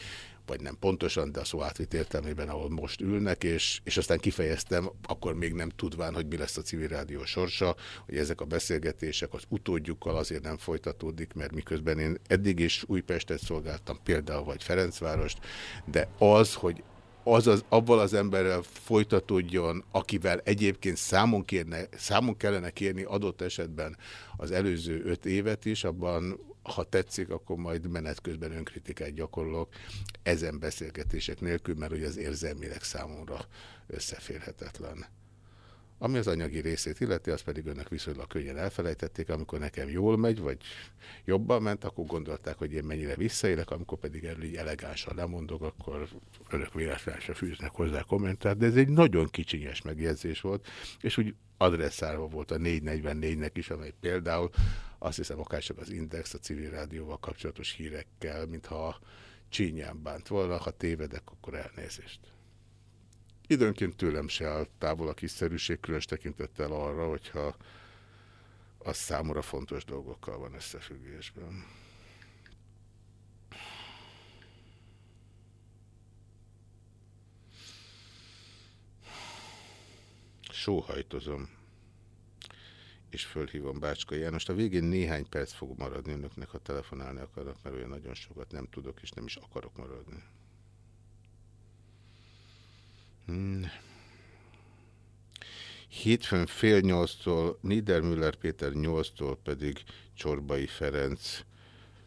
vagy nem pontosan, de a szó átvitt értelmében, ahol most ülnek, és, és aztán kifejeztem, akkor még nem tudván, hogy mi lesz a civil rádió sorsa, hogy ezek a beszélgetések az utódjukkal azért nem folytatódik, mert miközben én eddig is Újpestet szolgáltam például, vagy Ferencvárost, de az, hogy az, az abban az emberrel folytatódjon, akivel egyébként számon, kérne, számon kellene kérni adott esetben az előző öt évet is, abban ha tetszik, akkor majd menet közben önkritikát gyakorolok ezen beszélgetések nélkül, mert hogy az érzelmileg számomra összeférhetetlen. Ami az anyagi részét illeti, az pedig önök viszonylag könnyen elfelejtették, amikor nekem jól megy, vagy jobban ment, akkor gondolták, hogy én mennyire visszaélek, amikor pedig erről így elegánsan lemondok, akkor önök véletlenül se fűznek hozzá kommentát, de ez egy nagyon kicsinyes megjegyzés volt, és úgy adresszálva volt a 444-nek is, amely például azt hiszem akárcsak az Index a civil rádióval kapcsolatos hírekkel, mintha csínyán bánt volna, ha tévedek, akkor elnézést. Időnként tőlem se áll távol a kiszerűség, különös tekintettel arra, hogyha az számomra fontos dolgokkal van összefüggésben. Sóhajtozom és fölhívom Bácska Jánost. A végén néhány perc fog maradni önöknek, ha telefonálni akarok, mert olyan nagyon sokat nem tudok, és nem is akarok maradni. Hmm. Hétfőn fél nyolctól, Niedermüller Péter nyolctól pedig Csorbai Ferenc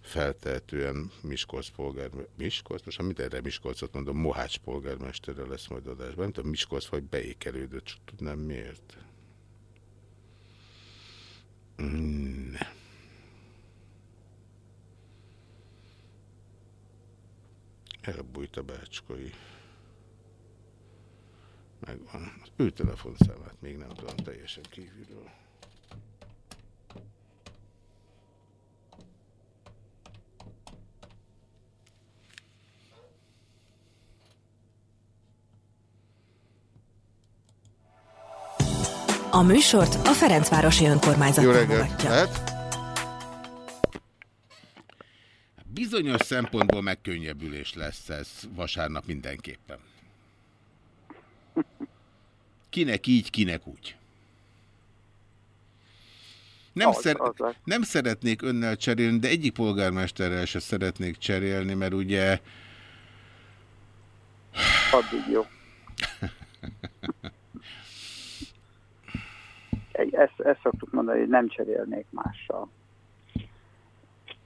feltehetően Miskolc polgármester, Miskolc, most amit erre Miskolcot mondom, Mohács polgármesterre lesz majd adásban. Nem tudom, Miskolc vagy beékelődött, csak tudnám miért. Mm. Elbújt a bácskai. Megvan. Az ő telefonszámát még nem tudom teljesen kívülről. A műsort a Ferencvárosi Önkormányzat Jó reggelt! Lehet? Bizonyos szempontból megkönnyebbülés lesz ez vasárnap mindenképpen. Kinek így, kinek úgy. Nem, az, szer az nem szeretnék önnel cserélni, de egyik polgármesterrel se szeretnék cserélni, mert ugye... Addig jó. ezt, ezt szoktuk mondani, hogy nem cserélnék mással.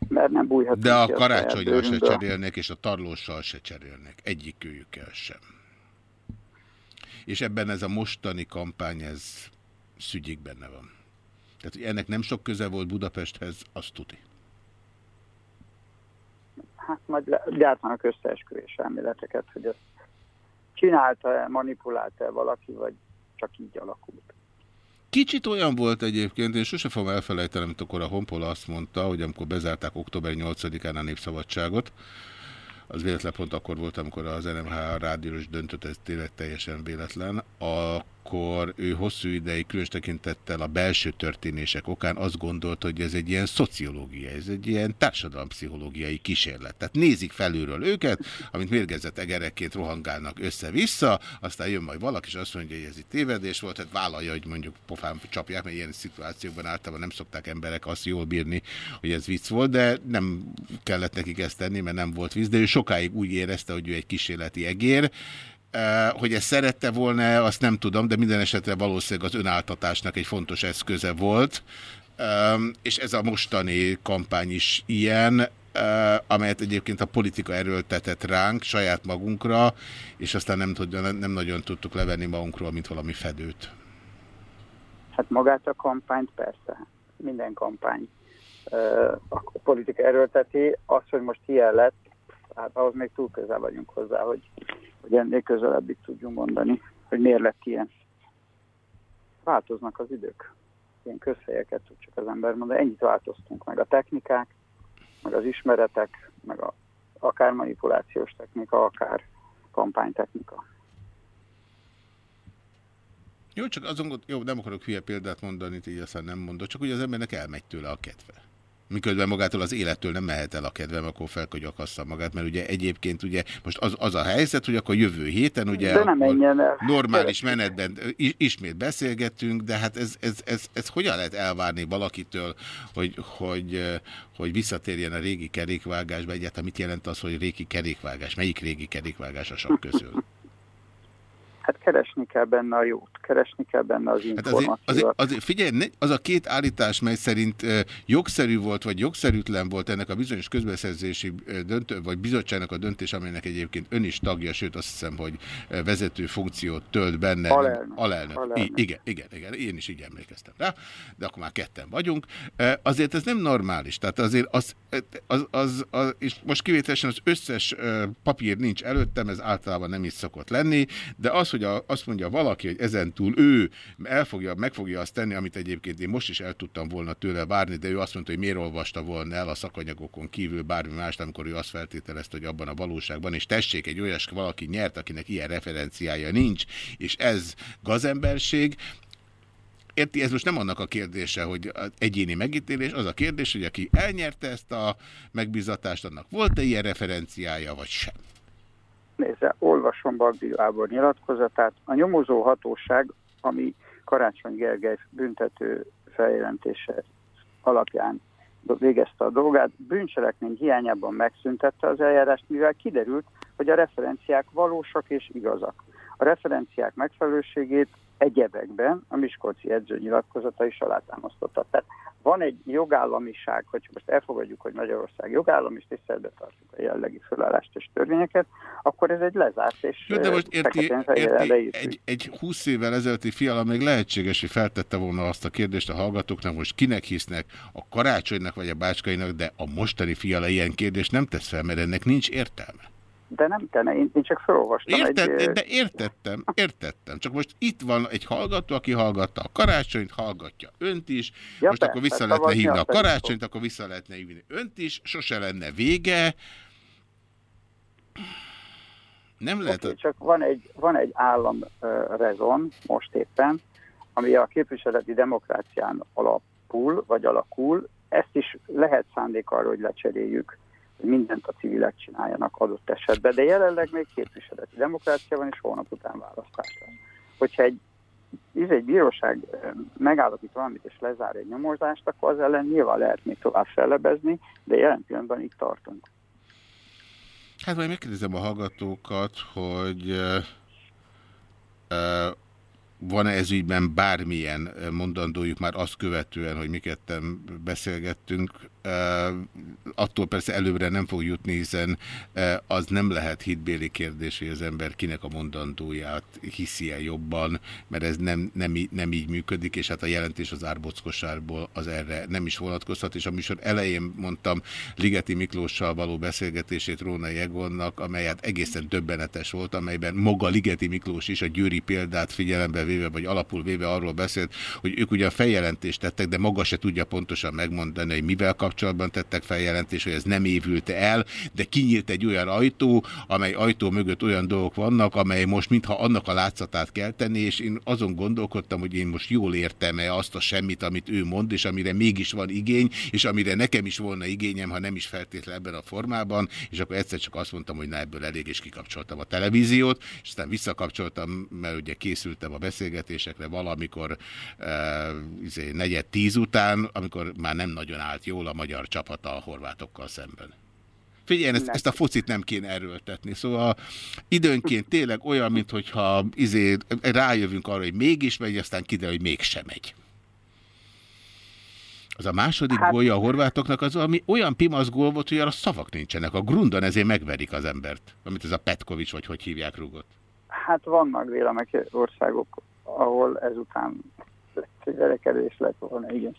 Mert nem bújhat. De a karácsonyra se cserélnék, és a tarlóssal se cserélnék. Egyikőjükkel sem. És ebben ez a mostani kampány, ez szügyik benne van. Tehát, hogy ennek nem sok köze volt Budapesthez, azt tuti. Hát majd gyártanak összeesküvés elméleteket, hogy ezt csinálta-e, manipulálta-e valaki, vagy csak így alakult. Kicsit olyan volt egyébként, én sose fogom elfelejteni, amit akkor a Honpola azt mondta, hogy amikor bezárták október 8-án a Népszabadságot, az véletlen pont akkor volt, amikor az NMH rádiós döntött, ez tényleg teljesen véletlen, akkor ő hosszú ideig különös tekintettel a belső történések okán azt gondolta, hogy ez egy ilyen szociológia, ez egy ilyen társadalompszichológiai kísérlet. Tehát nézik felülről őket, amint mérgezett egerekként rohangálnak össze-vissza, aztán jön majd valaki, és azt mondja, hogy ez itt tévedés volt, tehát vállalja, hogy mondjuk pofán csapják, mert ilyen szituációkban általában nem szokták emberek azt jól bírni, hogy ez vicc volt, de nem kellett nekik ezt tenni, mert nem volt víz, de ő sokáig úgy érezte, hogy ő egy kísérleti egér, Hogy ezt szerette volna, azt nem tudom, de minden esetre valószínűleg az önáltatásnak egy fontos eszköze volt. És ez a mostani kampány is ilyen, amelyet egyébként a politika erőltetett ránk, saját magunkra, és aztán nem, nem, nem nagyon tudtuk levenni magunkról, mint valami fedőt. Hát magát a kampányt persze, minden kampány a politika erőlteti. Az, hogy most ilyen lett, hát ahhoz még túl közel vagyunk hozzá, hogy, hogy ennél közelebbig tudjunk mondani, hogy miért lett ilyen. Változnak az idők. Ilyen közhelyeket tud csak az ember mondani. Ennyit változtunk meg a technikák, meg az ismeretek, meg a, akár manipulációs technika, akár kampánytechnika. Jó, csak azon, jó, nem akarok hülye példát mondani, így aztán nem mondok, csak hogy az embernek elmegy tőle a kedve miközben magától az élettől nem mehet el a kedvem, akkor fel, hogy akassza magát, mert ugye egyébként ugye most az, az a helyzet, hogy akkor jövő héten ugye de nem el. normális menetben ismét beszélgettünk, de hát ez, ez, ez, ez hogyan lehet elvárni valakitől, hogy, hogy, hogy visszatérjen a régi kerékvágásba? Egyáltalán mit jelent az, hogy régi kerékvágás? Melyik régi kerékvágás a sok közül? (laughs) Hát keresni kell benne a jót, keresni kell benne az információt. Hát azért, azért, azért figyelj, az a két állítás, mely szerint uh, jogszerű volt, vagy jogszerűtlen volt ennek a bizonyos közbeszerzési döntő, vagy bizottságnak a döntés, amelynek egyébként ön is tagja, sőt azt hiszem, hogy vezető funkciót tölt benne. Alelnök. Alelnök. Alelnök. igen, igen, igen, én is így emlékeztem rá, de akkor már ketten vagyunk. Azért ez nem normális, tehát azért az, az, az, az és most kivételesen az összes papír nincs előttem, ez általában nem is szokott lenni, de az, hogy a, azt mondja valaki, hogy ezentúl ő elfogja, meg fogja azt tenni, amit egyébként én most is el tudtam volna tőle várni, de ő azt mondta, hogy miért olvasta volna el a szakanyagokon kívül bármi mást, amikor ő azt feltételezte, hogy abban a valóságban, és tessék, egy olyas valaki nyert, akinek ilyen referenciája nincs, és ez gazemberség, Érti, ez most nem annak a kérdése, hogy egyéni megítélés, az a kérdés, hogy aki elnyerte ezt a megbízatást, annak volt-e ilyen referenciája, vagy sem? Nézze, olvasom Bagdi Gábor nyilatkozatát. A nyomozó hatóság, ami Karácsony Gergely büntető feljelentése alapján végezte a dolgát, bűncselekmény hiányában megszüntette az eljárást, mivel kiderült, hogy a referenciák valósak és igazak. A referenciák megfelelőségét egyebekben a Miskolci edző nyilatkozata is alátámasztotta. Tehát van egy jogállamiság, hogy most elfogadjuk, hogy Magyarország jogállami, és tiszteletbe tartjuk a jellegi fölállást és törvényeket, akkor ez egy lezárt és Jó, de most érti, érti egy, egy 20 évvel ezelőtti fiala még lehetséges, hogy feltette volna azt a kérdést a hallgatóknak, most kinek hisznek, a karácsonynak vagy a bácskainak, de a mostani fiala ilyen kérdést nem tesz fel, mert ennek nincs értelme. De nem te, én, én csak felolvastam Értett, egy... De értettem, értettem. Csak most itt van egy hallgató, aki hallgatta a karácsonyt, hallgatja önt is. Ja, most persze, akkor vissza lehetne hívni a karácsonyt, akkor vissza lehetne hívni önt is. Sose lenne vége. Nem lehet... Okay, a... Csak van egy, van egy állam uh, rezon most éppen, ami a képviseleti demokrácián alapul, vagy alakul. Ezt is lehet szándék arra, hogy lecseréljük mindent a civilek csináljanak adott esetben, de jelenleg még képviseleti demokrácia van, és hónap után választás lesz. Hogyha egy, egy bíróság megállapít valamit és lezár egy nyomozást, akkor az ellen nyilván lehet még tovább fellebezni, de jelen pillanatban itt tartunk. Hát majd megkérdezem a hallgatókat, hogy uh, uh, van-e ez ügyben bármilyen mondandójuk már azt követően, hogy mi ketten beszélgettünk, attól persze előbbre nem fog jutni, hiszen az nem lehet hitbéli kérdés, hogy az ember kinek a mondandóját hiszi -e jobban, mert ez nem, nem, nem így működik, és hát a jelentés az árbockosárból az erre nem is vonatkozhat, és a műsor elején mondtam Ligeti Miklóssal való beszélgetését Róna Jegonnak, amelyet egészen döbbenetes volt, amelyben maga Ligeti Miklós is a győri példát figyelembe véve, vagy alapul véve arról beszélt, hogy ők ugye feljelentést tettek, de maga se tudja pontosan megmondani, hogy mivel kapcsolatban tettek feljelentést, hogy ez nem évült el, de kinyílt egy olyan ajtó, amely ajtó mögött olyan dolgok vannak, amely most mintha annak a látszatát kell tenni, és én azon gondolkodtam, hogy én most jól értem-e azt a semmit, amit ő mond, és amire mégis van igény, és amire nekem is volna igényem, ha nem is feltétlenül ebben a formában, és akkor egyszer csak azt mondtam, hogy na ebből elég, és kikapcsoltam a televíziót, és aztán visszakapcsoltam, mert ugye készültem a beszélgetésekre valamikor e, izé, negyed tíz után, amikor már nem nagyon állt jól a csapata a horvátokkal szemben. Figyelj, ezt, ezt a focit nem kéne erőltetni. Szóval időnként tényleg olyan, mintha izé, rájövünk arra, hogy mégis megy, aztán kiderül, hogy mégsem megy. Az a második hát, gólja a horvátoknak az ami olyan pimasz gól volt, hogy arra szavak nincsenek. A grundon ezért megverik az embert, amit ez a Petkovics, vagy hogy hívják rúgott. Hát vannak vélemek országok, ahol ezután verekedés lett volna, igen.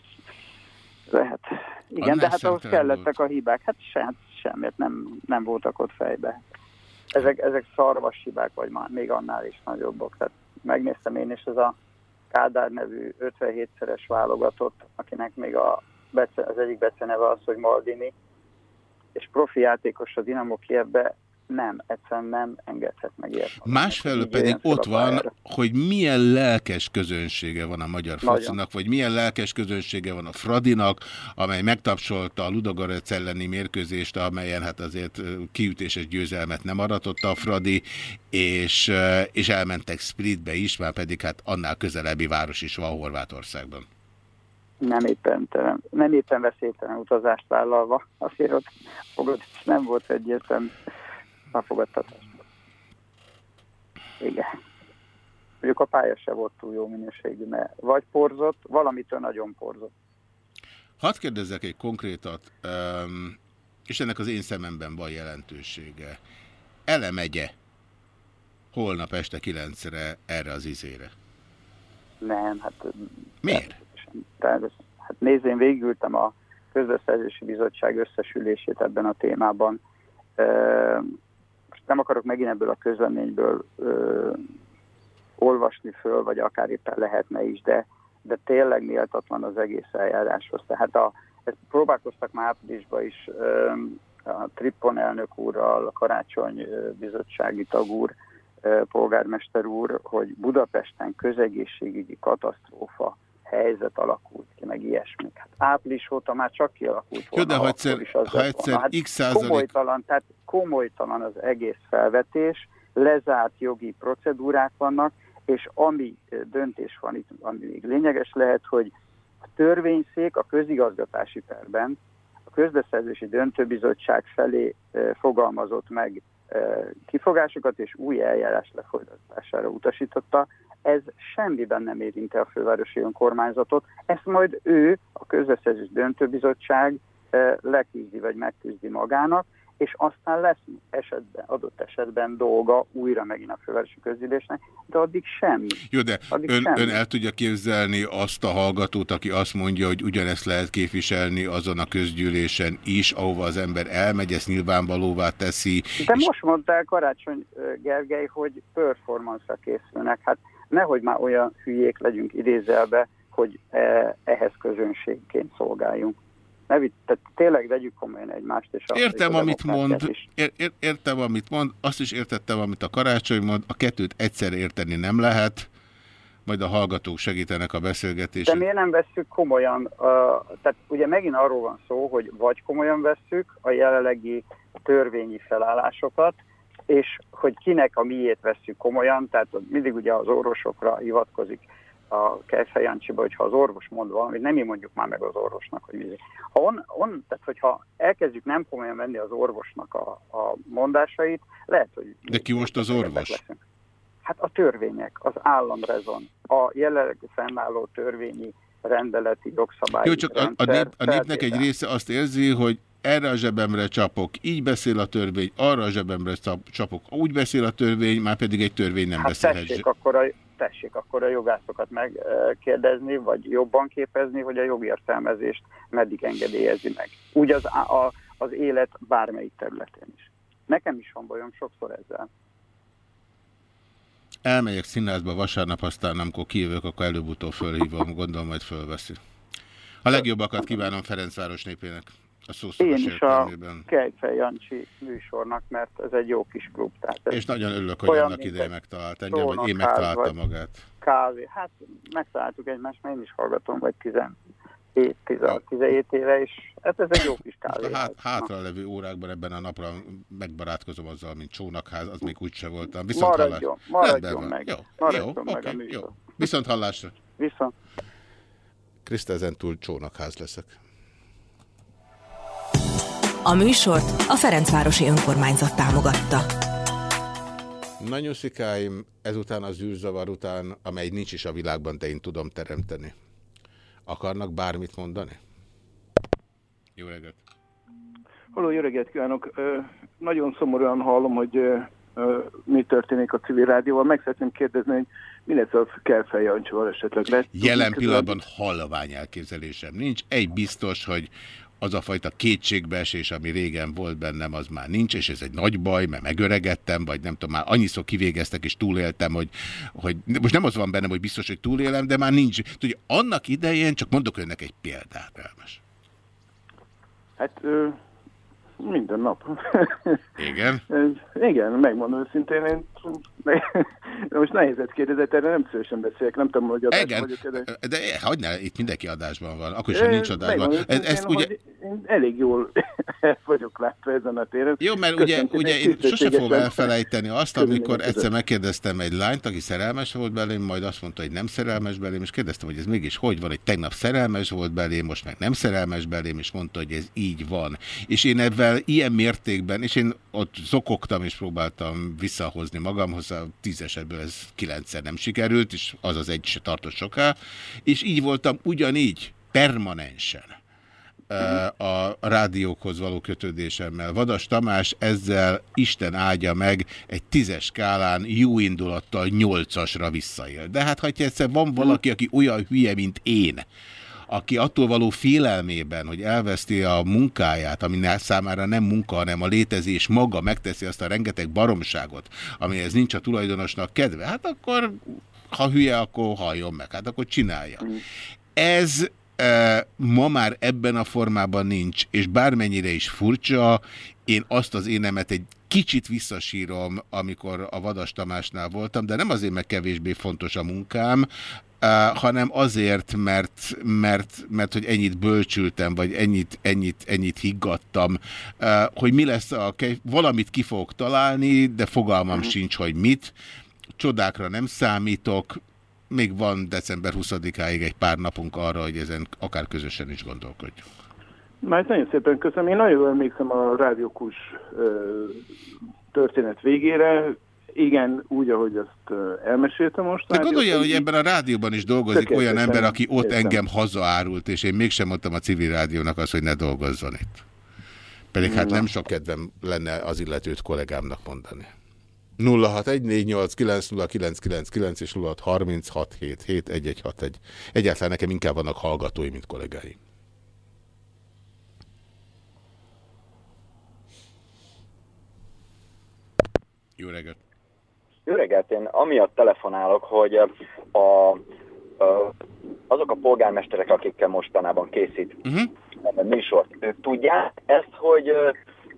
Lehet. Igen, de hát ahhoz kellettek volt. a hibák. Hát se, hát semmit nem, nem voltak ott fejbe. Ezek, ezek szarvas hibák, vagy már még annál is nagyobbak. Tehát megnéztem én is ez a Kádár nevű 57-szeres válogatott, akinek még a bece, az egyik beceneve az, hogy Maldini, és profi játékos a Dinamo Kievbe nem, egyszerűen nem engedhet meg ilyet. Másfelől pedig ott van, hogy milyen lelkes közönsége van a magyar focinak, vagy milyen lelkes közönsége van a Fradinak, amely megtapsolta a Ludogorec elleni mérkőzést, amelyen hát azért kiütéses győzelmet nem aratotta a Fradi, és, és elmentek Splitbe is, már pedig hát annál közelebbi város is van Horvátországban. Nem éppen, nem éppen veszélytelen utazást vállalva, azért ott fogod, nem volt egyértelmű a fogadtatás. Igen. Mondjuk a pálya se volt túl jó minőségű, mert vagy porzott, valamitől nagyon porzott. Hadd kérdezzek egy konkrétat, és ennek az én szememben van jelentősége. Elemegye holnap este kilencre erre az izére? Nem, hát... Miért? Tehát, hát nézd, én végültem a közbeszerzési bizottság összesülését ebben a témában nem akarok megint ebből a közleményből ö, olvasni föl, vagy akár éppen lehetne is, de, de tényleg méltatlan az egész eljáráshoz. Tehát a, ezt próbálkoztak már áprilisban is ö, a Trippon elnök úrral, a Karácsony bizottsági tag úr, polgármester úr, hogy Budapesten közegészségügyi katasztrófa helyzet alakult ki, meg ilyesmi. Hát április óta már csak kialakult volna. Jó, de ha egyszer, is ha egyszer hát x százalék... Komolytalan, tehát komolytalan az egész felvetés, lezárt jogi procedúrák vannak, és ami döntés van itt, ami még lényeges lehet, hogy a törvényszék a közigazgatási perben a közbeszerzési döntőbizottság felé fogalmazott meg kifogásokat, és új eljárás lefolytatására utasította ez semmiben nem érinte a fővárosi önkormányzatot. Ezt majd ő, a közbeszerzés döntőbizottság eh, leküzdi vagy megküzdi magának, és aztán lesz esetben, adott esetben dolga újra megint a fővárosi közgyűlésnek, de addig semmi. Jó, de ön, semmi. ön el tudja képzelni azt a hallgatót, aki azt mondja, hogy ugyanezt lehet képviselni azon a közgyűlésen is, ahova az ember elmegy, ezt nyilvánvalóvá teszi. De és... most mondta el Karácsony Gergely, hogy performance-ra készülnek. Hát nehogy már olyan hülyék legyünk idézelve, hogy e, ehhez közönségként szolgáljunk. Ne vitt, tehát tényleg vegyük komolyan egymást. És a, értem, és amit mond, ér, ér, értem, amit mond, azt is értettem, amit a karácsony mond, a kettőt egyszer érteni nem lehet, majd a hallgatók segítenek a beszélgetésen. De miért nem vesszük komolyan? Uh, tehát ugye megint arról van szó, hogy vagy komolyan vesszük a jelenlegi törvényi felállásokat, és hogy kinek a miét veszük komolyan, tehát mindig ugye az orvosokra hivatkozik a Kejfej Jancsiba, hogyha az orvos mond valamit, nem mi mondjuk már meg az orvosnak, hogy mi. Ha on, on, tehát hogyha elkezdjük nem komolyan venni az orvosnak a, a mondásait, lehet, hogy... De ki most az orvos? Leszünk. Hát a törvények, az államrezon, a jelenleg fennálló törvényi rendeleti jogszabályi Jó, csak a, a, nép, a népnek egy része azt érzi, hogy erre a zsebemre csapok, így beszél a törvény, arra a zsebemre csapok, úgy beszél a törvény, már pedig egy törvény nem hát beszélhet. Tessék akkor, a, tessék akkor a jogászokat megkérdezni, vagy jobban képezni, hogy a jogértelmezést meddig engedélyezi meg. Úgy az, a, az élet bármelyik területén is. Nekem is van bajom sokszor ezzel. Elmegyek színházba vasárnap, aztán amikor kijövök, akkor előbb-utóbb fölhívom, gondolom majd fölveszi. A legjobbakat kívánom Ferencváros népének. A Én is a Kejfej Jancsi műsornak, mert ez egy jó kis klub. Tehát És nagyon örülök, hogy annak ideje megtalált engem, vagy én megtaláltam magát. Kávé. Hát megtaláltuk egymást, mert én is hallgatom, vagy 17, 17 éve, és hát ez egy jó kis kávé. Hát, hátra levő órákban ebben a napra megbarátkozom azzal, mint csónakház, az még úgyse voltam. Viszont maradjon, hallás... maradjon meg. Jó, maradjon jó, meg okay, a jó. Viszont hallásra. Viszont. Kriszta, ezentúl csónakház leszek. A műsort a Ferencvárosi Önkormányzat támogatta. Na nyuszikáim, ezután az űrzavar után, amely nincs is a világban, de én tudom teremteni. Akarnak bármit mondani? Jó reggelt! Halló, jó reggelt kívánok! Nagyon szomorúan hallom, hogy mi történik a civil rádióval. Meg szeretném kérdezni, hogy mi lesz a Kelfej Jancsival esetleg lesz? Jelen pillanatban halvány elképzelésem nincs. Egy biztos, hogy az a fajta kétségbeesés, ami régen volt bennem, az már nincs, és ez egy nagy baj, mert megöregettem, vagy nem tudom, már annyiszor kivégeztek, és túléltem, hogy, hogy most nem az van bennem, hogy biztos, hogy túlélem, de már nincs. Tudja, annak idején, csak mondok önnek egy példát, Elmes. Hát minden nap. Igen? (laughs) Igen, megmondom őszintén, én most nehézet kérdezett, erre nem szívesen beszélek, nem tudom, hogy adásban Igen, vagyok. De, de hagyd ne, itt mindenki adásban van, akkor ha nincs adásban. Ez, ez ugye... én elég jól (laughs) vagyok látva ezen a téren. Jó, mert ugye, ugye én sose fogom elfelejteni azt, amikor egyszer megkérdeztem egy lányt, aki szerelmes volt belém, majd azt mondta, hogy nem szerelmes belém, és kérdeztem, hogy ez mégis hogy van, hogy tegnap szerelmes volt belém, most meg nem szerelmes belém, és mondta, hogy ez így van. És én ebben ilyen mértékben, és én ott zokogtam, és próbáltam visszahozni magamhoz, a tíz esetből ez kilencszer nem sikerült, és az az egy se tartott soká, és így voltam ugyanígy, permanensen a rádiókhoz való kötődésemmel. Vadas Tamás ezzel Isten áldja meg egy tízes skálán jó indulattal nyolcasra visszaél. De hát, ha egyszer van valaki, aki olyan hülye, mint én, aki attól való félelmében, hogy elveszti a munkáját, ami számára nem munka, hanem a létezés maga megteszi azt a rengeteg baromságot, amihez nincs a tulajdonosnak kedve, hát akkor ha hülye, akkor halljon meg, hát akkor csinálja. Ez e, ma már ebben a formában nincs, és bármennyire is furcsa, én azt az énemet egy kicsit visszasírom, amikor a Vadas Tamásnál voltam, de nem azért, mert kevésbé fontos a munkám, hanem azért, mert, mert, mert hogy ennyit bölcsültem, vagy ennyit, ennyit, ennyit higgadtam, hogy mi lesz, a, valamit ki fogok találni, de fogalmam uh mhm. -huh. sincs, hogy mit. Csodákra nem számítok, még van december 20-áig egy pár napunk arra, hogy ezen akár közösen is gondolkodjunk. Már nagyon szépen köszönöm. Én nagyon emlékszem a rádiókus történet végére igen, úgy, ahogy azt elmeséltem most. De gondolja, hogy ebben a rádióban is dolgozik olyan ember, aki ott értem. engem hazaárult, és én mégsem mondtam a civil rádiónak azt, hogy ne dolgozzon itt. Pedig hát nem sok kedvem lenne az illetőt kollégámnak mondani. 0614890999 és 0636771161. Egyáltalán nekem inkább vannak hallgatói, mint kollégái. Jó reggelt! Jó reggelt, én amiatt telefonálok, hogy a, a, azok a polgármesterek, akikkel mostanában készít uh mhm. -huh. műsort, ők tudják ezt, hogy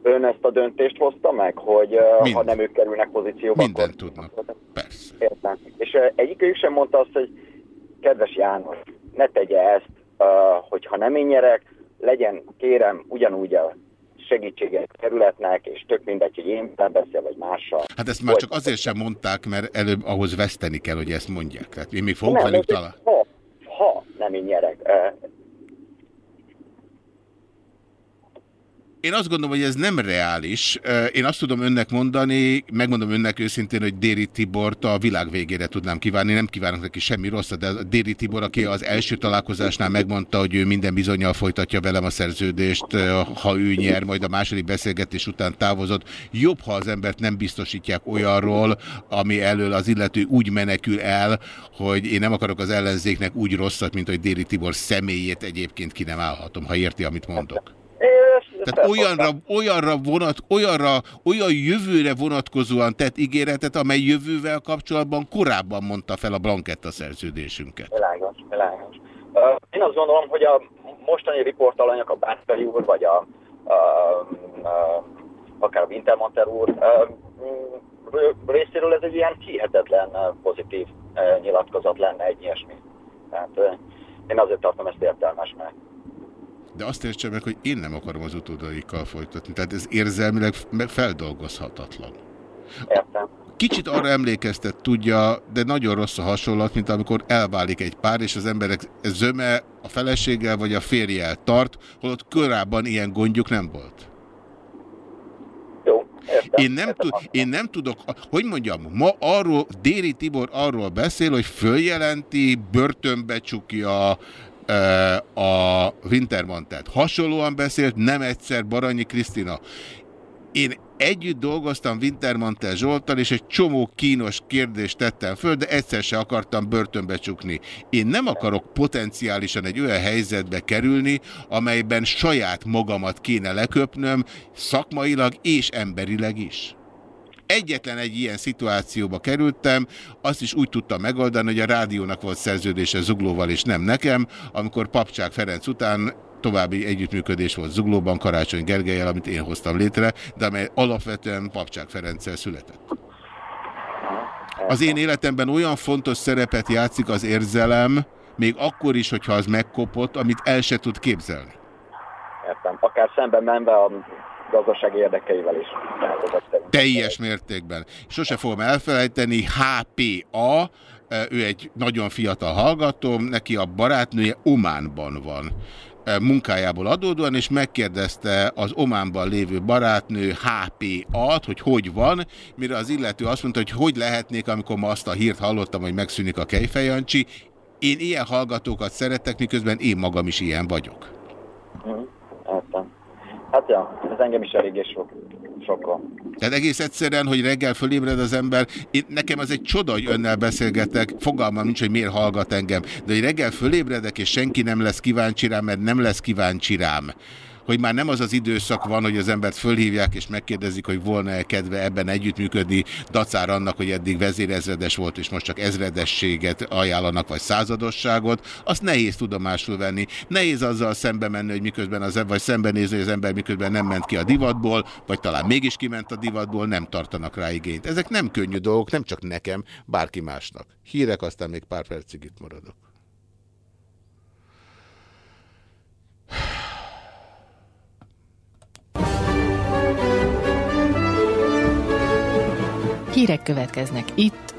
ön ezt a döntést hozta meg, hogy Mind. ha nem ők kerülnek pozícióba, Minden akkor... tudnak, persze. Értem. És egyikőjük sem mondta azt, hogy kedves János, ne tegye ezt, hogyha nem én nyerek, legyen, kérem, ugyanúgy a segítséget kerületnek, és tök mindegy, hogy én beszél, vagy mással. Hát ezt már csak azért sem mondták, mert előbb ahhoz veszteni kell, hogy ezt mondják. Tehát én még fogok velük talán. Ha, ha nem én nyerek, Én azt gondolom, hogy ez nem reális. Én azt tudom önnek mondani, megmondom önnek őszintén, hogy Déri Tibort a világ végére tudnám kívánni. Nem kívánok neki semmi rosszat, de Déri Tibor, aki az első találkozásnál megmondta, hogy ő minden bizonyal folytatja velem a szerződést, ha ő nyer, majd a második beszélgetés után távozott. Jobb, ha az embert nem biztosítják olyanról, ami elől az illető úgy menekül el, hogy én nem akarok az ellenzéknek úgy rosszat, mint hogy Déri Tibor személyét egyébként ki nem állhatom, ha érti, amit mondok. Tehát olyanra, olyanra vonat, olyanra, olyan jövőre vonatkozóan tett ígéretet, amely jövővel kapcsolatban korábban mondta fel a Blanketta szerződésünket. Világos, világos. Uh, én azt gondolom, hogy a mostani riportalanyok, a Bántfeli úr, vagy a, a, a akár a Wintermantel úr uh, részéről ez egy ilyen hihetetlen pozitív nyilatkozat lenne egy ilyesmi. Tehát én azért tartom ezt értelmesnek. De azt értse meg, hogy én nem akarom az utódaikkal folytatni. Tehát ez érzelmileg feldolgozhatatlan. Értem. Kicsit arra emlékeztet, tudja, de nagyon rossz a hasonlat, mint amikor elválik egy pár, és az emberek zöme a feleséggel vagy a férjel tart, holott korábban ilyen gondjuk nem volt. Értem, én, nem értem én nem tudok, hogy mondjam, ma arról, Déri Tibor arról beszél, hogy följelenti, börtönbe csukja, a Wintermantet. Hasonlóan beszélt nem egyszer Baranyi Krisztina. Én együtt dolgoztam Wintermantel Zsoltal, és egy csomó kínos kérdést tettem föl, de egyszer se akartam börtönbe csukni. Én nem akarok potenciálisan egy olyan helyzetbe kerülni, amelyben saját magamat kéne leköpnöm, szakmailag és emberileg is. Egyetlen egy ilyen szituációba kerültem, azt is úgy tudtam megoldani, hogy a rádiónak volt szerződése Zuglóval és nem nekem, amikor Papcsák Ferenc után további együttműködés volt Zuglóban Karácsony Gergelyel, amit én hoztam létre, de amely alapvetően Papcsák Ferenccel született. Az én életemben olyan fontos szerepet játszik az érzelem, még akkor is, hogyha az megkopott, amit el se tud képzelni. Értem. Akár szemben menve a gazdasági érdekeivel is. Teljes mértékben. Sose fogom elfelejteni, HPA, ő egy nagyon fiatal hallgatóm, neki a barátnője Ománban van munkájából adódóan, és megkérdezte az Ománban lévő barátnő HP-at, hogy hogy van, mire az illető azt mondta, hogy hogy lehetnék, amikor ma azt a hírt hallottam, hogy megszűnik a Kejfejancsi. Én ilyen hallgatókat szeretek, miközben én magam is ilyen vagyok. Mm, Hát ja, ez engem is eléggé sok, sokkal. Tehát egész egyszerűen, hogy reggel fölébred az ember, én, nekem az egy csoda, hogy önnel beszélgetek, fogalmam nincs, hogy miért hallgat engem, de hogy reggel fölébredek, és senki nem lesz kíváncsi rám, mert nem lesz kíváncsi rám hogy már nem az az időszak van, hogy az embert fölhívják és megkérdezik, hogy volna-e kedve ebben együttműködni, dacár annak, hogy eddig vezérezredes volt, és most csak ezredességet ajánlanak, vagy századosságot, azt nehéz tudomásul venni. Nehéz azzal szembe menni, hogy miközben az, vagy szembenézni, hogy az ember miközben nem ment ki a divatból, vagy talán mégis kiment a divatból, nem tartanak rá igényt. Ezek nem könnyű dolgok, nem csak nekem, bárki másnak. Hírek, aztán még pár percig itt maradok. Hírek következnek itt,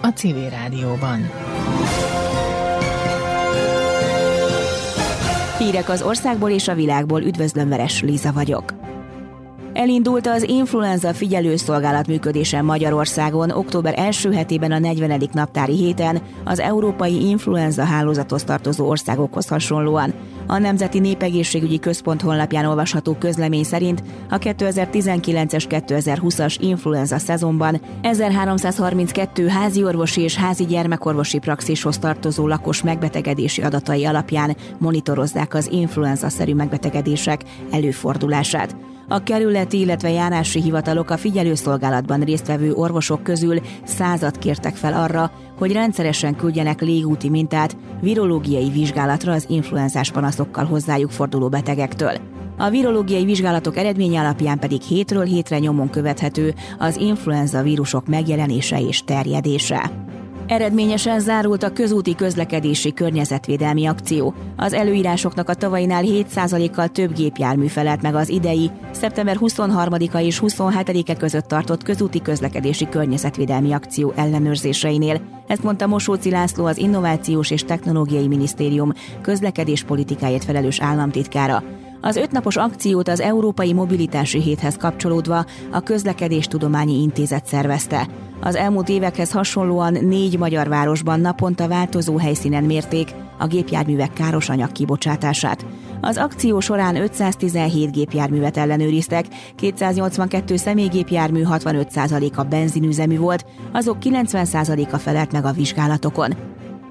a Civil Rádióban. Hírek az országból és a világból. Üdvözlöm, Veres Liza vagyok. Elindult az influenza figyelőszolgálat működése Magyarországon október első hetében a 40. naptári héten az Európai Influenza Hálózathoz tartozó országokhoz hasonlóan. A Nemzeti Népegészségügyi Központ honlapján olvasható közlemény szerint a 2019-es 2020-as influenza szezonban 1332 házi orvosi és házi gyermekorvosi praxishoz tartozó lakos megbetegedési adatai alapján monitorozzák az influenza-szerű megbetegedések előfordulását. A kerületi, illetve járási hivatalok a figyelőszolgálatban résztvevő orvosok közül százat kértek fel arra, hogy rendszeresen küldjenek légúti mintát virológiai vizsgálatra az influenzás panaszokkal hozzájuk forduló betegektől. A virológiai vizsgálatok eredménye alapján pedig hétről hétre nyomon követhető az influenza vírusok megjelenése és terjedése. Eredményesen zárult a közúti közlekedési környezetvédelmi akció. Az előírásoknak a tavainál 7%-kal több gépjármű felelt meg az idei, szeptember 23-a és 27-e között tartott közúti közlekedési környezetvédelmi akció ellenőrzéseinél. Ezt mondta Mosóci László az Innovációs és Technológiai Minisztérium közlekedéspolitikáért felelős államtitkára. Az ötnapos akciót az Európai Mobilitási Héthez kapcsolódva a Közlekedéstudományi Intézet szervezte. Az elmúlt évekhez hasonlóan négy magyar városban naponta változó helyszínen mérték a gépjárművek káros anyag kibocsátását. Az akció során 517 gépjárművet ellenőriztek, 282 személygépjármű 65%-a benzinüzemű volt, azok 90%-a felelt meg a vizsgálatokon.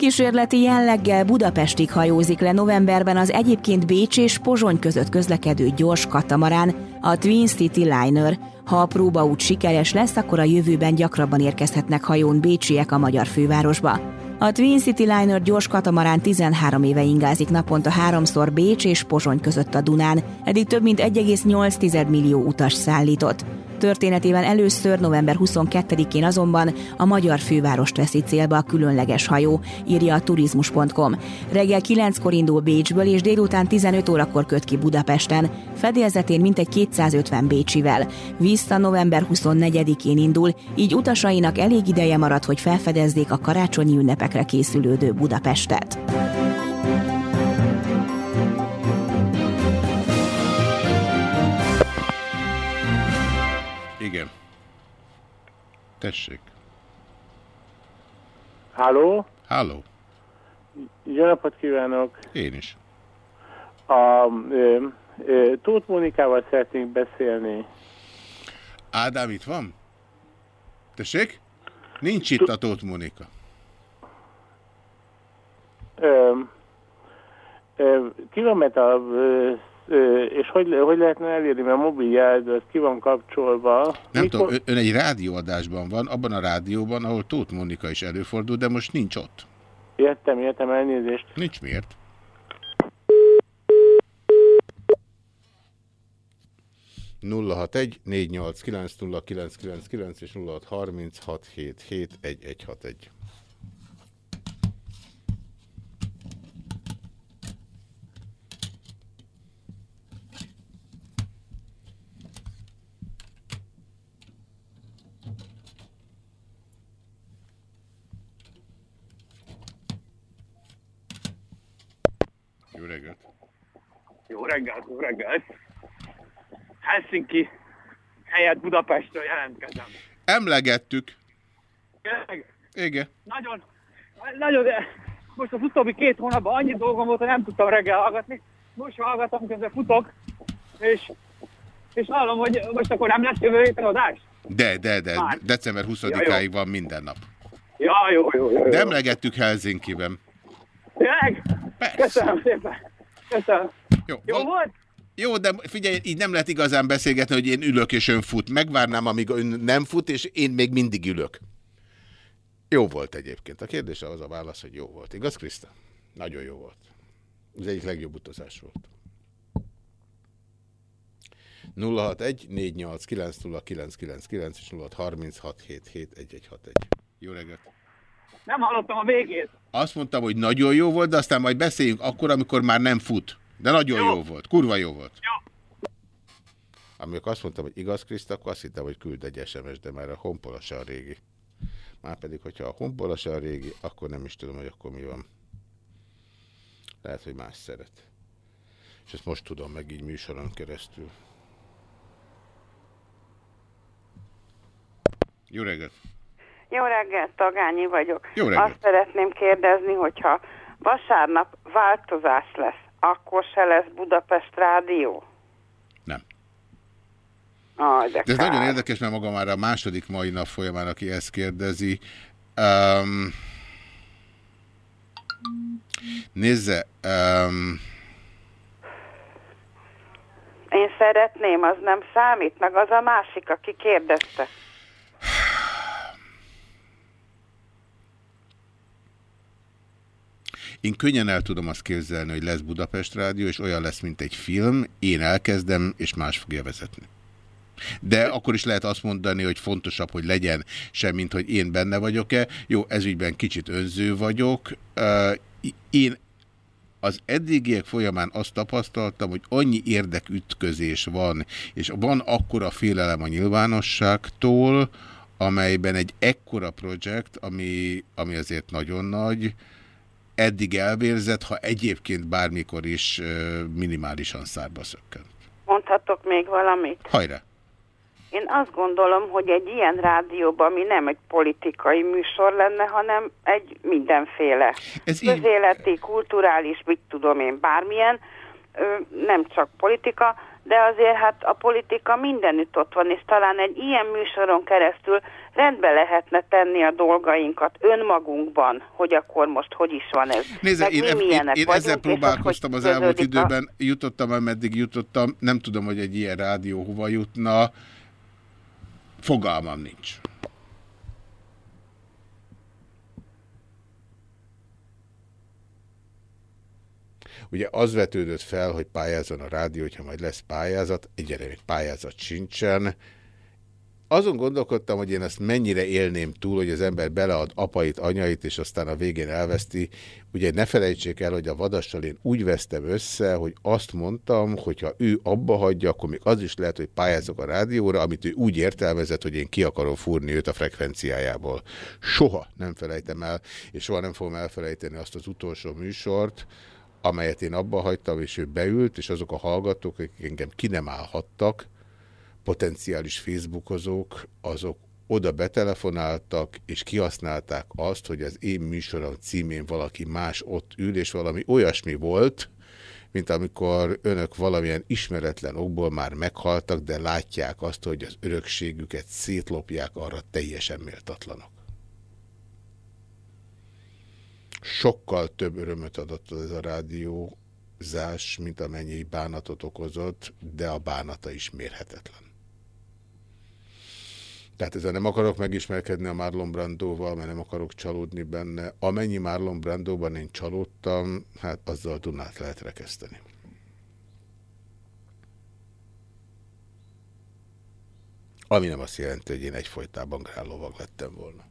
Kísérleti jelleggel Budapestig hajózik le novemberben az egyébként Bécs és Pozsony között közlekedő gyors katamarán, a Twin City Liner. Ha a próbaút sikeres lesz, akkor a jövőben gyakrabban érkezhetnek hajón bécsiek a magyar fővárosba. A Twin City Liner gyors katamarán 13 éve ingázik naponta háromszor Bécs és Pozsony között a Dunán, eddig több mint 1,8 millió utas szállított. Történetében először november 22-én azonban a magyar fővárost veszi célba a különleges hajó, írja a turizmus.com. Reggel 9-kor indul Bécsből és délután 15 órakor köt ki Budapesten, fedélzetén mintegy 250 Bécsivel. Vissza november 24-én indul, így utasainak elég ideje marad, hogy felfedezzék a karácsonyi ünnepekre készülődő Budapestet. Tessék. Háló? Háló. Jó napot kívánok! Én is. A ö, ö, Tóth Mónikával szeretnénk beszélni. Ádám itt van? Tessék? Nincs itt a Tóth Mónika. Ö, ö, ö, és hogy, hogy lehetne elérni, mert a mobiljelz, az ki van kapcsolva. Nem Mikor... tudom, ön egy rádióadásban van, abban a rádióban, ahol Tóth Mónika is előfordul, de most nincs ott. Értem, értem, elnézést. Nincs miért. nulla hat egy négy nyolc kilenc nulla kilenc kilenc kilenc és nulla hat harminc hat hét hét egy egy hat egy. Jó reggelt! Jó reggelt, jó reggelt! Helsinki helyett Budapestről jelentkezem. Emlegettük. Tényleg? Igen. Nagyon, nagyon, most az utóbbi két hónapban annyi dolgom volt, hogy nem tudtam reggel hallgatni. Most hallgatom, közben futok, és, és hallom, hogy most akkor nem lesz jövő héten adás. De, de, de, Már. december 20-áig van minden nap. Ja, jó, jó, jó. jó. De emlegettük Helsinki-ben. Tényleg? Köszönöm szépen. Köszönöm. Jó, jó volt? Jó, de figyelj, így nem lehet igazán beszélgetni, hogy én ülök és ön fut. Megvárnám, amíg ön nem fut, és én még mindig ülök. Jó volt egyébként. A kérdése az a válasz, hogy jó volt. Igaz, Kriszta? Nagyon jó volt. Ez egyik legjobb utazás volt. 061 489 0999 és 0636771161. Jó reggelt! Nem hallottam a végét. Azt mondtam, hogy nagyon jó volt, de aztán majd beszéljünk akkor, amikor már nem fut. De nagyon jó, jó volt. Kurva jó volt. Jó. Amikor azt mondtam, hogy igaz, Kriszta, akkor azt hittem, hogy küld egy SMS, de már a honpola se a régi. Márpedig, hogyha a honpola se a régi, akkor nem is tudom, hogy akkor mi van. Lehet, hogy más szeret. És ezt most tudom meg így műsoron keresztül. Jó reggelt! Jó reggelt, Tagányi vagyok. Jó reggelt. Azt szeretném kérdezni, hogyha vasárnap változás lesz, akkor se lesz Budapest Rádió? Nem. Ah, de, de ez kár. nagyon érdekes, mert maga már a második mai nap folyamán, aki ezt kérdezi. Um, nézze, um, én szeretném, az nem számít, meg az a másik, aki kérdezte. Én könnyen el tudom azt képzelni, hogy lesz Budapest Rádió, és olyan lesz, mint egy film, én elkezdem, és más fogja vezetni. De akkor is lehet azt mondani, hogy fontosabb, hogy legyen sem, mint hogy én benne vagyok-e. Jó, ezügyben kicsit önző vagyok. Én az eddigiek folyamán azt tapasztaltam, hogy annyi érdekütközés van, és van akkora félelem a nyilvánosságtól, amelyben egy ekkora projekt, ami, ami azért nagyon nagy, eddig elvérzett, ha egyébként bármikor is minimálisan szárba szökkent. Mondhatok még valamit? Hajrá! Én azt gondolom, hogy egy ilyen rádióban, ami nem egy politikai műsor lenne, hanem egy mindenféle Ez közéleti, így... kulturális, mit tudom én, bármilyen, nem csak politika, de azért hát a politika mindenütt ott van, és talán egy ilyen műsoron keresztül rendbe lehetne tenni a dolgainkat önmagunkban, hogy akkor most hogy is van ez. Nézze, én, én, én, én ezzel próbálkoztam az elmúlt időben, a... jutottam, ameddig jutottam, nem tudom, hogy egy ilyen rádió hova jutna, fogalmam nincs. Ugye az vetődött fel, hogy pályázon a rádió, hogyha majd lesz pályázat, egyre még pályázat sincsen. Azon gondolkodtam, hogy én ezt mennyire élném túl, hogy az ember belead apait, anyait, és aztán a végén elveszti. Ugye ne felejtsék el, hogy a vadassal én úgy vesztem össze, hogy azt mondtam, hogyha ő abba hagyja, akkor még az is lehet, hogy pályázok a rádióra, amit ő úgy értelmezett, hogy én ki akarom fúrni őt a frekvenciájából. Soha nem felejtem el, és soha nem fogom elfelejteni azt az utolsó műsort, amelyet én abba hagytam, és ő beült, és azok a hallgatók, akik engem ki nem állhattak, potenciális facebookozók, azok oda betelefonáltak, és kihasználták azt, hogy az én műsorom címén valaki más ott ül, és valami olyasmi volt, mint amikor önök valamilyen ismeretlen okból már meghaltak, de látják azt, hogy az örökségüket szétlopják, arra teljesen méltatlanok. Sokkal több örömöt adott ez a rádiózás, mint amennyi bánatot okozott, de a bánata is mérhetetlen. Tehát ezzel nem akarok megismerkedni a Marlon Brandóval, mert nem akarok csalódni benne. Amennyi Marlon Brandóban én csalódtam, hát azzal Dunát lehet rekeszteni. Ami nem azt jelenti, hogy én egyfolytában grállovag lettem volna.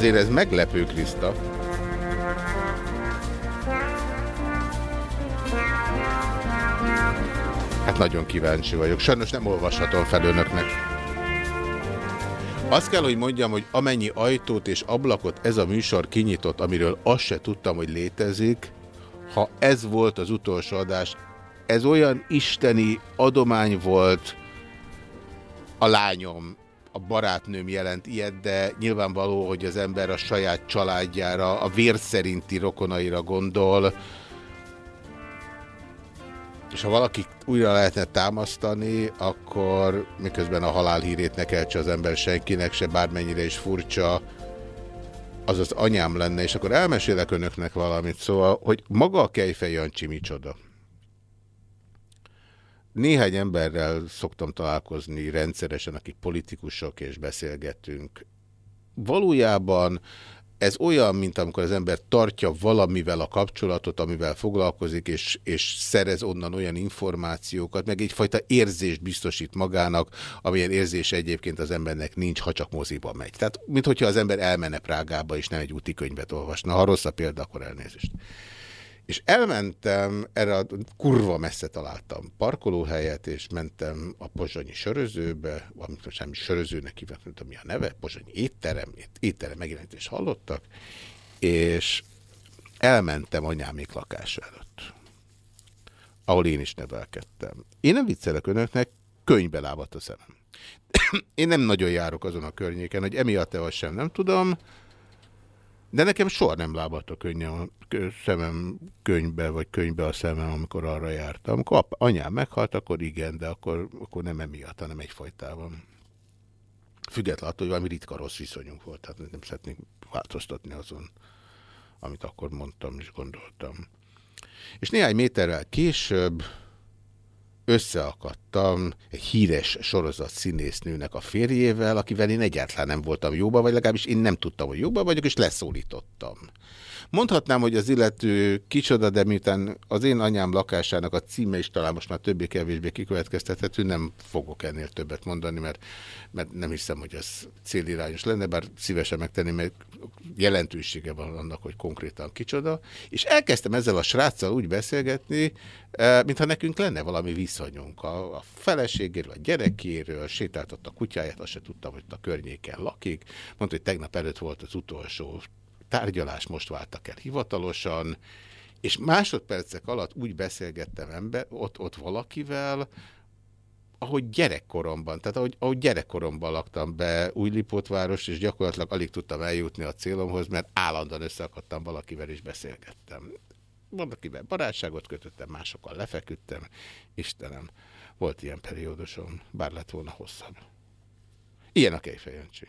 Azért ez meglepő, Kriszta. Hát nagyon kíváncsi vagyok. Sajnos nem olvashatom fel önöknek. Azt kell, hogy mondjam, hogy amennyi ajtót és ablakot ez a műsor kinyitott, amiről azt se tudtam, hogy létezik, ha ez volt az utolsó adás, ez olyan isteni adomány volt a lányom, a barátnőm jelent ilyet, de nyilvánvaló, hogy az ember a saját családjára, a vér szerinti rokonaira gondol, és ha valaki újra lehetne támasztani, akkor miközben a halál hírét ne keltse az ember senkinek, se bármennyire is furcsa, az az anyám lenne, és akkor elmesélek önöknek valamit, szóval, hogy maga a Kejfej Jancsi micsoda. Néhány emberrel szoktam találkozni rendszeresen, akik politikusok, és beszélgetünk. Valójában ez olyan, mint amikor az ember tartja valamivel a kapcsolatot, amivel foglalkozik, és, és szerez onnan olyan információkat, meg egyfajta érzést biztosít magának, amilyen érzés egyébként az embernek nincs, ha csak moziba megy. Tehát, mint hogyha az ember elmenne Prágába, és nem egy úti könyvet olvasna. Ha rossz a példa, akkor elnézést. És elmentem, erre a kurva messze találtam parkolóhelyet, és mentem a pozsonyi sörözőbe, amit most semmi sörözőnek hívnak, nem tudom mi a neve, pozsonyi étterem, étterem megjelenítést hallottak, és elmentem anyámék lakása előtt, ahol én is nevelkedtem. Én nem viccelek önöknek, könyvbe lábadt a szemem. (coughs) én nem nagyon járok azon a környéken, hogy emiatt-e sem nem tudom, de nekem soha nem lábadt a könnyem, szemem könyvbe, vagy könyvbe a szemem, amikor arra jártam. Amikor anyám meghalt, akkor igen, de akkor, akkor nem emiatt, hanem egyfajtában. Függetlenül attól, hogy valami ritka rossz viszonyunk volt, tehát nem szeretnék változtatni azon, amit akkor mondtam és gondoltam. És néhány méterrel később összeakadtam egy híres sorozat színésznőnek a férjével, akivel én egyáltalán nem voltam jóba, vagy legalábbis én nem tudtam, hogy jóba vagyok, és leszólítottam. Mondhatnám, hogy az illető kicsoda, de miután az én anyám lakásának a címe is talán most már többé-kevésbé kikövetkeztethető, nem fogok ennél többet mondani, mert, mert nem hiszem, hogy ez célirányos lenne, bár szívesen megtenni, mert jelentősége van annak, hogy konkrétan kicsoda. És elkezdtem ezzel a sráccal úgy beszélgetni, eh, mintha nekünk lenne valami viszonyunk. A, a feleségéről, a gyerekéről, sétáltott a kutyáját, azt se tudtam, hogy a környéken lakik. Mondta, hogy tegnap előtt volt az utolsó tárgyalás, most váltak el hivatalosan, és másodpercek alatt úgy beszélgettem ember, ott, ott valakivel, ahogy gyerekkoromban, tehát ahogy, ahogy gyerekkoromban laktam be Újlipótváros, és gyakorlatilag alig tudtam eljutni a célomhoz, mert állandóan összeakadtam valakivel, és beszélgettem. Valakivel barátságot kötöttem, másokkal lefeküdtem. Istenem, volt ilyen periódusom, bár lett volna hosszabb. Ilyen a Kejfejöncsi.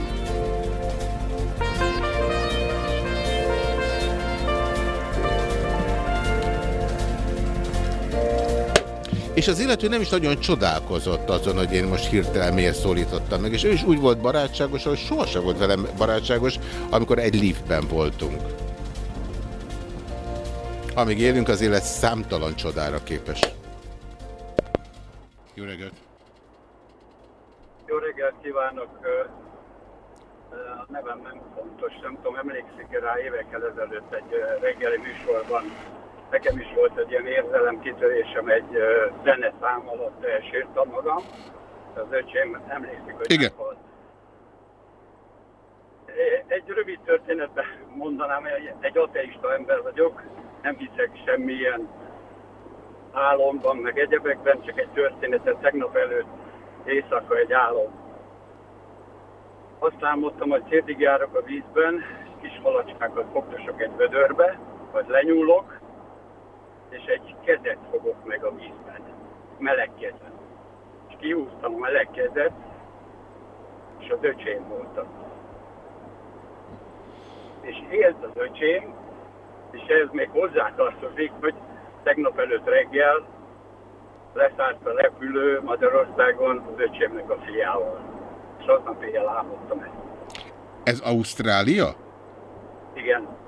És az illető nem is nagyon csodálkozott azon, hogy én most hirtelen miért szólítottam meg. És ő is úgy volt barátságos, hogy sohasem volt velem barátságos, amikor egy liftben voltunk. Amíg élünk, az élet számtalan csodára képes. Jó reggelt! Jó reggelt kívánok! A nevem nem fontos, nem tudom, emlékszik rá évekkel ezelőtt egy reggeli műsorban. Nekem is volt egy ilyen érzelemkitörésem, egy szám alatt elsírtam magam. Az öcsém emlékszik, hogy Igen. meghalt. Egy rövid történetben mondanám, hogy egy ateista ember vagyok, nem hiszek semmilyen álomban, meg egyebekben, csak egy történetet tegnap előtt éjszaka egy álom. Azt álmodtam, hogy szétig járok a vízben, kis malacskákat fogdosok egy vödörbe, vagy lenyúlok, és egy kezet fogok meg a vízben, meleg kezet. És kihúztam a meleg kezet, és az öcsém voltam. És élt az öcsém, és ez még hozzátartozik, hogy tegnap előtt reggel leszállt a repülő Magyarországon az öcsémnek a fiával. És aznap éjjel álmodtam ezt. Ez Ausztrália? Igen.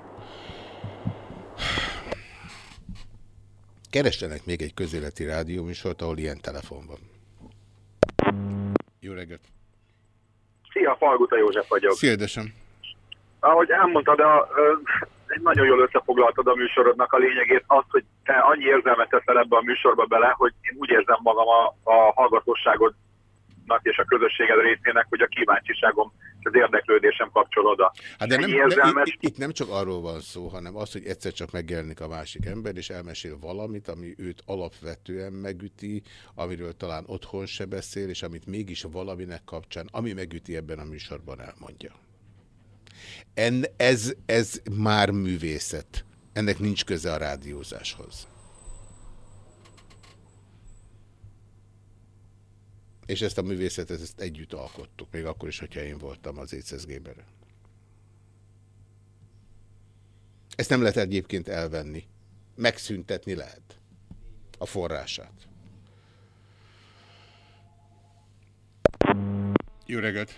Keressenek még egy közéleti rádióműsort, ahol ilyen telefon van. Jó reggelt! Szia, Falguta József vagyok. Szia, édesem. Ahogy elmondtad, a, nagyon jól összefoglaltad a műsorodnak a lényegét, azt, hogy te annyi érzelmet teszel ebbe a műsorba bele, hogy én úgy érzem magam a, a hallgatóságodnak és a közösséged részének, hogy a kíváncsiságom az érdeklődésem kapcsol oda. Hát de nem, érzelmes... itt, itt nem csak arról van szó, hanem az, hogy egyszer csak megjelenik a másik ember, és elmesél valamit, ami őt alapvetően megüti, amiről talán otthon se beszél, és amit mégis valaminek kapcsán, ami megüti ebben a műsorban elmondja. En, ez, ez már művészet. Ennek nincs köze a rádiózáshoz. És ezt a művészetet ezt együtt alkottuk, még akkor is, hogyha én voltam az ECSG-ben. Ezt nem lehet egyébként elvenni. Megszüntetni lehet a forrását. Jó reggelt!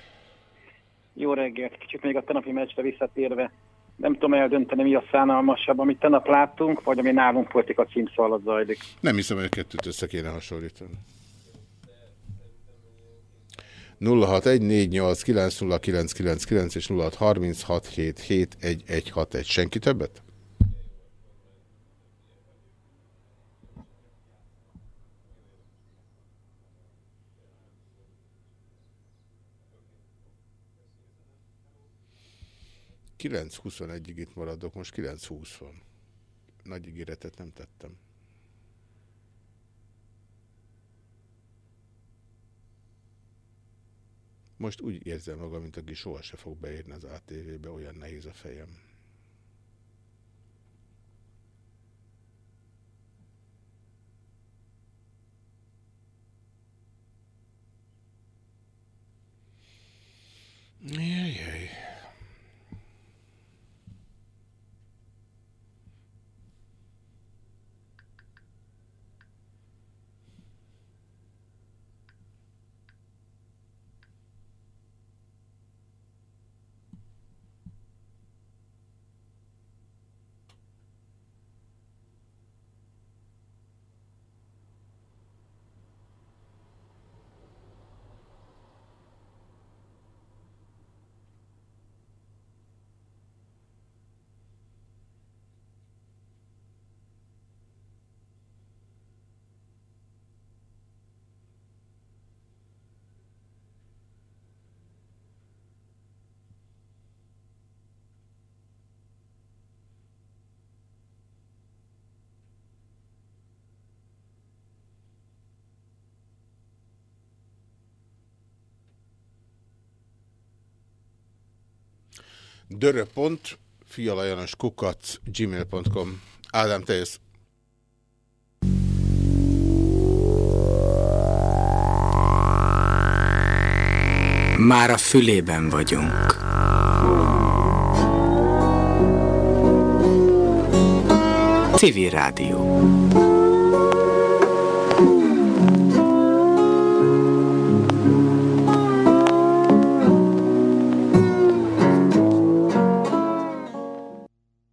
Jó reggelt! Kicsit még a tenapi meccsre visszatérve. Nem tudom eldönteni, mi a szánalmasabb, amit tegnap láttunk, vagy ami nálunk politika címszó alatt zajlik. Nem hiszem, hogy a kettőt össze kéne hasonlítani. 0614890999 és 0636771161. Senki többet? 9.21-ig itt maradok, most 9.20 van. Nagy ígéretet nem tettem. Most úgy érzem magam, mint aki soha se fog beérni az ATV-be, olyan nehéz a fejem. Jajjaj. gmail.com. Ádám, te jössz. Már a fülében vagyunk. Civil Rádió.